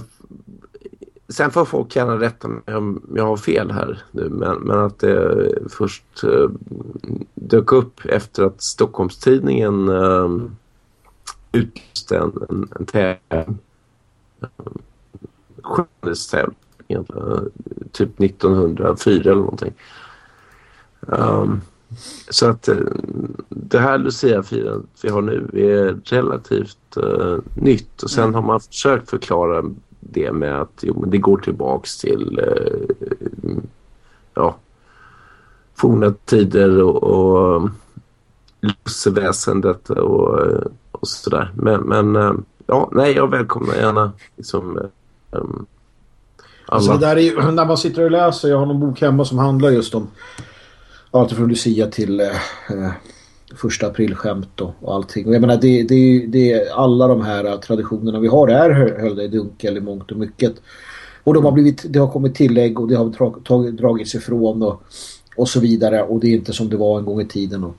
sen får folk gärna rätta mig om jag har fel här nu men, men att det först eh, dök upp efter att Stockholmstidningen eh, utlyste en, en, en tävling eh, skönhetstävling egentligen. Typ 1904 eller någonting. Um, så att uh, det här Lucia-firandet vi har nu är relativt uh, nytt. Och sen mm. har man försökt förklara det med att jo, men det går tillbaks till uh, ja, forna tider och, och lusseväsendet och, och sådär. Men, men ja, nej, jag välkomnar gärna liksom, um,
Alltså det där är när man sitter och läser, jag har någon bok hemma som handlar just om allt från Lucia till eh, eh första aprilskämt och, och allting. Och jag menar, det, det, det, alla de här traditionerna vi har är höll i dunkel i mångt och mycket. Och de har blivit, det har kommit tillägg och det har tag, dragits ifrån och, och så vidare. Och det är inte som det var en gång i tiden. Och,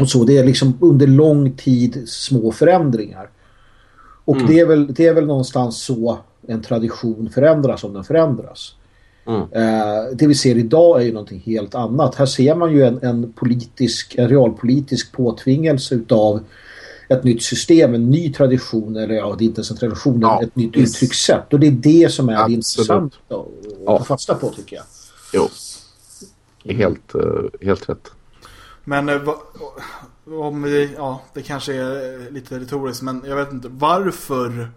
och så, det är liksom under lång tid små förändringar. Och mm. det, är väl, det är väl någonstans så en tradition förändras om den förändras. Mm. Eh, det vi ser idag är ju någonting helt annat. Här ser man ju en, en politisk, en realpolitisk påtvingelse utav ett nytt system, en ny tradition, eller ja, det är inte ens en tradition, ja, ett nytt yes. uttryckssätt. Och det är det som är Absolut. intressant att ja. ta fasta på tycker jag.
Jo, helt, uh, helt rätt.
Men uh, om vi, ja, det kanske är lite retoriskt, men jag vet inte, varför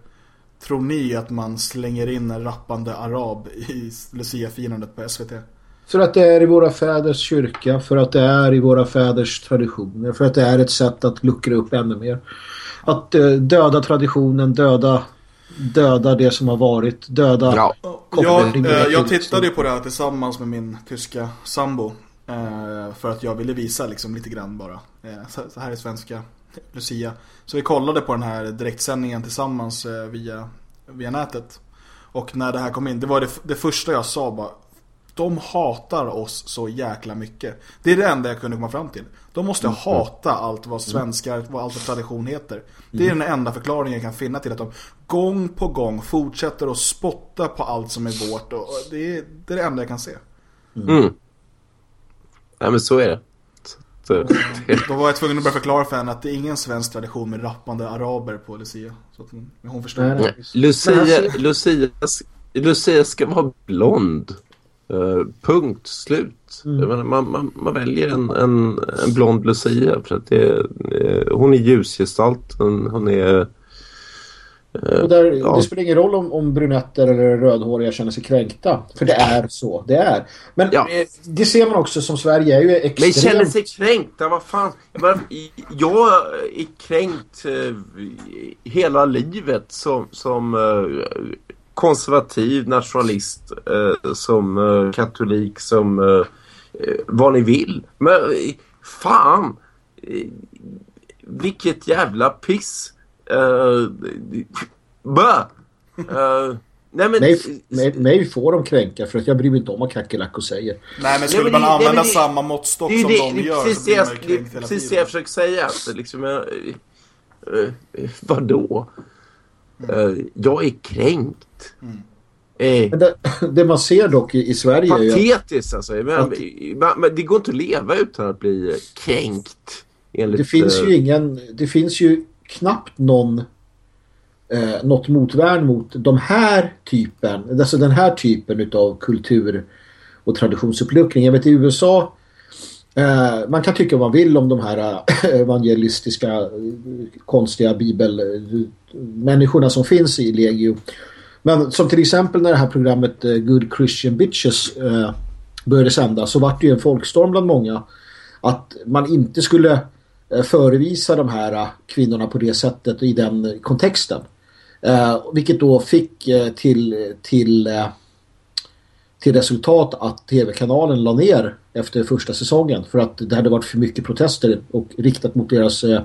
tror ni att man slänger in en rappande arab i Lucia-firandet på SVT?
För att det är i våra fäders kyrka, för att det är i våra fäders traditioner, för att det är ett sätt att luckra upp ännu mer. Att uh, döda traditionen, döda döda det som har varit, döda
ja. Jag, uh, jag tittade på det här tillsammans med min tyska sambo uh, för att jag ville visa liksom lite grann bara. så här är svenska Lucia. Så vi kollade på den här direktsändningen tillsammans eh, via, via nätet. Och när det här kom in, det var det, det första jag sa bara de hatar oss så jäkla mycket. Det är det enda jag kunde komma fram till. De måste mm. hata allt vad svenskar, vad allt vad tradition heter. Det är mm. den enda förklaringen jag kan finna till att de gång på gång fortsätter att spotta på allt som är vårt. Och det, är, det är det enda jag kan se.
Mm. mm. Ja men så är det.
Då var jag tvungen att börja förklara för henne att det är ingen svensk tradition med rappande araber på Lucia. Så att hon förstår. Nej,
Lucia, Lucia, Lucia ska vara blond. Uh, punkt, slut. Mm. Menar, man, man, man, väljer en, en, en blond Lucia för att det, uh, hon är ljusgestalt. Hon, är
Eh, och där, ja. Det spelar ingen roll om, om brunetter eller rödhåriga känner sig kränkta. För det är så, det är. Men ja. Eh, det ser man också som Sverige är ju extremt...
Men känner sig kränkta, vad fan? Jag är kränkt eh, hela livet som, som konservativ nationalist, som katolik, som vad ni vill. Men fan! Vilket jävla piss! Uh, Uh,
nej, men... mig, mig, mig, får de kränka för att jag bryr mig inte om vad kackerlackor säger.
Nej, men skulle nej, men man använda det, samma måttstock det, som det, de gör
så blir man ju kränkt hela precis det jag försöker säga. Alltså, liksom, uh, uh, vadå? Uh, jag är kränkt. Mm.
Eh, det, det, man ser dock i, i Sverige
Patetiskt är ju, alltså. Men, men, det går inte att leva utan att bli kränkt.
Enligt, det finns ju ingen... Det finns ju knappt någon eh, något motvärn mot de här typen, alltså den här typen av kultur och traditionsuppluckring. Jag vet i USA eh, man kan tycka vad man vill om de här eh, evangelistiska eh, konstiga bibelmänniskorna som finns i Legio. Men som till exempel när det här programmet eh, Good Christian Bitches eh, började sändas så var det ju en folkstorm bland många att man inte skulle förevisa de här eh, kvinnorna på det sättet i den kontexten. Eh, vilket då fick eh, till, till, eh, till resultat att tv-kanalen la ner efter första säsongen för att det hade varit för mycket protester och riktat mot deras eh,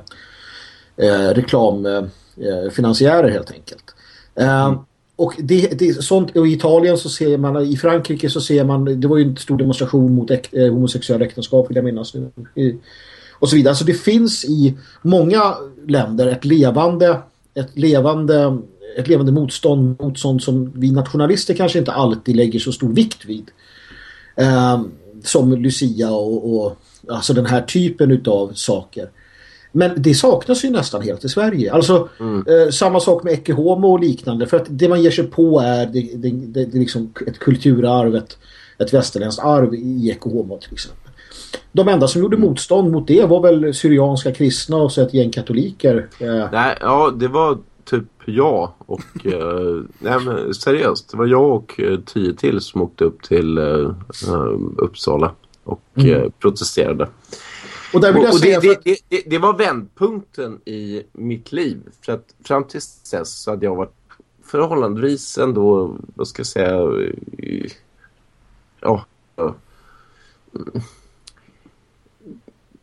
eh, reklamfinansiärer helt enkelt. Mm. Och det, det, sånt, och i Italien så ser man, i Frankrike så ser man, det var ju en stor demonstration mot äk, eh, homosexuella äktenskap vill jag minnas nu. Och så vidare. Så det finns i många länder ett levande, ett levande, ett levande motstånd mot sånt som vi nationalister kanske inte alltid lägger så stor vikt vid. Eh, som Lucia och, och alltså den här typen av saker. Men det saknas ju nästan helt i Sverige. Alltså mm. eh, samma sak med Ecce Homo och liknande. För att det man ger sig på är det, det, det, det liksom ett kulturarv, ett, ett västerländskt arv i Ecce Homo till exempel. De enda som gjorde motstånd mot det var väl syrianska kristna och så ett gäng katoliker.
Eh. Nej, ja, det var typ jag och eh, nej men seriöst, det var jag och eh, tio till som åkte upp till eh, eh Uppsala och mm. Eh, protesterade. Och, och, säga det, det, det, det, var vändpunkten i mitt liv. För att fram till dess så hade jag varit förhållandevis ändå, vad ska jag säga, ja,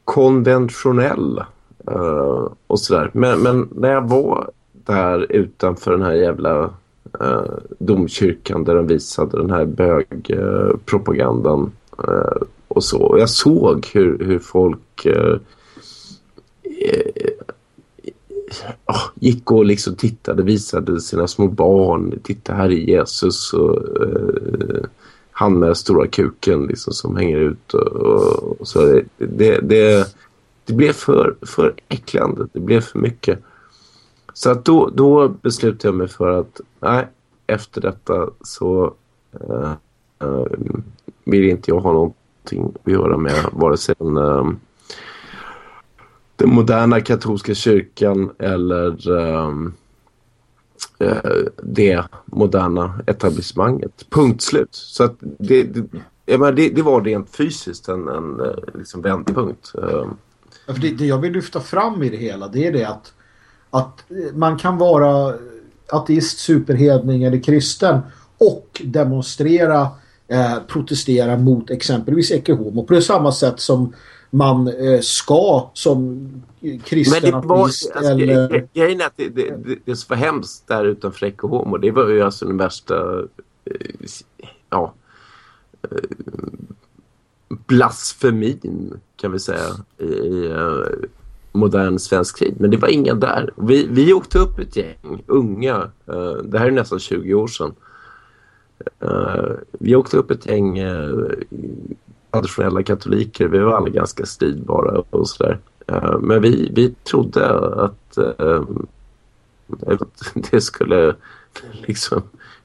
konventionell uh, och sådär. Men, men när jag var där utanför den här jävla uh, domkyrkan där de visade den här bögpropagandan uh, och så. Jag såg hur, hur folk gick och liksom tittade, visade sina små barn. Titta här är Jesus och han med stora kuken liksom, som hänger ut. Och, och, så. Det, det, det, det, blev för, för äcklande. Det blev för mycket. Så att då, då beslutade jag mig för att nej, efter detta så uh, uh, vill inte jag ha någonting att göra med vare sig den, uh, den moderna katolska kyrkan eller uh, Eh, det moderna etablissemanget. Punkt slut. Så att det, det, menar, det, det var rent fysiskt en, en eh, liksom vändpunkt.
Eh, ja, det, det jag vill lyfta fram i det hela det är det att, att man kan vara ateist, superhedning eller kristen och demonstrera eh, protestera mot exempelvis Ecce Homo på det samma sätt som man eh, ska som kristen Men det var, alltså,
eller... Grejen är att det, det, det, det som var hemskt där utanför Ecce Homo det var ju alltså den värsta eh, ja eh, blasfemin kan vi säga i, i modern svensk tid. Men det var inga där. Vi, vi åkte upp ett gäng unga, uh, det här är nästan 20 år sedan Uh, vi åkte upp ett gäng uh, traditionella katoliker. Vi var alla ganska stridbara och sådär. Eh, men vi, vi trodde eh, att det skulle liksom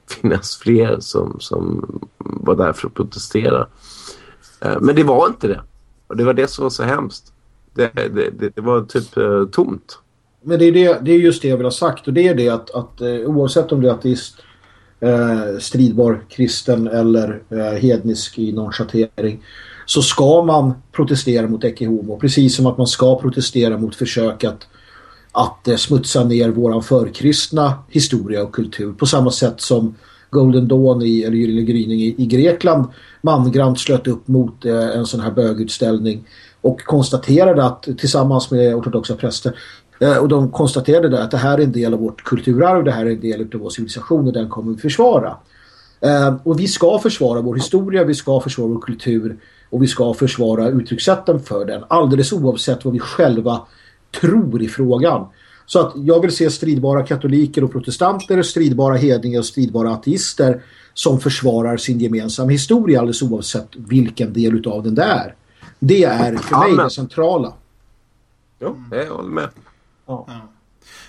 finnas fler som, som var där för att protestera. Eh, men det var inte det. Och det var det som var så hemskt. Det, det, det, det var typ tomt.
Men det är, det, det är just det jag vill ha sagt. Och det är det att, att oavsett om du är ateist eh, stridbar kristen eller eh, hednisk i någon schattering så ska man protestera mot Ecce Homo. Precis som att man ska protestera mot försök att, att eh, smutsa ner våran förkristna historia och kultur. På samma sätt som Golden Dawn i, eller Gyllene gryning i, i Grekland mangrant slöt upp mot eh, en sån här bögutställning och konstaterade att tillsammans med ortodoxa präster och de konstaterade där att det här är en del av vårt kulturarv, det här är en del av vår civilisation och den kommer vi försvara. Eh, och vi ska försvara vår historia, vi ska försvara vår kultur och vi ska försvara uttryckssätten för den. Alldeles oavsett vad vi själva tror i frågan. Så att jag vill se stridbara katoliker och protestanter, stridbara hedningar och stridbara ateister som försvarar sin gemensamma historia alldeles oavsett vilken del av den det är. Det är för mig det centrala.
Jo, jag håller med.
Ja.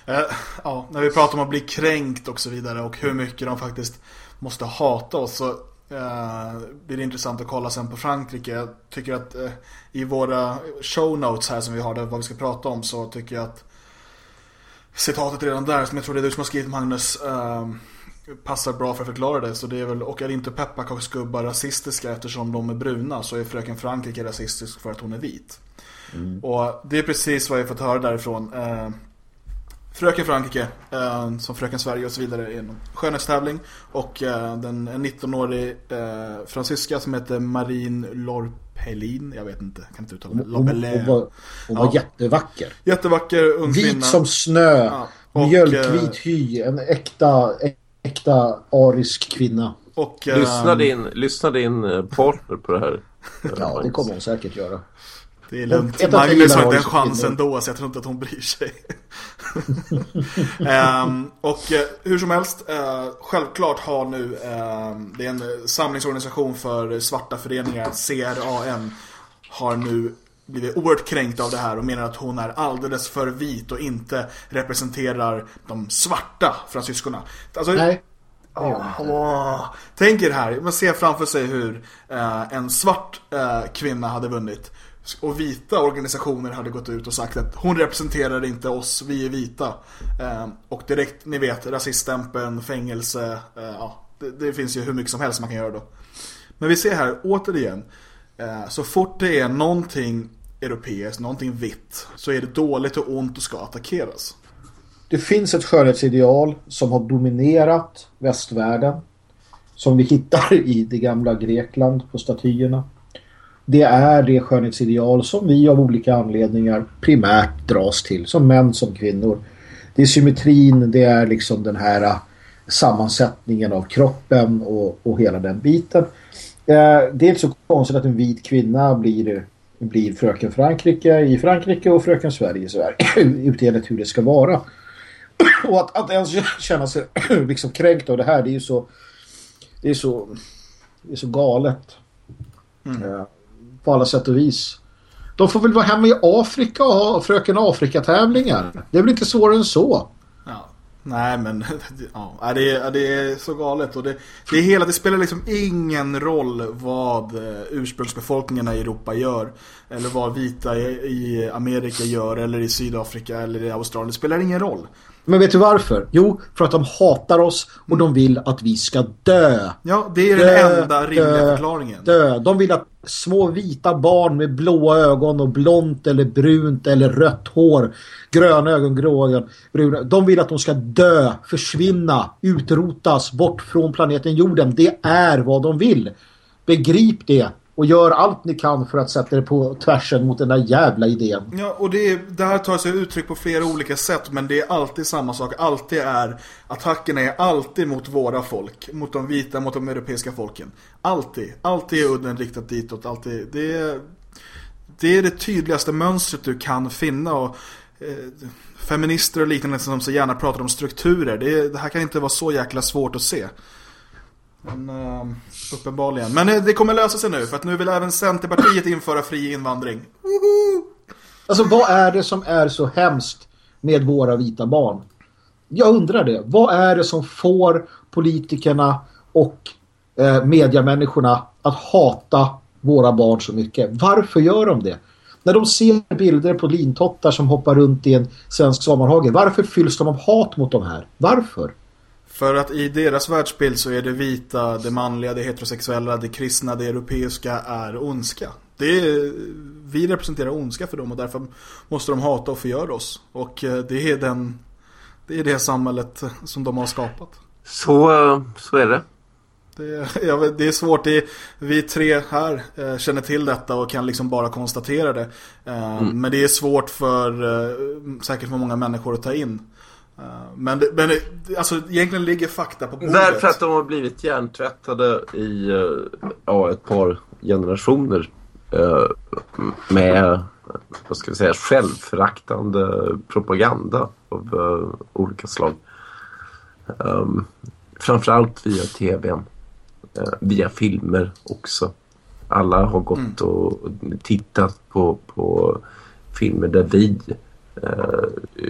Ja. Eh, ja. när vi pratar om att bli kränkt och så vidare och hur mycket de faktiskt måste hata oss så eh, blir det intressant att kolla sen på Frankrike. Jag tycker att eh, i våra show notes här som vi har, där, vad vi ska prata om, så tycker jag att citatet redan där, som jag tror det är du som har skrivit Magnus, eh, passar bra för att förklara det. Så det är väl, och är inte pepparkaksgubbar rasistiska eftersom de är bruna så är fröken Frankrike rasistisk för att hon är vit. Och det är precis vad jag fått höra därifrån. Eh, Fröken Frankrike, eh, som Fröken Sverige och så vidare i en skönhetstävling. Och eh, den, en 19-årig eh, fransyska som heter Marine Lorpelin. Jag vet inte, kan inte uttala det.
Hon, hon, var, hon var
Ja.
jättevacker.
Jättevacker ung
Vit
kvinna.
som snö.
Ja, och,
Mjölkvit hy. En äkta, äkta arisk kvinna.
Och, eh,
Lyssna din, lyssna din eh, partner på det här.
Ja, det kommer hon säkert göra.
Det är lugnt. Magnus har inte en chans ändå så jag tror inte att hon bryr sig. Ehm, och eh, hur som helst, eh, självklart har nu, ehm, det är en eh, samlingsorganisation för svarta föreningar, CRAN, har nu blivit oerhört kränkt av det här och menar att hon är alldeles för vit och inte representerar de svarta fransyskorna. Alltså,
Nej.
Åh, åh. Tänk er här, man ser framför sig hur eh, en svart eh, kvinna hade vunnit. Och vita organisationer hade gått ut och sagt att hon representerar inte oss, vi är vita. Eh, och direkt, ni vet, rasiststämpeln, fängelse, eh, ja, det, det finns ju hur mycket som helst man kan göra då. Men vi ser här, återigen, eh, så fort det är någonting europeiskt, någonting vitt, så är det dåligt och ont och ska attackeras.
Det finns ett skönhetsideal som har dominerat västvärlden. Som vi hittar i det gamla Grekland på statyerna. Det är det skönhetsideal som vi av olika anledningar primärt dras till. Som män, som kvinnor. Det är symmetrin, det är liksom den här eh, sammansättningen av kroppen och, och hela den biten. Eh, det är inte så konstigt att en vit kvinna blir, blir fröken Frankrike i Frankrike och fröken Sverige i Sverige. Utenligt hur det ska vara. Och att, att ens känna sig liksom kränkt av det här, det är ju så det är så det är så galet. Eh, på alla sätt och vis. De får väl vara hemma i Afrika och ha fröken Afrika-tävlingar. Det är väl inte svårare än så.
Ja. Nej men ja, det, är, det är så galet och det, det, är hela, det spelar liksom ingen roll vad eh, ursprungsbefolkningarna i Europa gör eller vad vita i Amerika gör eller i Sydafrika eller i Australien. Det spelar ingen roll.
Men vet du varför? Jo, för att de hatar oss och de vill att vi ska dö.
Ja, det är
Dö,
den enda rimliga
dö,
förklaringen.
Dö. De vill att små vita barn med blåa ögon och blont eller brunt eller rött hår, gröna ögon, grå ögon, bruna. De vill att de ska dö, försvinna, utrotas bort från planeten jorden. Det är vad de vill. Begrip det och gör allt ni kan för att sätta er på tvärsen mot den där jävla idén.
Ja, och det, är, det här tar sig uttryck på flera olika sätt men det är alltid samma sak. Alltid är attackerna är alltid mot våra folk. Mot de vita, mot de europeiska folken. Alltid. Alltid är udden riktat ditåt. Alltid. Det är, det är det tydligaste mönstret du kan finna. Och, eh, feminister och liknande som så gärna pratar om strukturer. Det, det här kan inte vara så jäkla svårt att se. Men, uh, uppenbarligen. Men eh, det kommer lösa sig nu för att nu vill även Centerpartiet införa fri invandring.
Alltså vad är det som är så hemskt med våra vita barn? Jag undrar det. Vad är det som får politikerna och eh, mediamänniskorna att hata våra barn så mycket? Varför gör de det? När de ser bilder på lintottar som hoppar runt i en svensk sommarhage, varför fylls de av hat mot de här? Varför?
För att i deras världsbild så är det vita, det manliga, det heterosexuella, det kristna, det europeiska är ondska. Det är, vi representerar ondska för dem och därför måste de hata och förgöra oss. Och eh, det är, den, det är det samhället som de har skapat.
Så, eh, så är det.
Det, vet, det är svårt, det är, vi tre här eh, känner till detta och kan liksom bara konstatera det. Eh, Men det är svårt för eh, säkert för många människor att ta in. Eh, men, det, men det, alltså egentligen ligger fakta på bordet.
Därför att de har blivit hjärntvättade i eh, ja, ett par generationer eh, med vad ska vi säga, självföraktande propaganda av eh, olika slag. Um, framförallt via tvn. eh, via filmer också. Alla har gått och tittat på, på filmer där vi eh,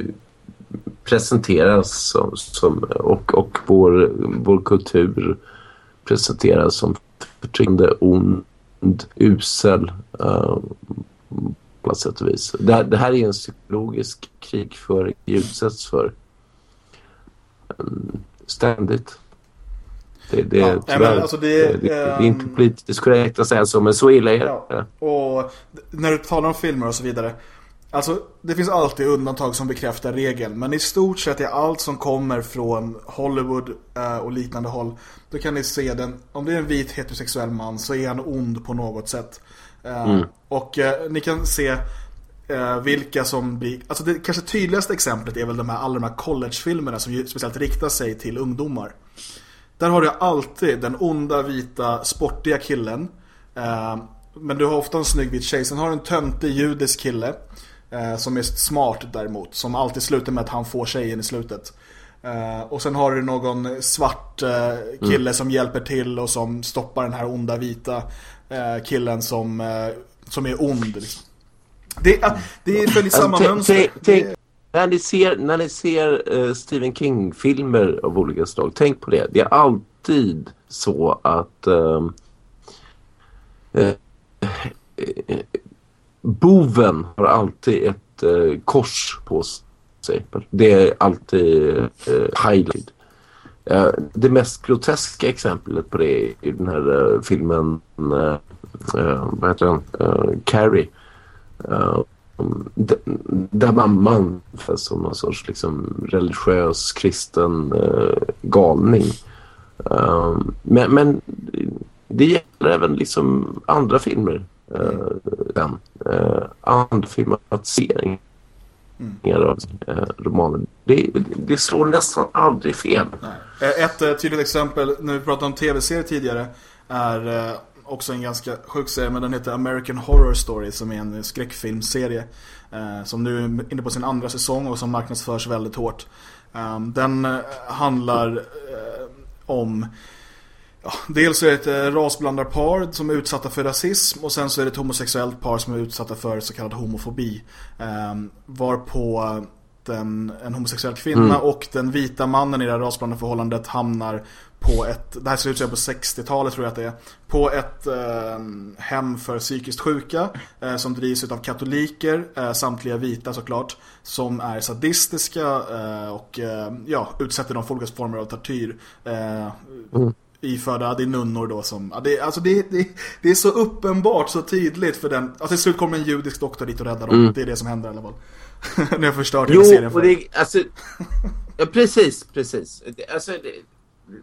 presenteras som, som och, och vår, vår kultur presenteras som förtryckande, ond, usel uh, på alla sätt och vis. Det, här- det här är en psykologisk krigföring vi utsätts för. Mm, ständigt. Det, det,
Ja, nej,
tyvärr,
men alltså det-
det, är
ehm,
inte politiskt korrekt att säga så, men så illa är det.
Ja. Och när du talar om filmer och så vidare. Alltså det finns alltid undantag som bekräftar regeln. Men i stort sett är allt som kommer från Hollywood eh, och liknande håll. Då kan ni se den, om det är en vit heterosexuell man så är han ond på något sätt. Eh, Och eh, ni kan se eh, vilka som blir, alltså det kanske tydligaste exemplet är väl de här, alla de här collegefilmerna som ju speciellt riktar sig till ungdomar. Där har du alltid den onda, vita, sportiga killen. Men du har ofta en snygg vit tjej. Sen har du en töntig judisk kille. Eh, som är smart däremot. Som alltid slutar med att han får tjejen i slutet. Eh, och sen har du någon svart eh, kille som hjälper till och som stoppar den här onda vita killen som, som är ond. Liksom. Det, är- det följer samma mönster.
när ni ser, när ni ser Stephen King-filmer av olika slag, tänk på det. Det är alltid så att ehm, eh, eh, boven har alltid ett eh, kors på sig. Det är alltid eh, highlight. Eh, det mest groteska exemplet på det är den här eh, filmen, eh, eh vad heter den, eh, Carrie. Eh, där mamman för som någon sorts liksom, religiös kristen eh, galning. Eh, men, men det gäller även liksom andra filmer. Uh, den. Eh, andra filmatiseringar av uh, romaner. Det, det slår nästan aldrig fel.
Eh, Ett eh, tydligt exempel, när vi pratade om tv-serier tidigare, är eh, också en ganska sjuk serie, men den heter American Horror Story som är en skräckfilmserie. eh, Som nu är inne på sin andra säsong och som marknadsförs väldigt hårt. Eh, Den eh, handlar eh, om Ja, dels är det ett eh, rasblandarpar som är utsatta för rasism och sen så är det ett homosexuellt par som är utsatta för så kallad homofobi. Um, varpå den, en homosexuell kvinna och den vita mannen i det här rasblandarförhållandet hamnar på ett, det här ser ut som på 60-talet tror jag att det är, på ett eh, hem för psykiskt sjuka eh, som drivs av katoliker, eh, samtliga vita såklart, som är sadistiska eh, och eh, ja, utsätter dem för olika former av tortyr. Eh, iförda, det är nunnor då som, ja, det, alltså det, det, det är så uppenbart, så tydligt för den, alltså till slut kommer en judisk doktor dit och räddar dem, det är det som händer i alla fall. När jag förstört hela
Jo,
serien
och
för
det, alltså, ja, precis, precis. Det, alltså,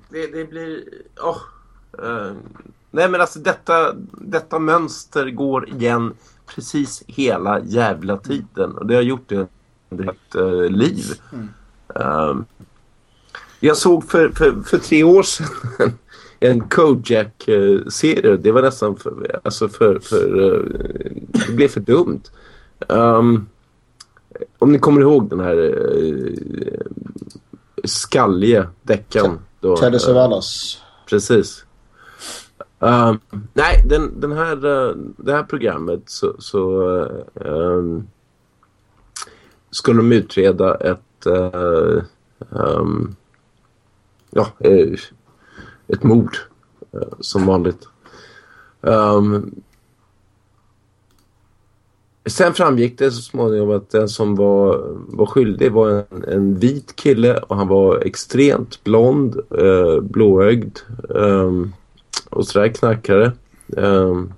det, det, blir, åh, eh, nej men alltså detta, detta mönster går igen precis hela jävla tiden. Och det har gjort det under ett uh, liv. Um, jag såg för, för, för tre år sedan en Kojak-serie. Det var nästan för, alltså för, för eh, det blev för dumt. Um, om ni kommer ihåg den här uh, skallige deckaren. då,
Teddy
eh,
Savalas.
Precis. Um, nej, den, den här, uh, det här programmet så, så uh, um, skulle de utreda ett uh, um, ja, ett mord eh, som vanligt. Um, Sen framgick det så småningom att den som var, var skyldig var en, en vit kille och han var extremt blond, uh, blåögd um, och sådär knarkare. Um,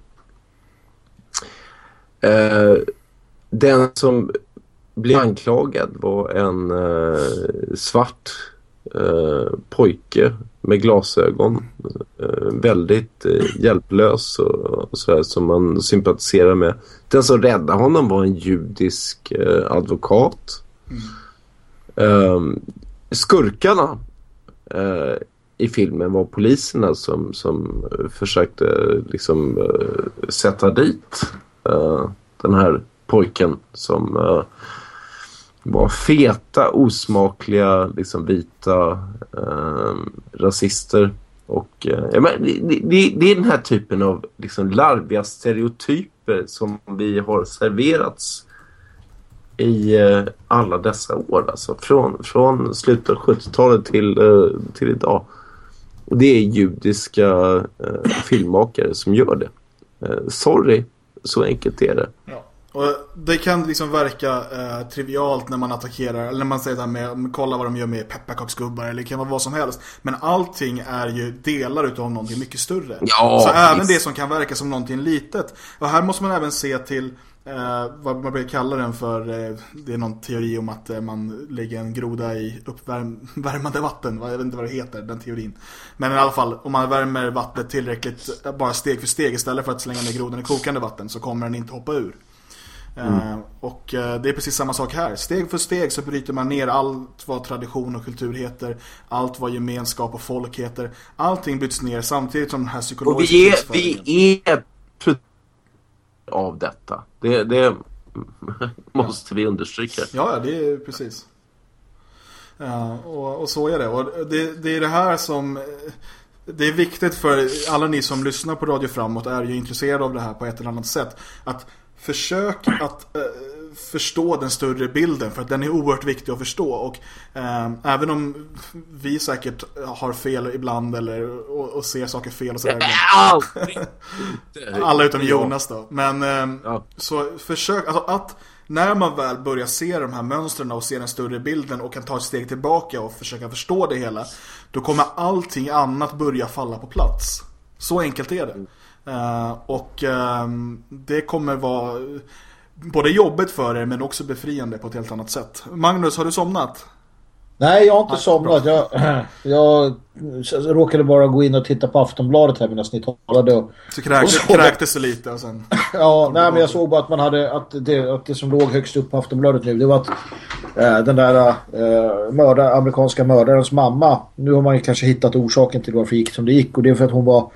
ehm, uh, eh, den som blev anklagad var en uh, svart pojke med glasögon. Eh, väldigt eh, hjälplös och, och sådär som man sympatiserar med. Den som räddade honom var en judisk eh, advokat. Eh, skurkarna eh, i filmen var poliserna som, som försökte liksom eh, sätta dit eh, den här pojken som eh, bara feta, osmakliga, liksom vita eh, rasister. Och, eh, ja, men det, det, det är den här typen av liksom, larviga stereotyper som vi har serverats i eh, alla dessa år. Alltså, från, från slutet av 70-talet till, eh, till idag. Och det är judiska eh, filmmakare som gör det. Eh, sorry, så enkelt är det.
Ja. Och det kan liksom verka eh, trivialt när man attackerar, eller när man säger det här med, kolla vad de gör med pepparkaksgubbar eller det kan vara vad som helst. Men allting är ju delar utav någonting mycket större.
Ja,
Så även
visst.
det som kan verka som någonting litet. Och här måste man även se till eh, vad man brukar kalla den för, eh, det är någon teori om att eh, man lägger en groda i uppvärmande vatten. Jag vet inte vad det heter, den teorin. Men i alla fall, om man värmer vattnet tillräckligt, eh, bara steg för steg istället för att slänga ner grodan i kokande vatten så kommer den inte hoppa ur. Eh, och eh, det är precis samma sak här. Steg för steg så bryter man ner allt vad tradition och kultur heter. Allt vad gemenskap och folk heter. Allting bryts ner samtidigt som den här
Och
psykologiska
vi är,
krigsföringen.
vi är pro- av detta. Det, det måste vi understryka.
Ja, det är precis. Ja, och, och så är det. Och det, det är det här som... eh, Det är viktigt för alla ni som lyssnar på Radio Framåt är ju intresserade av det här på ett eller annat sätt. Att försök att eh, förstå den större bilden för att den är oerhört viktig att förstå. Och eh, även om vi säkert har fel ibland eller och, och ser saker fel och sådär. Alla utom Jonas då. Men ehm,
Ja.
så försök, alltså att när man väl börjar se de här mönstren och se den större bilden och kan ta ett steg tillbaka och försöka förstå det hela. Då kommer allting annat börja falla på plats. Så enkelt är det. Eh, och ehm, det kommer vara både jobbigt för er men också befriande på ett helt annat sätt. Magnus, har du somnat?
Nej, jag har inte
Nej,
somnat. Jag, jag råkade bara gå in och titta på Aftonbladet här medan ni talade. Och,
Så kräktes,
Och så-
kräktes det lite och sen...
ja, nej, men jag såg bara att man hade att det, att det som låg högst upp på Aftonbladet nu det var att eh, den där eh, mördar, amerikanska mördarens mamma. Nu har man ju kanske hittat orsaken till varför det gick som det gick och det är för att hon var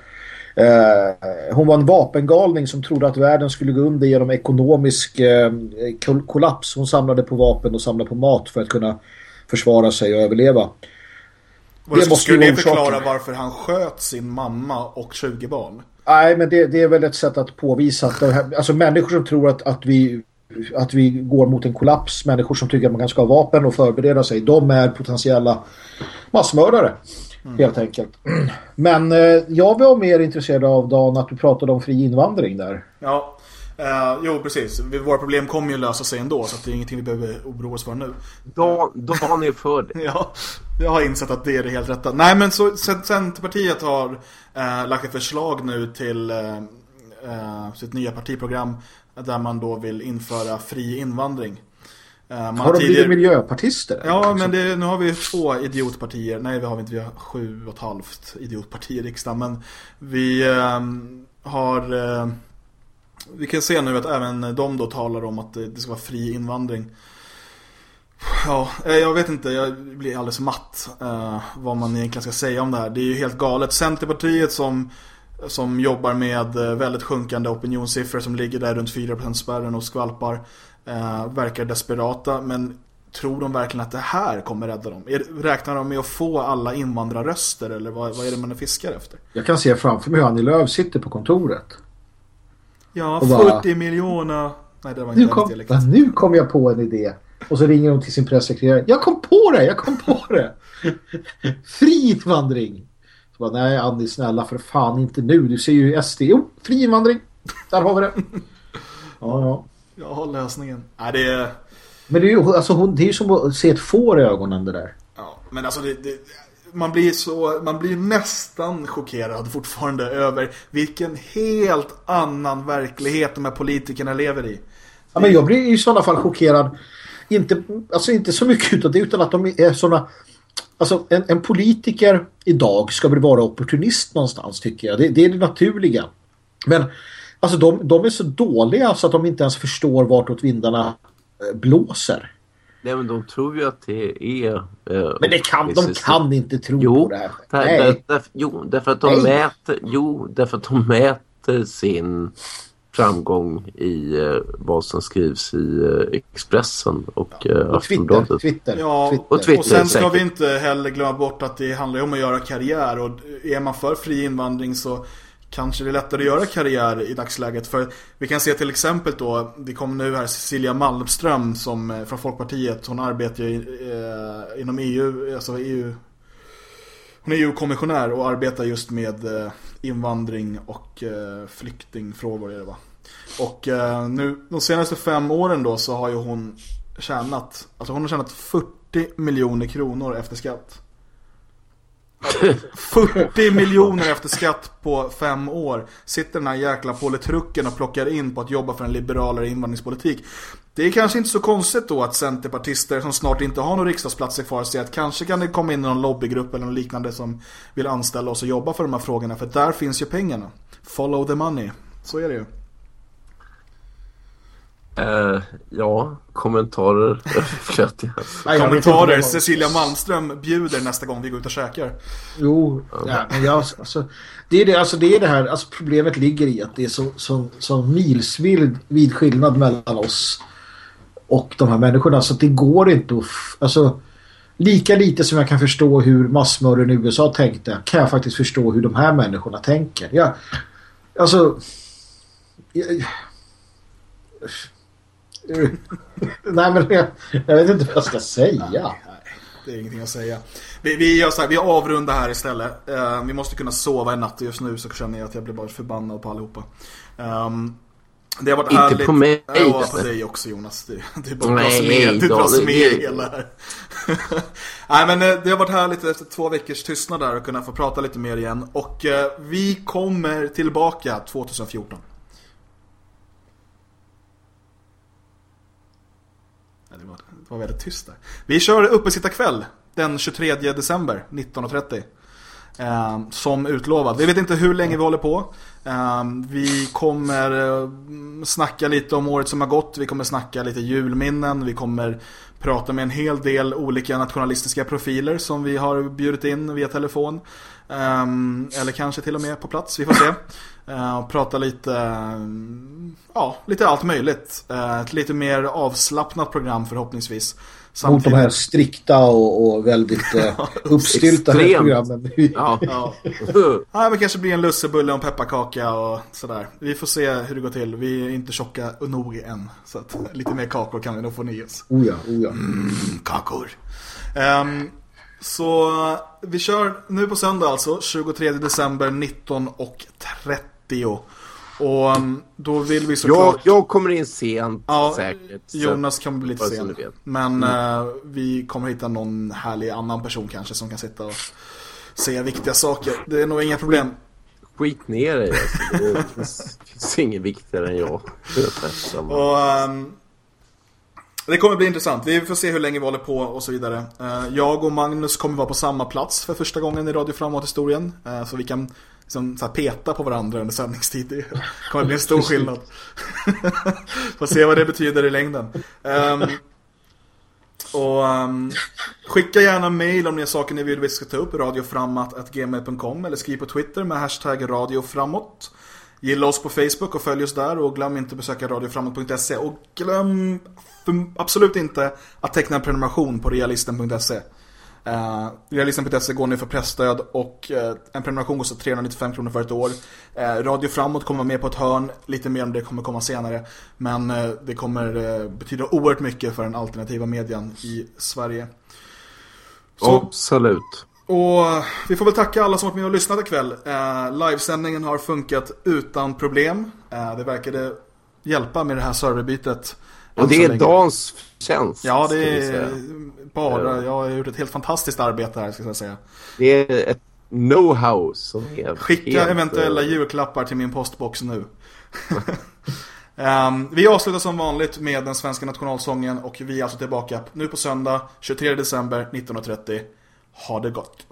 Eh, hon var en vapengalning som trodde att världen skulle gå under genom ekonomisk eh, kol- kollaps. Hon samlade på vapen och samlade på mat för att kunna försvara sig och överleva.
Det
måste
skulle det förklara varför han sköt sin mamma och 20 barn?
Nej, men det, det är väl ett sätt att påvisa att det här, alltså människor som tror att, att, vi, att vi går mot en kollaps, människor som tycker att man kan ska ha vapen och förbereda sig, de är potentiella massmördare. Helt enkelt. Men eh, jag var mer intresserad av Dan att du pratade om fri invandring där.
Ja, eh, jo precis. Våra problem kommer ju lösa sig ändå så att det är ingenting vi behöver oroa oss för nu.
Dan, Dan är för det.
Ja, jag har insett att det är det helt rätta. Nej men så Centerpartiet har eh, lagt ett förslag nu till eh, eh, sitt nya partiprogram där man då vill införa fri invandring. Eh, man
Har de blivit miljöpartister?
Ja, men det, nu har vi två idiotpartier. Nej, vi har vi inte. Vi har sju och ett halvt idiotparti i riksdagen. Men vi ehm, har... Eh, vi kan se nu att även de då talar om att det, ska vara fri invandring. Ja, eh, jag vet inte. Jag blir alldeles matt eh, vad man egentligen ska säga om det här. Det är ju helt galet. Centerpartiet som, som jobbar med eh, väldigt sjunkande opinionssiffror som ligger där runt 4% spärren och skvalpar. Eh, verkar desperata. Men tror de verkligen att det här kommer rädda dem? Är, räknar de med att få alla invandrarröster eller vad, vad är det man fiskar efter?
Jag kan se framför mig hur Annie Lööf sitter på kontoret.
Ja,
bara-
40 miljoner. Nej, det var
Nu
inte
kom,
dialekt.
ja, nu kom jag på en idé. Och så ringer hon till sin pressekreterare. Jag kom på det, jag kom på det. Fri invandring. Så bara, nej Annie, snälla för fan inte nu. Du ser ju SD. Jo, fri invandring. Där har vi det. Ja, ja.
Jag har lösningen. Nej, det är...
Men det är ju alltså, hon, det är som att se ett får i ögonen det där.
Ja, men alltså det, det, man blir så, man blir nästan chockerad fortfarande över vilken helt annan verklighet de här politikerna lever i.
Ja, men jag blir i sådana fall chockerad. Inte, alltså inte så mycket utav det utan att de är sådana... Alltså en, en politiker idag ska väl vara opportunist någonstans tycker jag. Det, det är det naturliga. Men alltså de, de är så dåliga så att de inte ens förstår vartåt vindarna eh, blåser.
Nej, men de tror ju att det är... eh,
Men det kan, de kan inte tro
Jo,
på det här.
där, där, där, jo, därför att de
Nej.
mäter, jo, därför att de mäter sin framgång i eh, vad som skrivs i eh, Expressen och eh,
Och Twitter.
Aftonbladet.
Twitter,
Ja,
Twitter.
och Twitter.
Och sen ska
säkert.
vi inte heller glömma bort att det handlar ju om att göra karriär och är man för fri invandring så kanske det är lättare att göra karriär i dagsläget. För vi kan se till exempel då, det kom nu här Cecilia Malmström som, eh, från Folkpartiet, hon arbetar ju eh, inom EU, alltså EU hon är EU-kommissionär och arbetar just med eh, invandring och eh, flyktingfrågor är det va? Och eh, nu, de senaste fem åren då så har ju hon tjänat, alltså hon har tjänat 40 miljoner kronor efter skatt. 40 miljoner efter skatt på fem år sitter den här jäkla politrucken och plockar in på att jobba för en liberalare invandringspolitik. Det är kanske inte så konstigt då att centerpartister som snart inte har någon riksdagsplats i kvar säger att kanske kan det komma in någon lobbygrupp eller något liknande som vill anställa oss och jobba för de här frågorna för där finns ju pengarna. Follow the money. Så är det ju.
Eh, ja, kommentarer flöt jag.
Kommentarer. Cecilia Malmström bjuder nästa gång vi går ut och käkar.
Jo, ja, men jag, alltså, det, är det, alltså, det är det här, alltså, problemet ligger i att det är så, så, så milsvid vid skillnad mellan oss och de här människorna så att det går inte att, alltså, lika lite som jag kan förstå hur massmördaren i USA tänkte kan jag faktiskt förstå hur de här människorna tänker. Jag, alltså, jag, nej men jag, jag vet inte vad jag ska säga.
Det är ingenting att säga. Vi, vi gör så här, vi avrundar här istället. Eh, vi måste kunna sova i natt just nu så känner jag att jag blir bara förbannad på allihopa. Um, det har varit
Inte
härligt.
på mig,
Ja, på
men-
dig också Jonas. Du, du bara
Nej,
dras med, du dras
det-
med
det-
hela här. Nej men eh, det har varit härligt efter två veckors tystnad där att kunna få prata lite mer igen. Och eh, vi kommer tillbaka 2014. Ja, Det var, det var väldigt tyst där. Vi kör uppesittarkväll den 23 december 19.30. Eh, som utlovat. Vi vet inte hur länge vi håller på. Eh, vi kommer eh, snacka lite om året som har gått. Vi kommer snacka lite julminnen. Vi kommer prata med en hel del olika nationalistiska profiler som vi har bjudit in via telefon. Eh, eller kanske till och med på plats. Vi får se. Eh, och prata lite, eh, ja, lite allt möjligt. Eh, ett lite mer avslappnat program förhoppningsvis.
Mot de här strikta och, och väldigt eh, uppstyltade
Extremt.
programmen.
Ja.
Ja. Ja, men kanske blir en lussebulle och en pepparkaka och sådär. Vi får se hur det går till. Vi är inte tjocka nog än. Så att lite mer kakor kan vi nog få i oss.
Oh ja, oh ja.
Kakor. Ehm, så vi kör nu på söndag alltså, 23 december 19.30. Och um, då vill vi
Jag,
såklart...
jag kommer in sent
Ja,
säkert.
Jonas kommer bli lite sen. Men eh, vi kommer hitta någon härlig annan person kanske som kan sitta och säga viktiga saker. Det är nog inga problem.
Skit ner dig alltså. Det finns, ingen viktigare än jag.
Och, ehm, det kommer bli intressant. Vi får se hur länge vi håller på och så vidare. Eh, jag och Magnus kommer vara på samma plats för första gången i Radio Framåt-historien. Eh, så vi kan liksom, så här, peta på varandra under sändningstid. Det kommer bli en stor skillnad. får se vad det betyder i längden. Ehm, och ehm, skicka gärna mail om ni har saker ni vill vi ska ta upp. Radioframåt.gmail.com eller skriv på Twitter med hashtag radioframåt. Gilla oss på Facebook och följ oss där och glöm inte att besöka radioframåt.se och glöm absolut inte att teckna en prenumeration på realisten.se. Uh, realisten.se går nu för pressstöd och eh, en prenumeration kostar 395 kronor för ett år. Eh, Radio Framåt kommer med på ett hörn, lite mer om det kommer komma senare. Men eh, det kommer betyda oerhört mycket för den alternativa medien i Sverige. Så,
Absolut.
och vi får väl tacka alla som varit med och lyssnat ikväll. Livesändningen har funkat utan problem. Det verkade hjälpa med det här serverbytet.
Och det är. Dans förtjänst.
Ja, det är bara, jag har gjort ett helt fantastiskt arbete här ska jag säga.
Det är ett know-how som är
Skicka
helt,
eventuella
eh,
julklappar till min postbox nu. Ehm, vi avslutar som vanligt med den svenska nationalsången och vi är alltså tillbaka nu på söndag 23 december 19.30. Ha det gott!